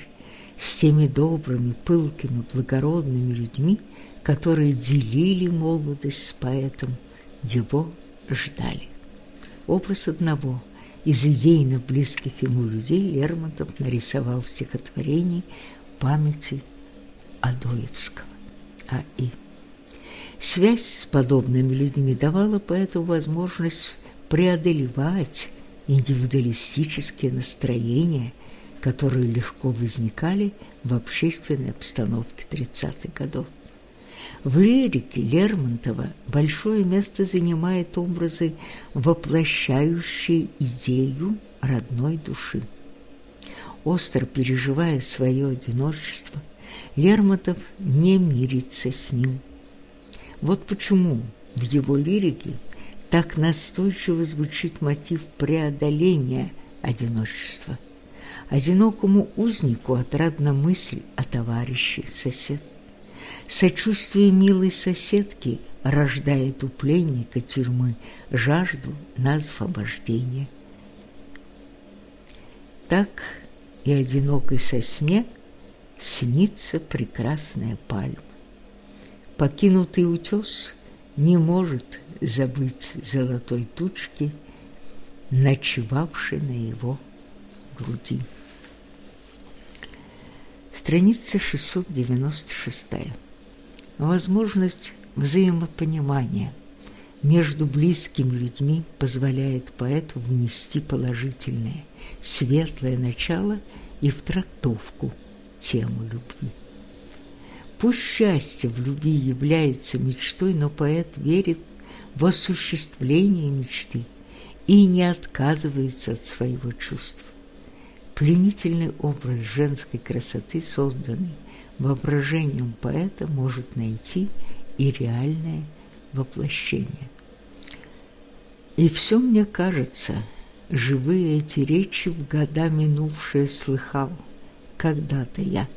с теми добрыми, пылкими, благородными людьми, которые делили молодость с поэтом, его ждали. Образ одного из идейно близких ему людей Лермонтов нарисовал в стихотворении памяти Адоевского А.И. Связь с подобными людьми давала поэту возможность преодолевать индивидуалистические настроения которые легко возникали в общественной обстановке 30-х годов. В лирике Лермонтова большое место занимает образы, воплощающие идею родной души. Остро переживая свое одиночество, Лермонтов не мирится с ним. Вот почему в его лирике так настойчиво звучит мотив преодоления одиночества. Одинокому узнику отрадна мысль о товарище, сосед. Сочувствие милой соседки рождает у пленника тюрьмы жажду на освобождение. Так и одинокой сосне снится прекрасная пальма. Покинутый утес не может забыть золотой тучки, ночевавшей на его груди. Страница 696. Возможность взаимопонимания между близкими людьми позволяет поэту внести положительное, светлое начало и в трактовку тему любви. Пусть счастье в любви является мечтой, но поэт верит в осуществление мечты и не отказывается от своего чувства. Пленительный образ женской красоты, созданный воображением поэта, может найти и реальное воплощение. И все мне кажется, живые эти речи в года минувшие слыхал когда-то я.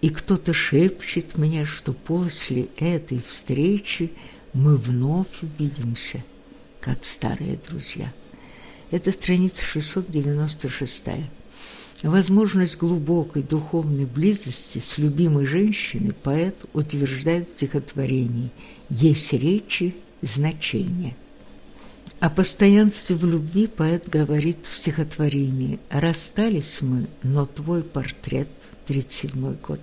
И кто-то шепчет мне, что после этой встречи мы вновь увидимся, как старые друзья. Это страница 696 Возможность глубокой духовной близости с любимой женщиной поэт утверждает в стихотворении «Есть речи значение». О постоянстве в любви поэт говорит в стихотворении «Расстались мы, но твой портрет» 37 год.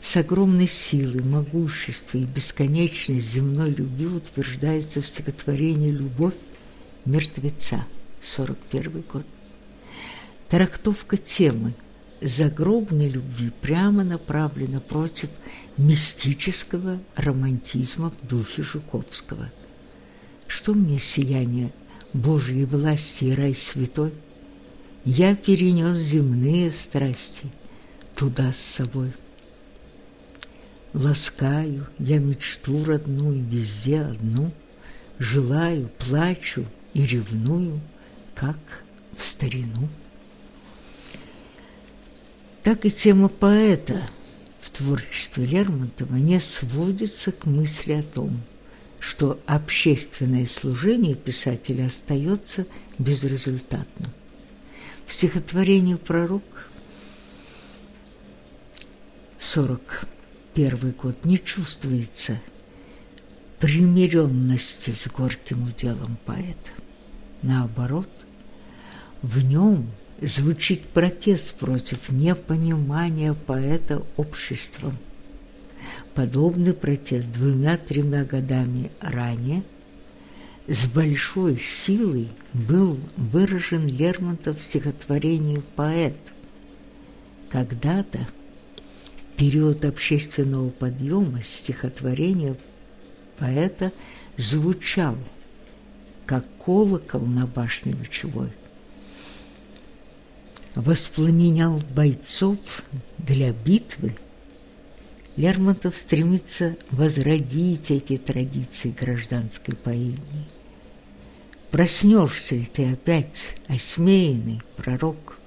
С огромной силой, могуществом и бесконечность земной любви утверждается в стихотворении «Любовь мертвеца» 41 год. Трактовка темы загробной любви прямо направлена против мистического романтизма в духе Жуковского. Что мне сияние Божьей власти и рай святой? Я перенес земные страсти туда с собой. Ласкаю я мечту родную везде одну, Желаю, плачу и ревную, как в старину так и тема поэта в творчестве Лермонтова не сводится к мысли о том, что общественное служение писателя остается безрезультатным. В стихотворении «Пророк» 41 год не чувствуется примиренности с горьким уделом поэта. Наоборот, в нем – звучит протест против непонимания поэта обществом. Подобный протест двумя-тремя годами ранее с большой силой был выражен Лермонтов в стихотворении «Поэт». Когда-то, в период общественного подъема, стихотворение поэта звучал, как колокол на башне Вечевой воспламенял бойцов для битвы, Лермонтов стремится возродить эти традиции гражданской поэзии. Проснешься ли ты опять, осмеянный пророк,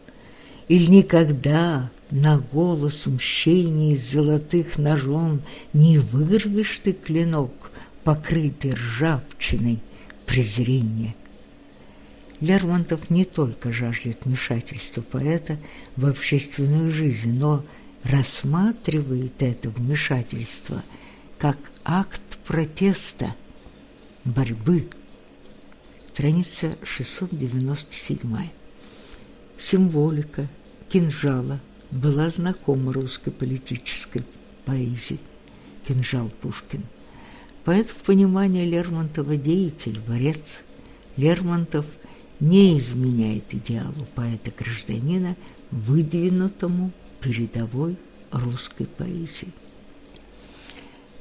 Или никогда на голос мщения из золотых ножон Не вырвешь ты клинок, покрытый ржавчиной презрения? Лермонтов не только жаждет вмешательства поэта в общественную жизнь, но рассматривает это вмешательство как акт протеста, борьбы. Страница 697. Символика кинжала была знакома русской политической поэзии. Кинжал Пушкин. Поэт в понимании Лермонтова деятель, борец. Лермонтов – не изменяет идеалу поэта-гражданина, выдвинутому передовой русской поэзии.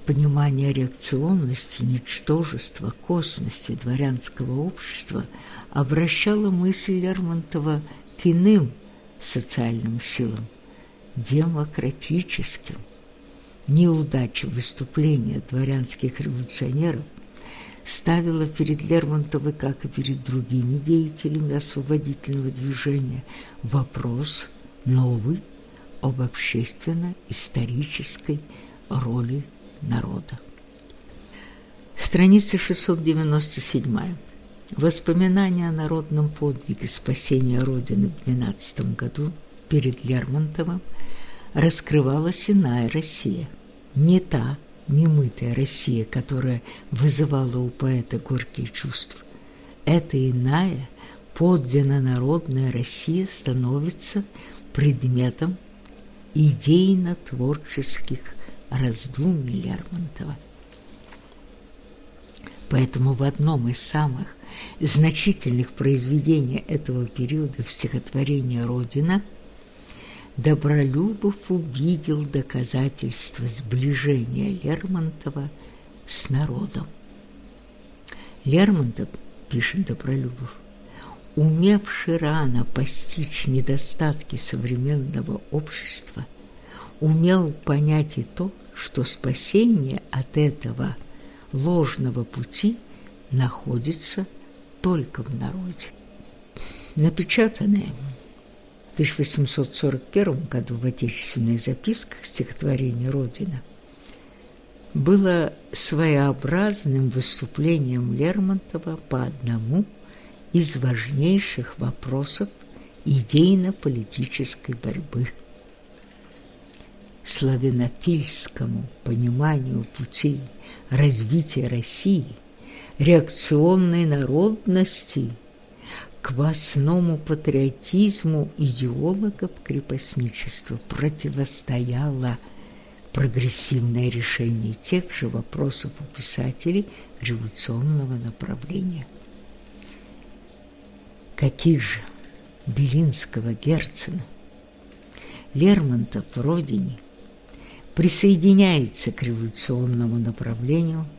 Понимание реакционности, ничтожества, косности дворянского общества обращало мысль Лермонтова к иным социальным силам, демократическим. Неудача выступления дворянских революционеров ставила перед Лермонтовой, как и перед другими деятелями освободительного движения, вопрос новый об общественно-исторической роли народа. Страница 697. Воспоминания о народном подвиге спасения Родины в 12 году перед Лермонтовым раскрывалась иная Россия, не та немытая Россия, которая вызывала у поэта горькие чувства. Эта иная, подлинно народная Россия становится предметом идейно-творческих раздумий Лермонтова. Поэтому в одном из самых значительных произведений этого периода в стихотворении «Родина» Добролюбов увидел доказательства сближения Лермонтова с народом. Лермонтов, пишет Добролюбов, умевший рано постичь недостатки современного общества, умел понять и то, что спасение от этого ложного пути находится только в народе. Напечатанное в 1841 году в отечественных записках стихотворение «Родина» было своеобразным выступлением Лермонтова по одному из важнейших вопросов идейно-политической борьбы. Славянофильскому пониманию путей развития России, реакционной народности – квасному патриотизму идеологов крепостничества противостояло прогрессивное решение тех же вопросов у писателей революционного направления. Каких же Белинского Герцена, Лермонтов в «Родине» присоединяется к революционному направлению –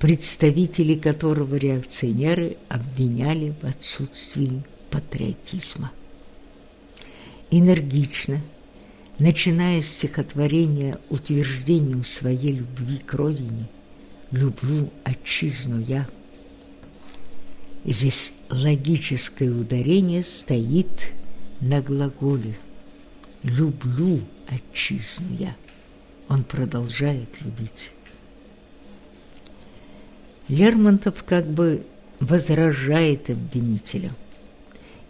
представители которого реакционеры обвиняли в отсутствии патриотизма. Энергично, начиная с стихотворения утверждением своей любви к родине, «Люблю отчизну я», здесь логическое ударение стоит на глаголе «люблю отчизну я». Он продолжает любить. Лермонтов как бы возражает обвинителям.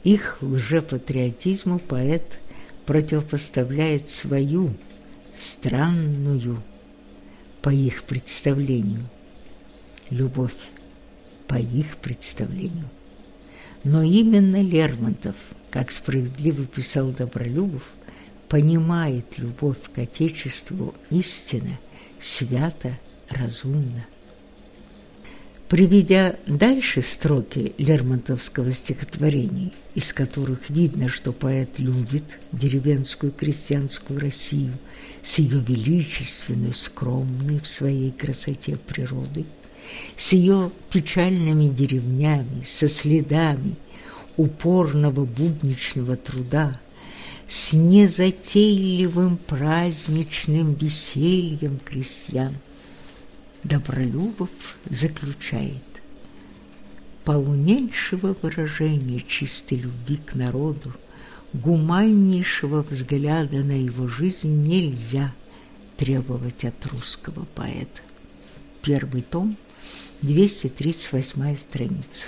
Их лжепатриотизму поэт противопоставляет свою странную, по их представлению, любовь, по их представлению. Но именно Лермонтов, как справедливо писал Добролюбов, понимает любовь к Отечеству истинно, свято, разумно. Приведя дальше строки Лермонтовского стихотворения, из которых видно, что поэт любит деревенскую крестьянскую Россию с ее величественной, скромной в своей красоте природы, с ее печальными деревнями, со следами упорного будничного труда, с незатейливым праздничным весельем крестьян – Добролюбов заключает полнейшего выражения чистой любви к народу, гуманнейшего взгляда на его жизнь нельзя требовать от русского поэта. Первый том, 238 страница.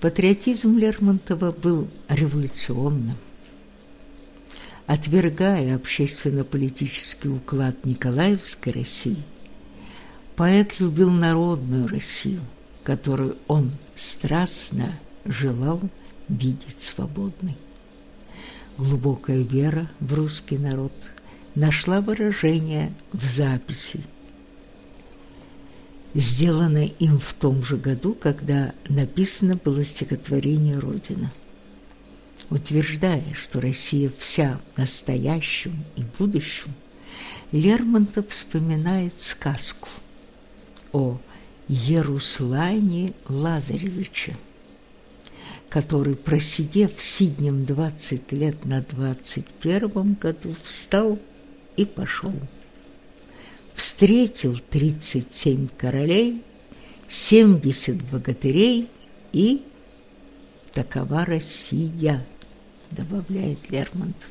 Патриотизм Лермонтова был революционным, отвергая общественно-политический уклад Николаевской России, поэт любил народную Россию, которую он страстно желал видеть свободной. Глубокая вера в русский народ нашла выражение в записи, сделанной им в том же году, когда написано было стихотворение «Родина» утверждая, что Россия вся в настоящем и будущем, Лермонтов вспоминает сказку о Еруслане Лазаревиче, который, просидев в Сиднем двадцать лет на двадцать первом году, встал и пошел. Встретил тридцать семь королей, семьдесят богатырей и такова Россия, добавляет Лермонтов.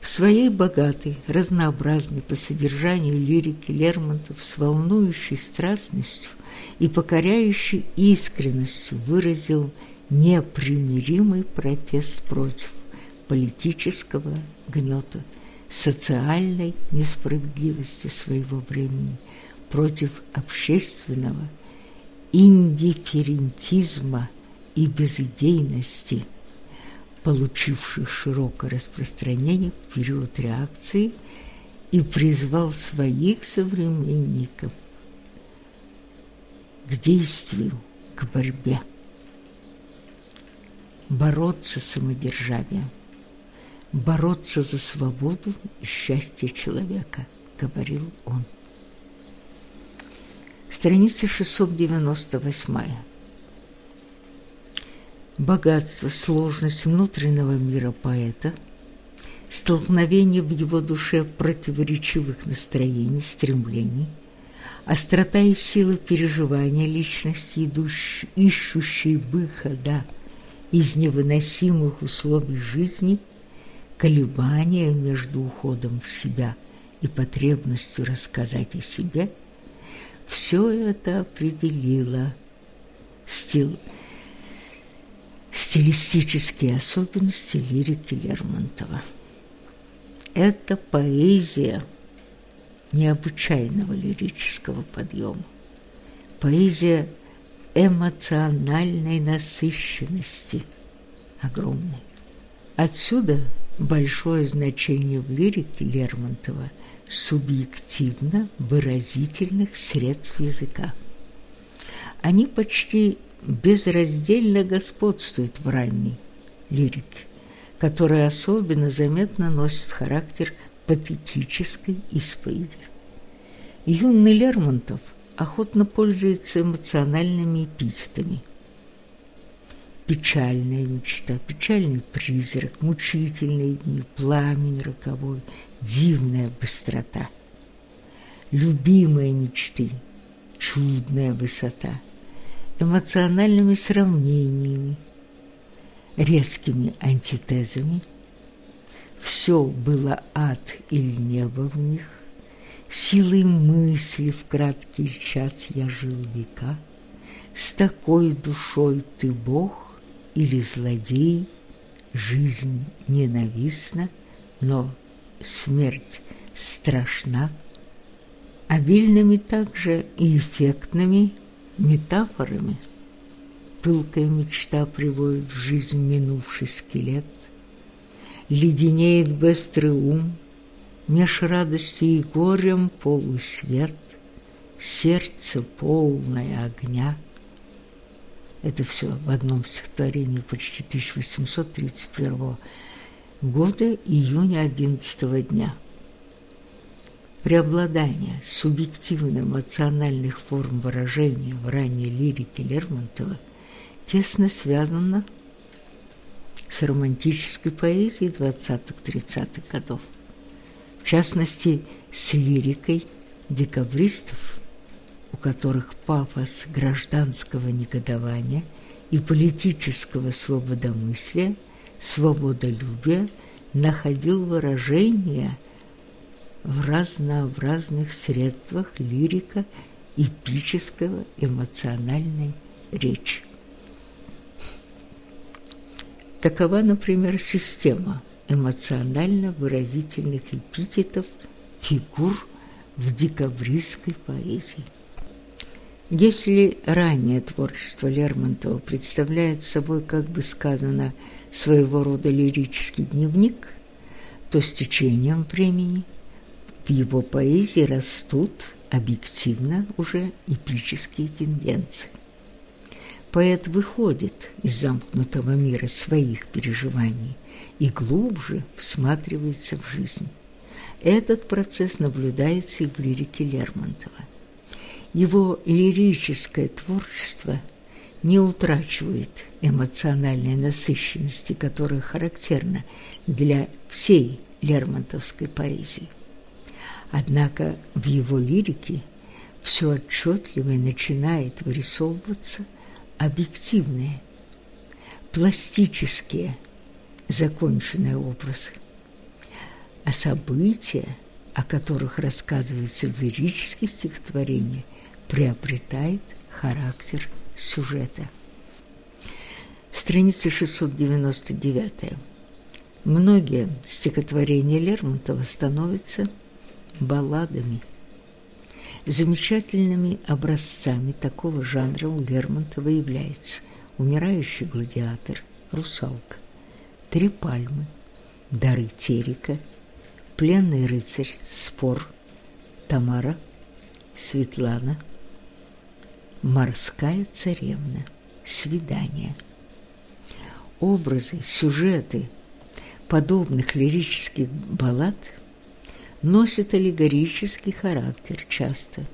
В своей богатой, разнообразной по содержанию лирики Лермонтов с волнующей страстностью и покоряющей искренностью выразил непримиримый протест против политического гнета, социальной несправедливости своего времени, против общественного индифферентизма и безидейности, получивших широкое распространение в период реакции, и призвал своих современников к действию, к борьбе. Бороться с самодержавием, бороться за свободу и счастье человека, говорил он. Страница 698. Богатство, сложность внутреннего мира поэта, столкновение в его душе противоречивых настроений, стремлений – острота и сила переживания личности, идущей, ищущей выхода из невыносимых условий жизни, колебания между уходом в себя и потребностью рассказать о себе, все это определило стил, стилистические особенности лирики Лермонтова. Это поэзия – необычайного лирического подъема. Поэзия эмоциональной насыщенности огромной. Отсюда большое значение в лирике Лермонтова субъективно выразительных средств языка. Они почти безраздельно господствуют в ранней лирике, которая особенно заметно носит характер патетической исповеди. Юный Лермонтов охотно пользуется эмоциональными эпитетами. Печальная мечта, печальный призрак, мучительные дни, пламень роковой, дивная быстрота. Любимые мечты, чудная высота, эмоциональными сравнениями, резкими антитезами – все было ад или небо в них, Силой мысли в краткий час я жил века, С такой душой ты Бог или злодей, Жизнь ненавистна, но смерть страшна. Обильными также и эффектными метафорами Пылкая мечта приводит в жизнь минувший скелет, леденеет быстрый ум, Меж радости и горем полусвет, Сердце полное огня. Это все в одном стихотворении почти 1831 года, июня 11 дня. Преобладание субъективно-эмоциональных форм выражения в ранней лирике Лермонтова тесно связано с романтической поэзией 20-30-х годов, в частности, с лирикой декабристов, у которых пафос гражданского негодования и политического свободомыслия, свободолюбия находил выражение в разнообразных средствах лирика эпического эмоциональной речи. Такова, например, система эмоционально-выразительных эпитетов фигур в декабристской поэзии. Если раннее творчество Лермонтова представляет собой, как бы сказано, своего рода лирический дневник, то с течением времени в его поэзии растут объективно уже эпические тенденции поэт выходит из замкнутого мира своих переживаний и глубже всматривается в жизнь. Этот процесс наблюдается и в лирике Лермонтова. Его лирическое творчество не утрачивает эмоциональной насыщенности, которая характерна для всей лермонтовской поэзии. Однако в его лирике все отчетливо начинает вырисовываться объективные, пластические, законченные образы. А события, о которых рассказывается в лирических стихотворениях, приобретает характер сюжета. Страница 699. Многие стихотворения Лермонтова становятся балладами. Замечательными образцами такого жанра у Лермонтова является «Умирающий гладиатор», «Русалка», «Три пальмы», «Дары Терека», «Пленный рыцарь», «Спор», «Тамара», «Светлана», «Морская царевна», «Свидание». Образы, сюжеты подобных лирических баллад – носят аллегорический характер часто,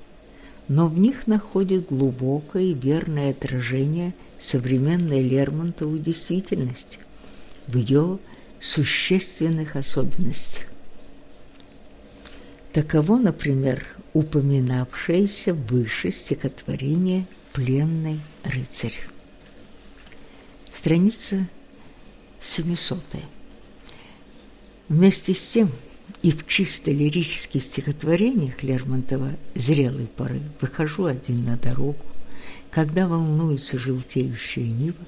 но в них находят глубокое и верное отражение современной Лермонтовой действительности в ее существенных особенностях. Таково, например, упоминавшееся выше стихотворение «Пленный рыцарь». Страница 700. Вместе с тем, и в чисто лирических стихотворениях Лермонтова зрелой поры выхожу один на дорогу, когда волнуется желтеющая нива,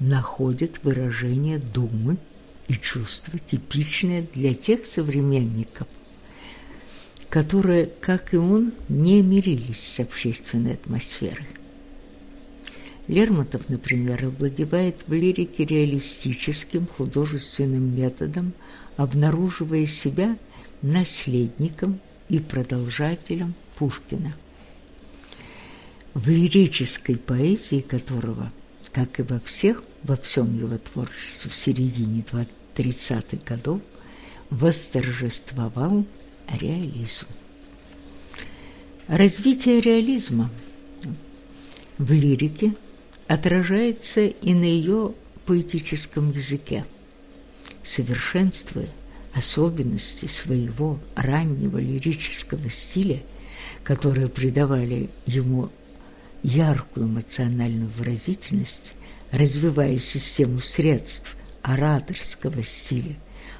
находит выражение думы и чувства, типичное для тех современников, которые, как и он, не мирились с общественной атмосферой. Лермонтов, например, овладевает в лирике реалистическим художественным методом, обнаруживая себя наследником и продолжателем Пушкина, в лирической поэзии которого, как и во всех, во всем его творчестве в середине 30-х годов, восторжествовал реализм. Развитие реализма в лирике отражается и на ее поэтическом языке, совершенствуя особенности своего раннего лирического стиля, которые придавали ему яркую эмоциональную выразительность, развивая систему средств ораторского стиля,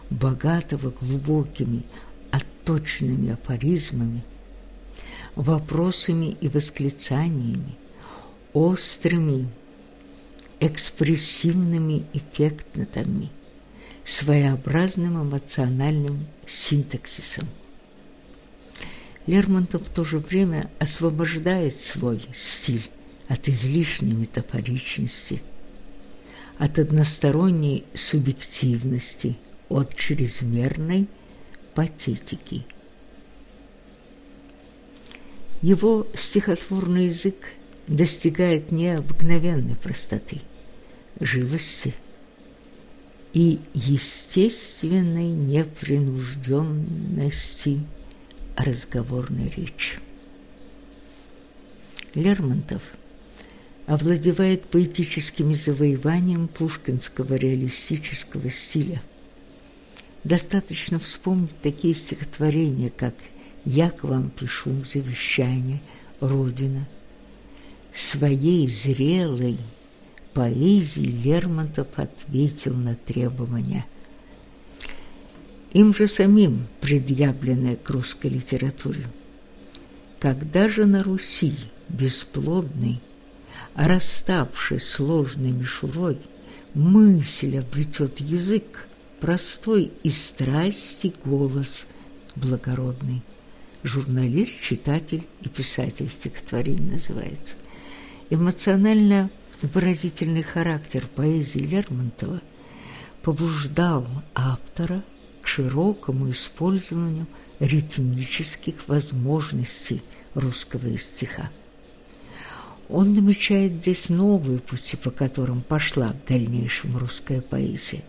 богатого глубокими, отточенными афоризмами, вопросами и восклицаниями, острыми, экспрессивными эффектами, своеобразным эмоциональным синтаксисом. Лермонтов в то же время освобождает свой стиль от излишней метафоричности, от односторонней субъективности, от чрезмерной патетики. Его стихотворный язык достигает необыкновенной простоты, живости – и естественной непринужденности разговорной речи. Лермонтов овладевает поэтическим завоеванием пушкинского реалистического стиля. Достаточно вспомнить такие стихотворения, как «Я к вам пишу завещание, Родина», своей зрелой поэзии Лермонтов ответил на требования. Им же самим предъявленное к русской литературе. Когда же на Руси бесплодный, расставший сложной мишурой, мысль обретет язык, простой и страсти голос благородный. Журналист, читатель и писатель стихотворений называется. Эмоционально выразительный характер поэзии Лермонтова побуждал автора к широкому использованию ритмических возможностей русского стиха. Он намечает здесь новые пути, по которым пошла в дальнейшем русская поэзия.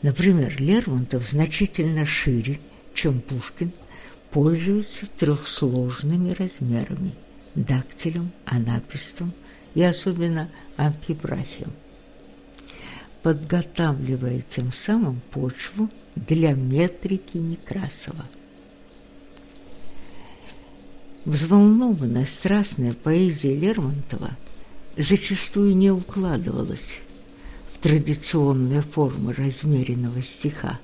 Например, Лермонтов значительно шире, чем Пушкин, пользуется трехсложными размерами – дактилем, анапистом и особенно амфибрахием, подготавливая тем самым почву для метрики Некрасова. Взволнованная, страстная поэзия Лермонтова зачастую не укладывалась в традиционные формы размеренного стиха,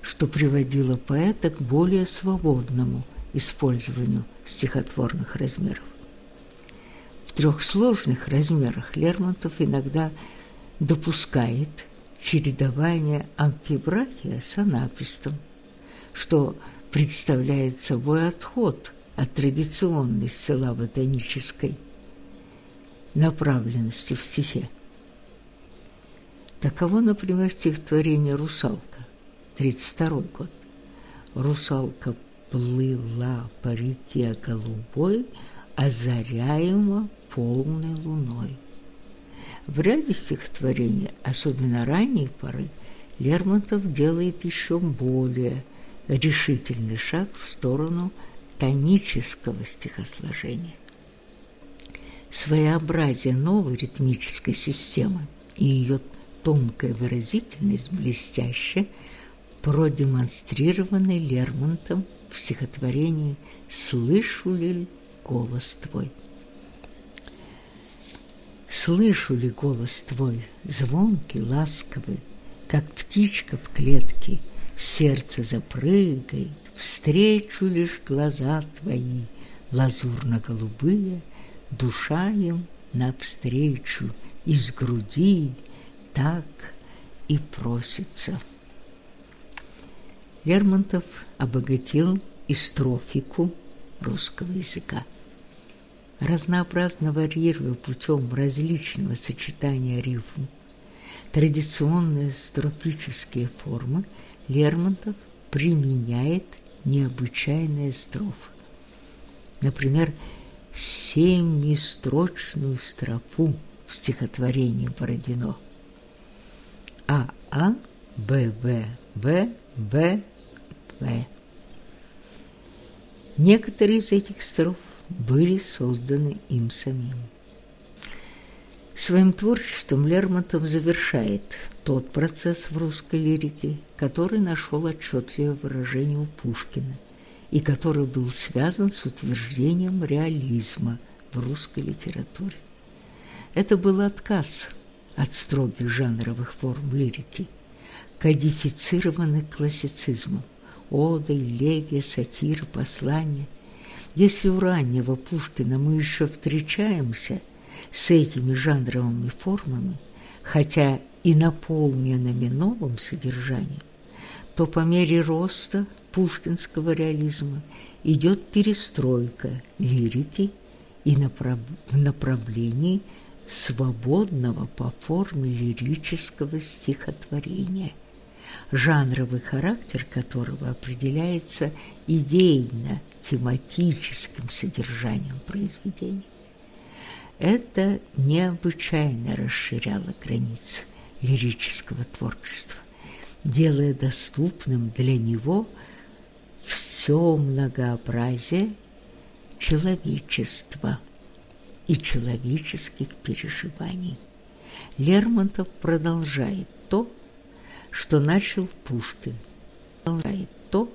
что приводило поэта к более свободному использованию стихотворных размеров. Трех сложных размерах Лермонтов иногда допускает чередование амфибрахия с анапистом, что представляет собой отход от традиционной силаботонической направленности в стихе. Таково, например, стихотворение «Русалка», 32 год. «Русалка плыла по реке голубой, озаряемо полной луной». В ряде стихотворений, особенно ранней поры, Лермонтов делает еще более решительный шаг в сторону тонического стихосложения. Своеобразие новой ритмической системы и ее тонкая выразительность блестяще продемонстрированы Лермонтом в стихотворении «Слышу ли голос твой?» Слышу ли голос твой, звонкий, ласковый, Как птичка в клетке, сердце запрыгает, Встречу лишь глаза твои, лазурно-голубые, Душа им навстречу из груди так и просится. Лермонтов обогатил истрофику русского языка разнообразно варьируя путем различного сочетания рифм. Традиционные строфические формы Лермонтов применяет необычайные строфы. Например, семистрочную строфу в стихотворении Бородино. А, А, Б, В, В, В, В. Некоторые из этих строф были созданы им самим. Своим творчеством Лермонтов завершает тот процесс в русской лирике, который нашел отчетливое выражение у Пушкина и который был связан с утверждением реализма в русской литературе. Это был отказ от строгих жанровых форм лирики, кодифицированный классицизмом, оды, элегия, сатира, послания – если у раннего Пушкина мы еще встречаемся с этими жанровыми формами, хотя и наполненными новым содержанием, то по мере роста пушкинского реализма идет перестройка лирики и направ... направлении свободного по форме лирического стихотворения – жанровый характер которого определяется идейно-тематическим содержанием произведения. Это необычайно расширяло границы лирического творчества, делая доступным для него все многообразие человечества и человеческих переживаний. Лермонтов продолжает то, что начал Пушкин, продолжает то,